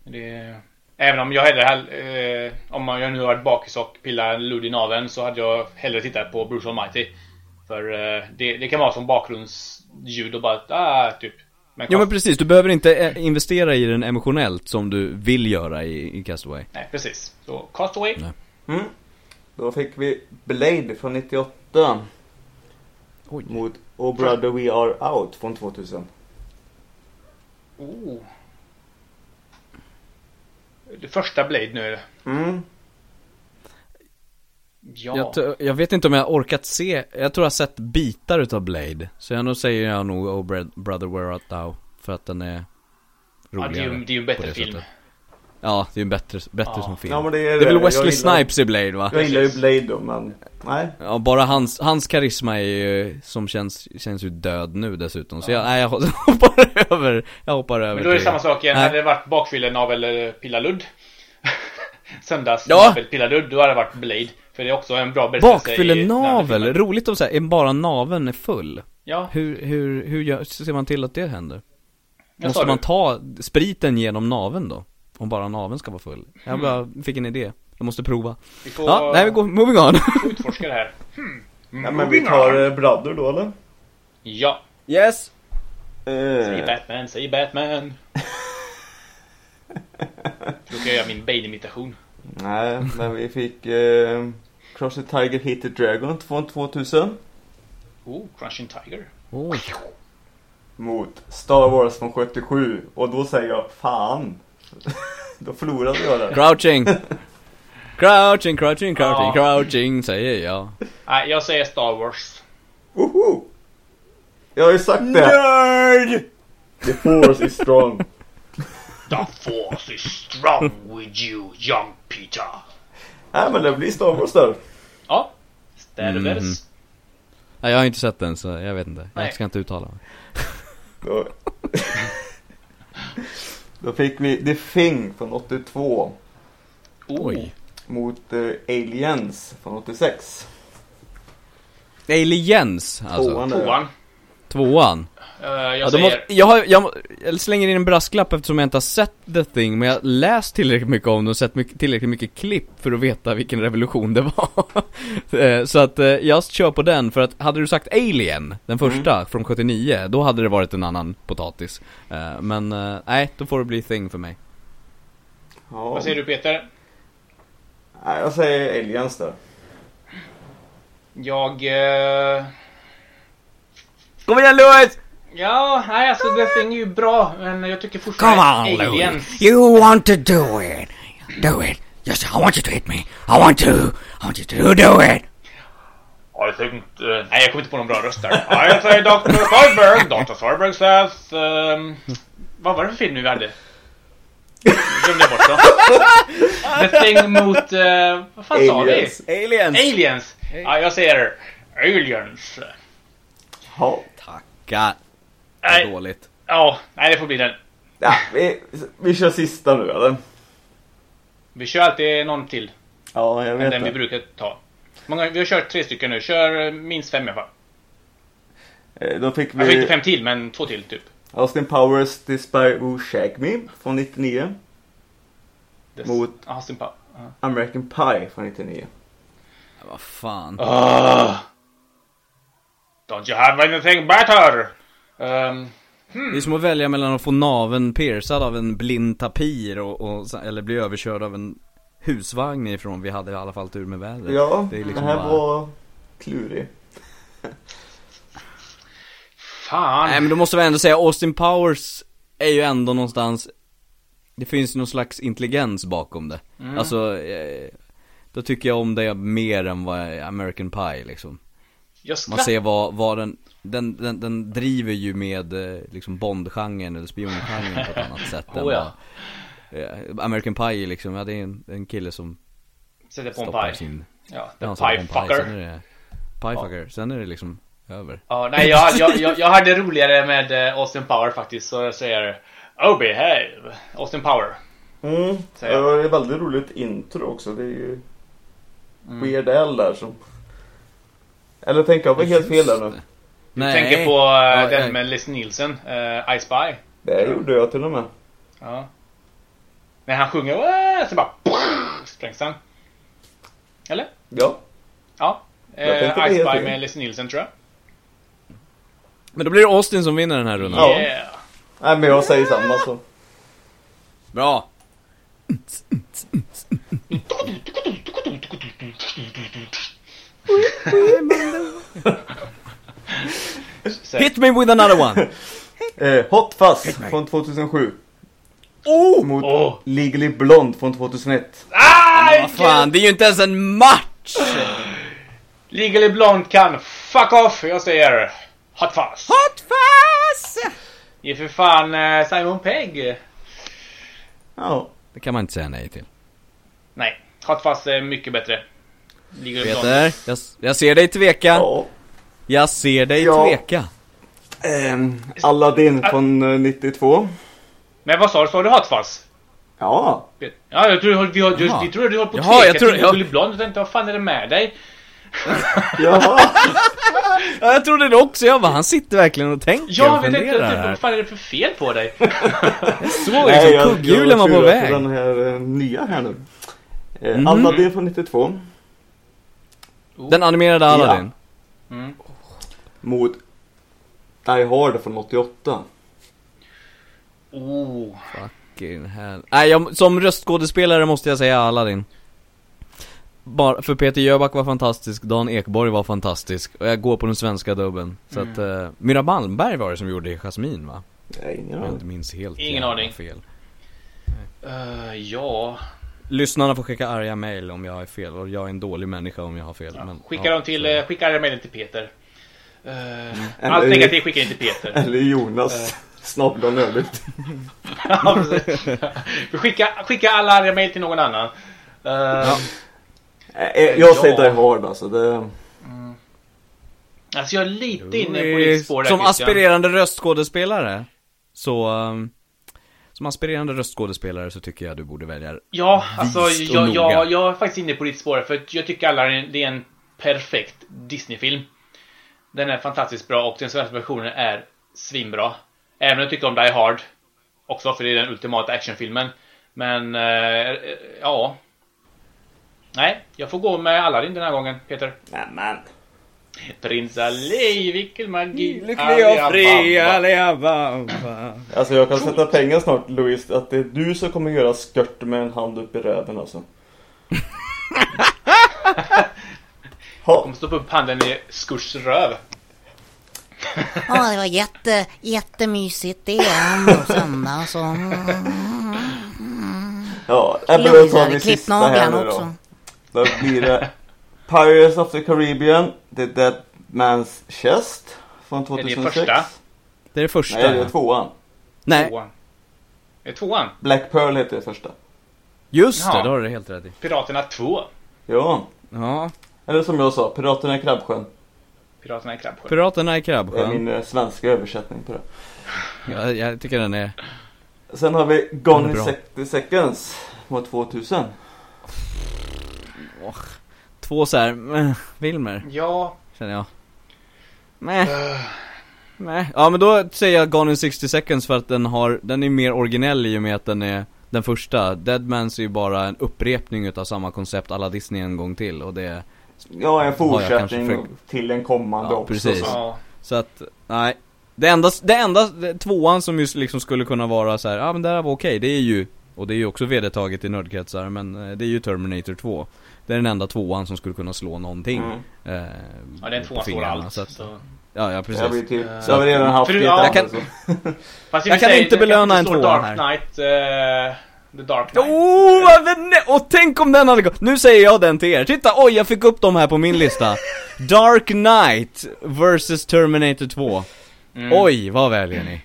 Det, även om jag hellre, hell- eh, om jag nu har varit bakis och pillat ludd i naveln så hade jag hellre tittat på Bruce Almighty. För eh, det, det kan vara som bakgrundsljud och bara, ah, typ. Men, Jo men precis, du behöver inte eh, investera i den emotionellt som du vill göra i, i Castaway. Nej, precis. Så Castaway. Nej. Mm. Då fick vi Blade från 98 Oj. mot Oh Brother We Are Out från 2000. Oh. Det första Blade nu. Mm. Ja. Jag, jag vet inte om jag har orkat se, jag tror jag har sett bitar utav Blade. Så jag nog säger jag nog Oh Brother Where Art Thou. För att den är ja, det är roligare. ju det är ju en bättre det film. sättet. Ja, det är en bättre, bättre Ja. som film. Ja men det är det är väl Wesley gillar- Snipes i Blade va? Jag gillar ju. Blade då men nej. Ja, bara hans, hans karisma är ju, som känns, känns ju död nu dessutom. Så jag, nej jag hoppar över, jag hoppar över Men då är det till- samma sak igen. Nej. Hade det varit bakfyllenavel eller pillaludd Söndags Ja. pillaludd, då hade det varit Blade. För det är också en bra berättelse Bakfyllenavel, roligt om säga, är bara naveln är full. Ja, Hur, hur, hur gör, ser man till att det händer? jag Måste man du. ta spriten genom naveln då? Om bara naveln ska vara full. Jag bara fick en idé. Jag måste prova. Vi får Ja, nej vi går, moving on. utforska det här. Hmm. Ja, men vi tar eh, Brother då eller? Ja, Yes! säg Eh, Batman, säg Batman. Kan jag göra min Bane-imitation. nej, men vi fick eh, Cross the Tiger Hit the Dragon från 2000. Oh, Crushing Tiger. Oh. Mot Star Wars från 77. Och då säger jag fan. då förlorade jag det. Crouching! Crouching, crouching, crouching, Ja. crouching säger jag. Nej, jag säger Star Wars. Woho! Jag har ju sagt det. Nerd! The force is strong. The force is strong with you, young Peter. Nej men det blir Star Wars där. Ja, Städers. Mhm. Nej, jag har inte sett den så jag vet inte. Nej. Jag ska inte uttala mig. Då, fick vi The Thing från 82. Oh. Oj. Mot eh, Aliens från 86. Aliens, alltså. Tvåan. Tvåan. Eh, jag Ja, då säger... måste, jag, har, jag, jag slänger in en brasklapp eftersom jag inte har sett The Thing, men jag har läst tillräckligt mycket om det och sett mycket, tillräckligt mycket klipp för att veta vilken revolution det var. Eh, Så att eh, jag kör på den, för att hade du sagt Alien, den första, från 79, då hade det varit en annan potatis. Men nej, då får det bli Thing för mig. Ja. Vad säger du Peter? Nej, jag säger Aliens där. Jag... eh, Kom igen Louis! Ja, nej alltså The Thing är ju bra, men jag tycker Come fortfarande on, Louis. Aliens. You want to do it. Do it. Yes, I want you to hit me. I want to. I want you to do it. I think... eh, nej, jag kommer inte på någon bra röst där. I say Dr. Thorberg. Dr. Thorberg says... ehm, vad var det för film nu vi hade? Jag glömde bort då. The Thing mot... Uh, vad fan sa vi? Aliens. Aliens! Aliens! Ja, jag säger Aliens. Ja. Tackar. Nej, Dåligt. ja, nej det får bli den. ja vi, vi kör sista nu eller? Vi kör alltid någon till Ja, jag vet den vi det. brukar ta. Många, vi har kört tre stycken nu. Kör eh, minst fem i alla fall. Eh, Då fick Alltså inte vi fem till, men två till typ. Austin Powers Spy Who Shagged Me från 99. Des- Mot- Austin Pow- ja. American Pie från 99. Vad fan. Ah. Don't you have anything better? Ehm, Det är som att välja mellan att få naven piercad av en blind tapir och, och, eller bli överkörd av en husvagn ifrån vi hade i alla fall tur med vädret. Ja, det det, är liksom här bara- var klurig. fan. Nej men då måste vi ändå säga Austin Powers är ju ändå någonstans Det finns någon slags intelligens bakom det. Mm. Alltså, eh, då tycker jag om det mer än vad American Pie liksom. Jag Man skrattar. ser vad, vad den, den, den, den driver ju med eh, liksom Bond-genren eller spiongenren på ett annat sätt än Oh, ja. vad eh, American Pie liksom, ja det är en, en kille som Sätter på en stoppar paj. sin Ja, Ja, the pie pie, Sen fucker. är det Piefucker, sen är det liksom över. Ja, nej, jag, jag, jag, jag hade roligare med eh, Austin Power faktiskt, så jag säger Oh behave! Austin Power. Mm. Det var ett väldigt roligt intro också. Det är ju Mm. Weird Al där som... Eller tänker jag var helt fel där nu? Du tänker på eh, den med Leslie Nielsen, uh, I Spy. Det gjorde jag till och med. Ja. När han sjunger "Wah!" så bara sprängs han. Eller? Ja. Ja. Uh, tänkte I Spy med Leslie Nielsen tror jag. Men då blir det Austin som vinner den här rundan. Ja. Yeah. Nej men jag säger samma så. Bra! Hit me with another one! Eh, Hot Fuzz från 2007. Oh! Mot Åh. Legally Blonde från 2001. Ah, Vad fan, det är ju inte ens en match! Legally Blonde kan fuck off! Jag säger Hot Fuzz. Hot fuzz! Ge för fan eh, Simon Pegg. Ja. Det kan man inte säga nej till. Nej, Hot Fuzz är mycket bättre. Blonde. Peter, jag, jag ser dig tveka. ja. Jag ser dig Ja. tveka. Ehm, Aladdin från eh, 92. Men vad sa du? Sa du Hot Fuzz? Ja. Ja, jag tror vi har, Jaha. vi tror du håller på att tveka jag tror- till jag- Legally Blonde. Jag tänkte, vad fan är det med dig? Jaha. Ja, jag trodde det också, jag bara, han sitter verkligen och tänker Ja, och funderar det, här. vad fan är det för fel på dig? Så liksom, kugghjulen var på väg. den här eh, nya här nu. Eh, Mhm. Aladdin från 92. Den animerade Aladdin. Mm. Mot Die Hard från 88. Oh. Fucking hell. Nej, jag, som röstskådespelare måste jag säga Aladdin. Bara, för Peter Jöback var fantastisk, Dan Ekborg var fantastisk och jag går på den svenska dubben. Så Mm. att, uh, Myra Malmberg var det som gjorde Jasmine va? Nej, ingen Om jag inte aning. minns helt Ingen aning. fel. Eh, ja. Lyssnarna får skicka arga mail om jag har fel och jag är en dålig människa om jag har fel. ja. Men, Skicka ja, dem till, så- eh, skicka mejlen till Peter. Uh, Eller- allt negativt skicka in till Peter. Eller Jonas. Snabla nödigt. Ja, skicka, skicka alla arga mejl till någon annan. Eh, Eh, Jag säger Ja. Die Hard alltså. Det... Alltså jag är lite inne på ditt spår där Som Christian. aspirerande röstskådespelare Så um, Som aspirerande röstskådespelare så tycker jag du borde välja Ja, alltså jag, jag, jag är faktiskt inne på ditt spår för jag tycker alla det är en perfekt Disney-film. Den är fantastiskt bra och den svenska versionen är svinbra. Även om jag tycker om Die Hard också för det är den ultimata actionfilmen. Men eh, ja. Nej, jag får gå med Aladdin den här gången, Peter. Nämen. Prins Ali, vilken magi! Lyckliga och fria, Alibaba. Alltså jag kan sätta pengar snart Louise att det är du som kommer göra skört med en hand upp i röven alltså. ha, Kommer stoppa upp handen i Skurs röv. Ja, det var jätte, jättemysigt det. Och söndag och så. ja, Ebba Jag då tar hade vi klippt sista här nu då. också. Då blir det Pirates of the Caribbean, The Dead Man's Chest från det 2006. första? Det är det första Nej, det är tvåan. Nej, Tvåan. Är det tvåan? Black Pearl heter det första. just det, Ja. då har du det helt rätt i Piraterna 2. Ja, Ja, eller som jag sa, Piraterna i Krabbsjön. Piraterna i Krabbsjön. Piraterna i Det är Krabbsjön min eh, svenska översättning på det. jag, jag tycker den är Sen har vi Gone är in bra. 60 seconds från 2000. Två såhär, meh, filmer Ja, Känner jag Meh Meh Ja men då säger jag Gone in 60 seconds för att den har, den är mer originell i och med att den är den första, Deadmans är ju bara en upprepning utav samma koncept alla Disney en gång till och det Ja, en fortsättning för- till en kommande Ja, också. precis. Så. ja. Så att, nej Det enda, det enda, tvåan som just liksom skulle kunna vara så här, ja men det här var okej, det är ju Och det är ju också vedertaget i nördkretsar, men eh, det är ju Terminator 2 Det är den enda tvåan som skulle kunna slå någonting Mm. eh, ja den tvåan slår allt. så att, Så. Ja, ja Det har precis vi, till, Eh, det har vi redan haft annat, Jag kan- Jag kan sig, inte det belöna en stå tvåa Dark här. Knight, eh, The Dark Knight. Oh, och tänk om den hade gått, nu säger jag den till er, titta, oj jag fick upp dem här på min lista Dark Knight vs Terminator 2 Mm. Oj, vad väljer ni?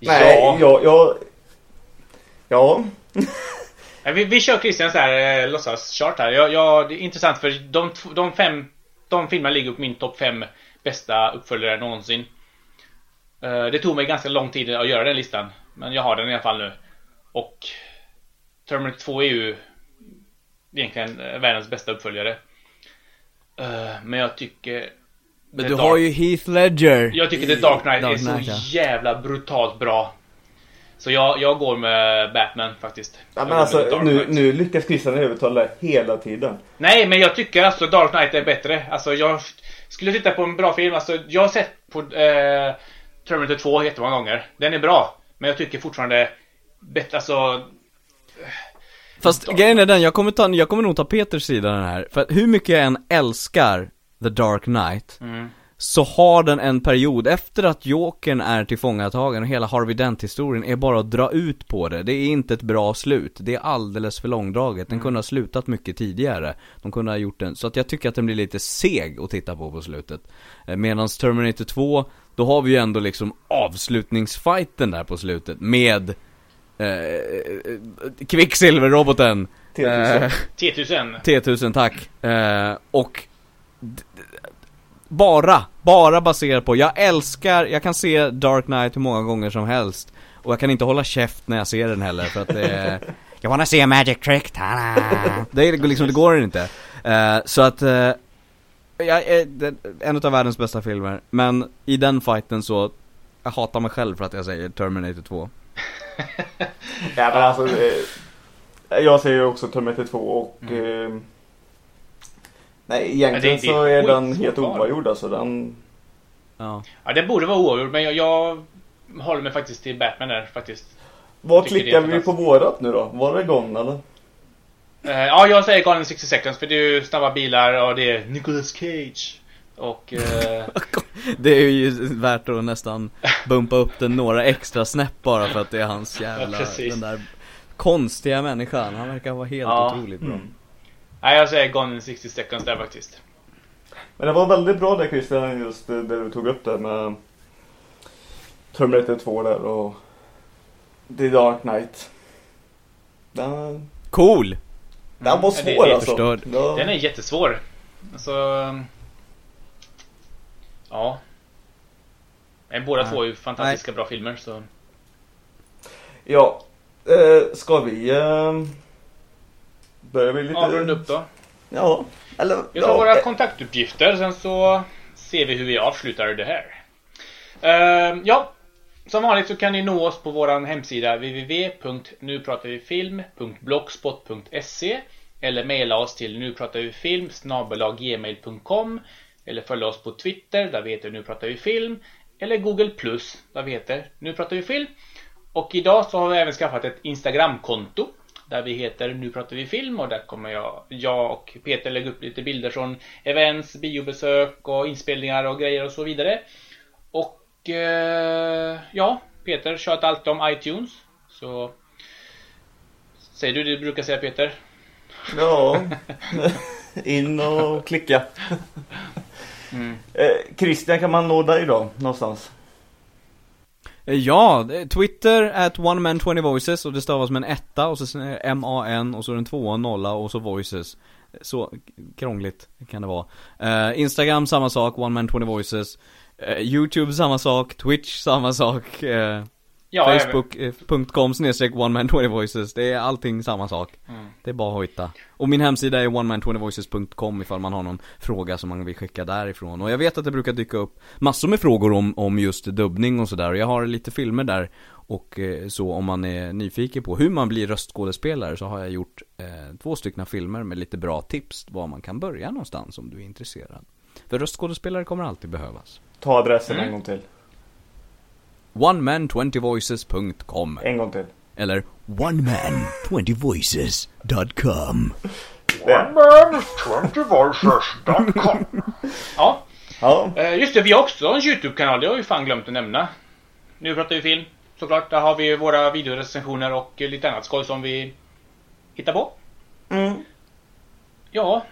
Nej, Ja. jag, jag... Ja. Vi, vi kör Christians här eh, låtsaschart här. Jag, jag, det är intressant för de, de fem de filmerna ligger på min topp fem bästa uppföljare någonsin. Eh, det tog mig ganska lång tid att göra den listan. Men jag har den i alla fall nu. Och Terminator 2 är ju egentligen eh, världens bästa uppföljare. Men jag tycker... Men du har ju Heath Ledger Jag tycker The Dark Knight Dark är så Knight, jävla brutalt bra. Så jag, jag går med Batman faktiskt. ja men alltså nu, nu lyckas Christian övertala hela tiden. Nej, men jag tycker alltså Dark Knight är bättre. Alltså jag skulle titta på en bra film. Alltså jag har sett på eh, Terminator 2 jättemånga gånger. Den är bra. Men jag tycker fortfarande bättre, alltså... Fast grejen är den, jag kommer, ta, jag kommer nog ta Peters sida den här För hur mycket jag än älskar The Dark Knight Mm. Så har den en period, efter att Jokern är tillfångatagen och hela Harvey Dent-historien är bara att dra ut på det. Det är inte ett bra slut, det är alldeles för långdraget. Den kunde ha slutat mycket tidigare. De kunde ha gjort den, så att jag tycker att den blir lite seg att titta på på slutet. Eh, Medans Terminator 2, då har vi ju ändå liksom avslutningsfighten där på slutet med eh, Quicksilver-roboten. T-tusen. eh, T1000. T1000 tack. Eh, och bara, bara baserat på, jag älskar, jag kan se Dark Knight hur många gånger som helst. Och jag kan inte hålla käft när jag ser den heller för att det är, You wanna see a magic trick? Ta-da! det är liksom, det går inte. Eh, så att, eh, jag är det- en av världens bästa filmer, men i den fighten så, jag hatar mig själv för att jag säger Terminator 2. Ja, men alltså, eh, jag säger ju också Terminator 2 och Mm. eh, Nej egentligen det är så är den helt oavgjord alltså. Den, Ja. Ja, det borde vara oavgjord, men jag, jag håller mig faktiskt till Batman där faktiskt. vad det klickar vi på vårat nu då? Var det Gone eller? Eh, ja, jag säger Gone in 60 seconds för det är ju snabba bilar och det är Nicolas Cage. Och... Eh, Det är ju värt att nästan bumpa upp den några extra snäpp bara för att det är hans jävla, Ja, precis. den där konstiga människan. Han verkar vara helt Ja. otroligt bra. Mm. Nej, jag säger Gone in 60 seconds där faktiskt. Men det var väldigt bra det Christian, just det det du tog upp där med Terminator 2 där och The Dark Knight. Den, Cool! den var Ja, det- svår det är alltså. förstörd. Ja. Den är jättesvår. Alltså... Ja. Men båda Nej. två är ju fantastiska bra filmer så... Ja, eh, ska vi eh, börja med lite... Avrunda upp då. Ja, eller Vi tar ja, våra eh, kontaktuppgifter, sen så ser vi hur vi avslutar det här. Ehm, ja, som vanligt så kan ni nå oss på vår hemsida www.nupratarvifilm.blogspot.se eller mejla oss till nupratarvifilm gmail.com eller följa oss på Twitter, där vi heter Nu pratar vi film eller Google Plus, där vi heter Nu pratar vi film. Och idag så har vi även skaffat ett Instagramkonto där vi heter Nu pratar vi film och där kommer jag, jag och Peter lägga upp lite bilder från events, biobesök och inspelningar och grejer och så vidare. Och eh, ja, Peter tjatar alltid om iTunes. Så Säger du det du brukar säga Peter? Ja, in och klicka. Mm. Eh, Christian, kan man nå dig då? Någonstans? Eh, ja, eh, Twitter at one man 20 voices och det stavas med en etta och så eh, M-A-N och så en tvåa, en nolla och så voices. Så krångligt kan det vara. Uh, Instagram samma sak, one man 20 voices. Uh, Youtube samma sak, Twitch samma sak. Uh, Ja, Facebook.com snedstreck oneman20voices. Det är allting samma sak. Mm. Det är bara att hitta. Och min hemsida är oneman20voices.com ifall man har någon fråga som man vill skicka därifrån. Och jag vet att det brukar dyka upp massor med frågor om, om just dubbning och sådär. Och jag har lite filmer där. Och eh, så om man är nyfiken på hur man blir röstskådespelare så har jag gjort eh, två stycken filmer med lite bra tips var man kan börja någonstans om du är intresserad. För röstskådespelare kommer alltid behövas. Ta adressen Mm. en gång till. oneman20voices.com En gång till. Eller OneMan20voices.com. Ja, Ja, eh, just det, vi har också en YouTube-kanal, det har vi fan glömt att nämna. Nu pratar vi film, såklart. Där har vi våra videorecensioner och lite annat skoj som vi hittar på. mm. Ja,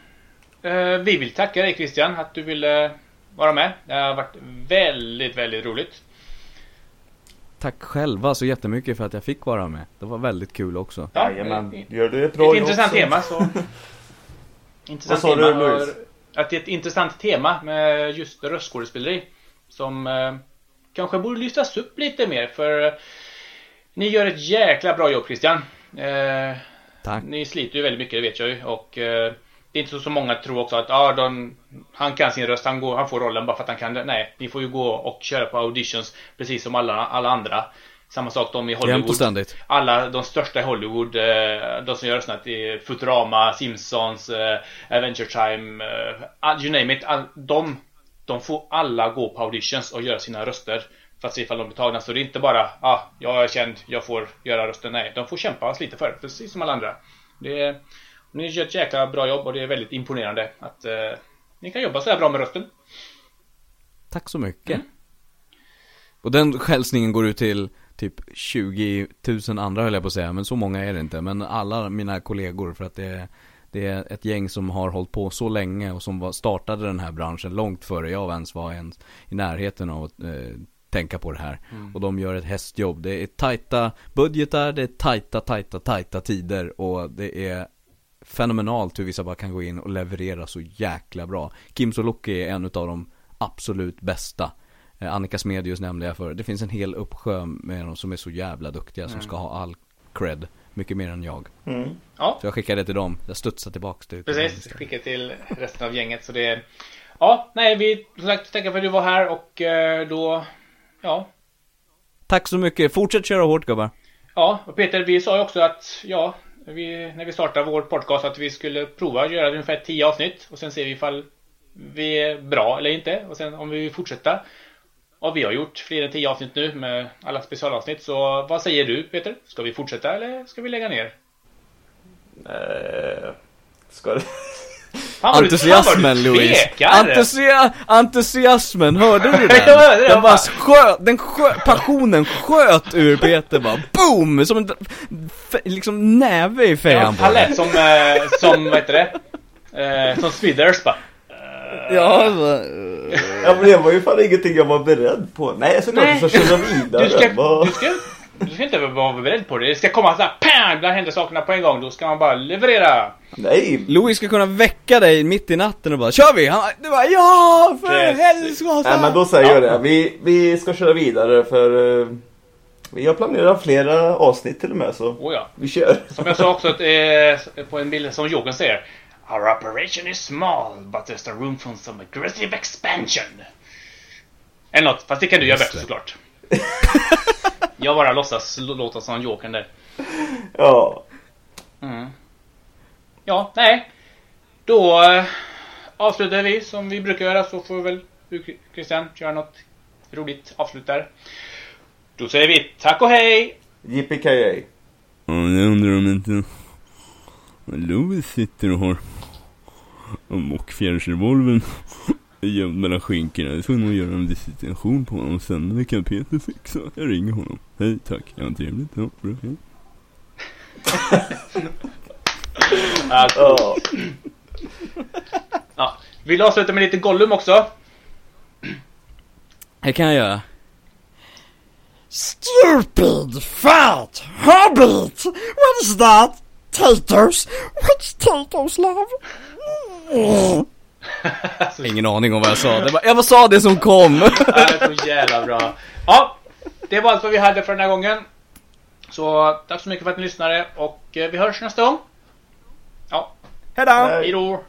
eh, vi vill tacka dig Christian att du ville vara med. Det har varit väldigt, väldigt roligt. Tack själva så jättemycket för att jag fick vara med. Det var väldigt kul också. Ja, Jajamän. Gör du ett Ett bra jobb intressant så- tema så... intressant Vad sa tema. du, Louise? Att det är ett intressant tema med just röstskådespeleri. Som eh, kanske borde lyftas upp lite mer för eh, ni gör ett jäkla bra jobb Christian. Eh, Tack. ni sliter ju väldigt mycket, det vet jag ju. Och eh, det är inte så som många tror också att ah, de, han kan sin röst, han, går, han får rollen bara för att han kan det. Nej, ni får ju gå och köra på auditions precis som alla, alla andra. Samma sak de i Hollywood alla de största i Hollywood, eh, de som gör rösterna till Futurama, Simpsons, eh, Adventure Time, eh, you name it. All, de, de får alla gå på auditions och göra sina röster för att se ifall de blir tagna. Så det är inte bara, ah, jag är känd, jag får göra rösten. Nej, de får kämpa slita för det, precis som alla andra. Det ni gör ett jäkla bra jobb och det är väldigt imponerande att eh, ni kan jobba så här bra med rösten. Tack så mycket. Och den hälsningen går ut till typ 20 000 andra höll jag på att säga, men så många är det inte. Men alla mina kollegor för att det är, det är ett gäng som har hållit på så länge och som var, startade den här branschen långt före jag ens var ens i närheten av att eh, tänka på det här. Och de gör ett hästjobb. Det är tajta budgetar, det är tajta, tajta, tajta tider och det är fenomenalt hur vissa bara kan gå in och leverera så jäkla bra. Kim Sulocki är en av de absolut bästa. Eh, Annika Smedius nämnde jag för. Det finns en hel uppsjö med dem som är så jävla duktiga som ska ha all cred. Mycket mer än jag. Mm. Ja, Så jag skickar det till dem. Jag studsar tillbaks till Precis, skicka till resten av gänget. Så det ja, nej, vi som sagt tackar för att du var här och eh, då, ja. Tack så mycket, fortsätt köra hårt gubbar. Ja, och Peter, vi sa ju också att, ja, vi, när vi startade vår podcast att vi skulle prova att göra ungefär 10 avsnitt och sen ser vi ifall vi är bra eller inte och sen om vi vill fortsätta. Och vi har gjort fler än 10 avsnitt nu med alla specialavsnitt så vad säger du Peter? Ska vi fortsätta eller ska vi lägga ner? Eh, ska det... Fan, vad du- Entusiasmen du Louise! Entusia entusiasmen, hörde du Jag hörde den? det, Den bara sköt, den skö, passionen sköt ur Peter bara BOOM! Som en liksom näve i Ja, fejan på lät som, eh, som vad heter det? Eh, som Smithers bara. Ja, så, Ja, men det var ju fan ingenting jag var beredd på. Nej, såklart Nej. jag ska köra vidare. Du ska, du ska, du ska inte vara beredd på det. Det ska komma såhär PAM! Ibland händer sakerna på en gång. Då ska man bara leverera. Nej, Louis ska kunna väcka dig mitt i natten och bara Kör vi! Han, du bara ja! För helskotta! Nej men då säger jag det. Vi, vi ska köra vidare för eh, vi har planerat flera avsnitt till och med så Oh ja. vi kör. Som jag sa också att, eh, på en bild som Jokern säger. Our operation is small, but there's the room for some aggressive expansion. Eller något, fast det kan du göra bättre såklart. jag bara låtsas låta som Jokern där. Ja. Mm. Ja, nej. Då eh, avslutar vi som vi brukar göra så får väl du Christian köra något roligt avslut där. Då säger vi tack och hej! JPKA. Ja, jag undrar om inte Louis sitter och har mockfjärilsrevolvern gömd mellan skinkorna. Jag får nog göra en visitation på honom sen. Det kan Peter fixa. Jag ringer honom. Hej, tack. Ja, trevligt. Ja, bra. Hej. Ja. Ja. Vill du avsluta med lite Gollum också? Det kan jag göra. Stupid fat hobbit! What is that? Taters? What's taters, love? Mm. Ingen aning om vad jag sa. Det var, jag bara sa det som kom. Ja, det är så jävla bra. Ja, det var allt vad vi hade för den här gången. Så tack så mycket för att ni lyssnade och eh, vi hörs nästa gång. Ja, Hejdå! hej då!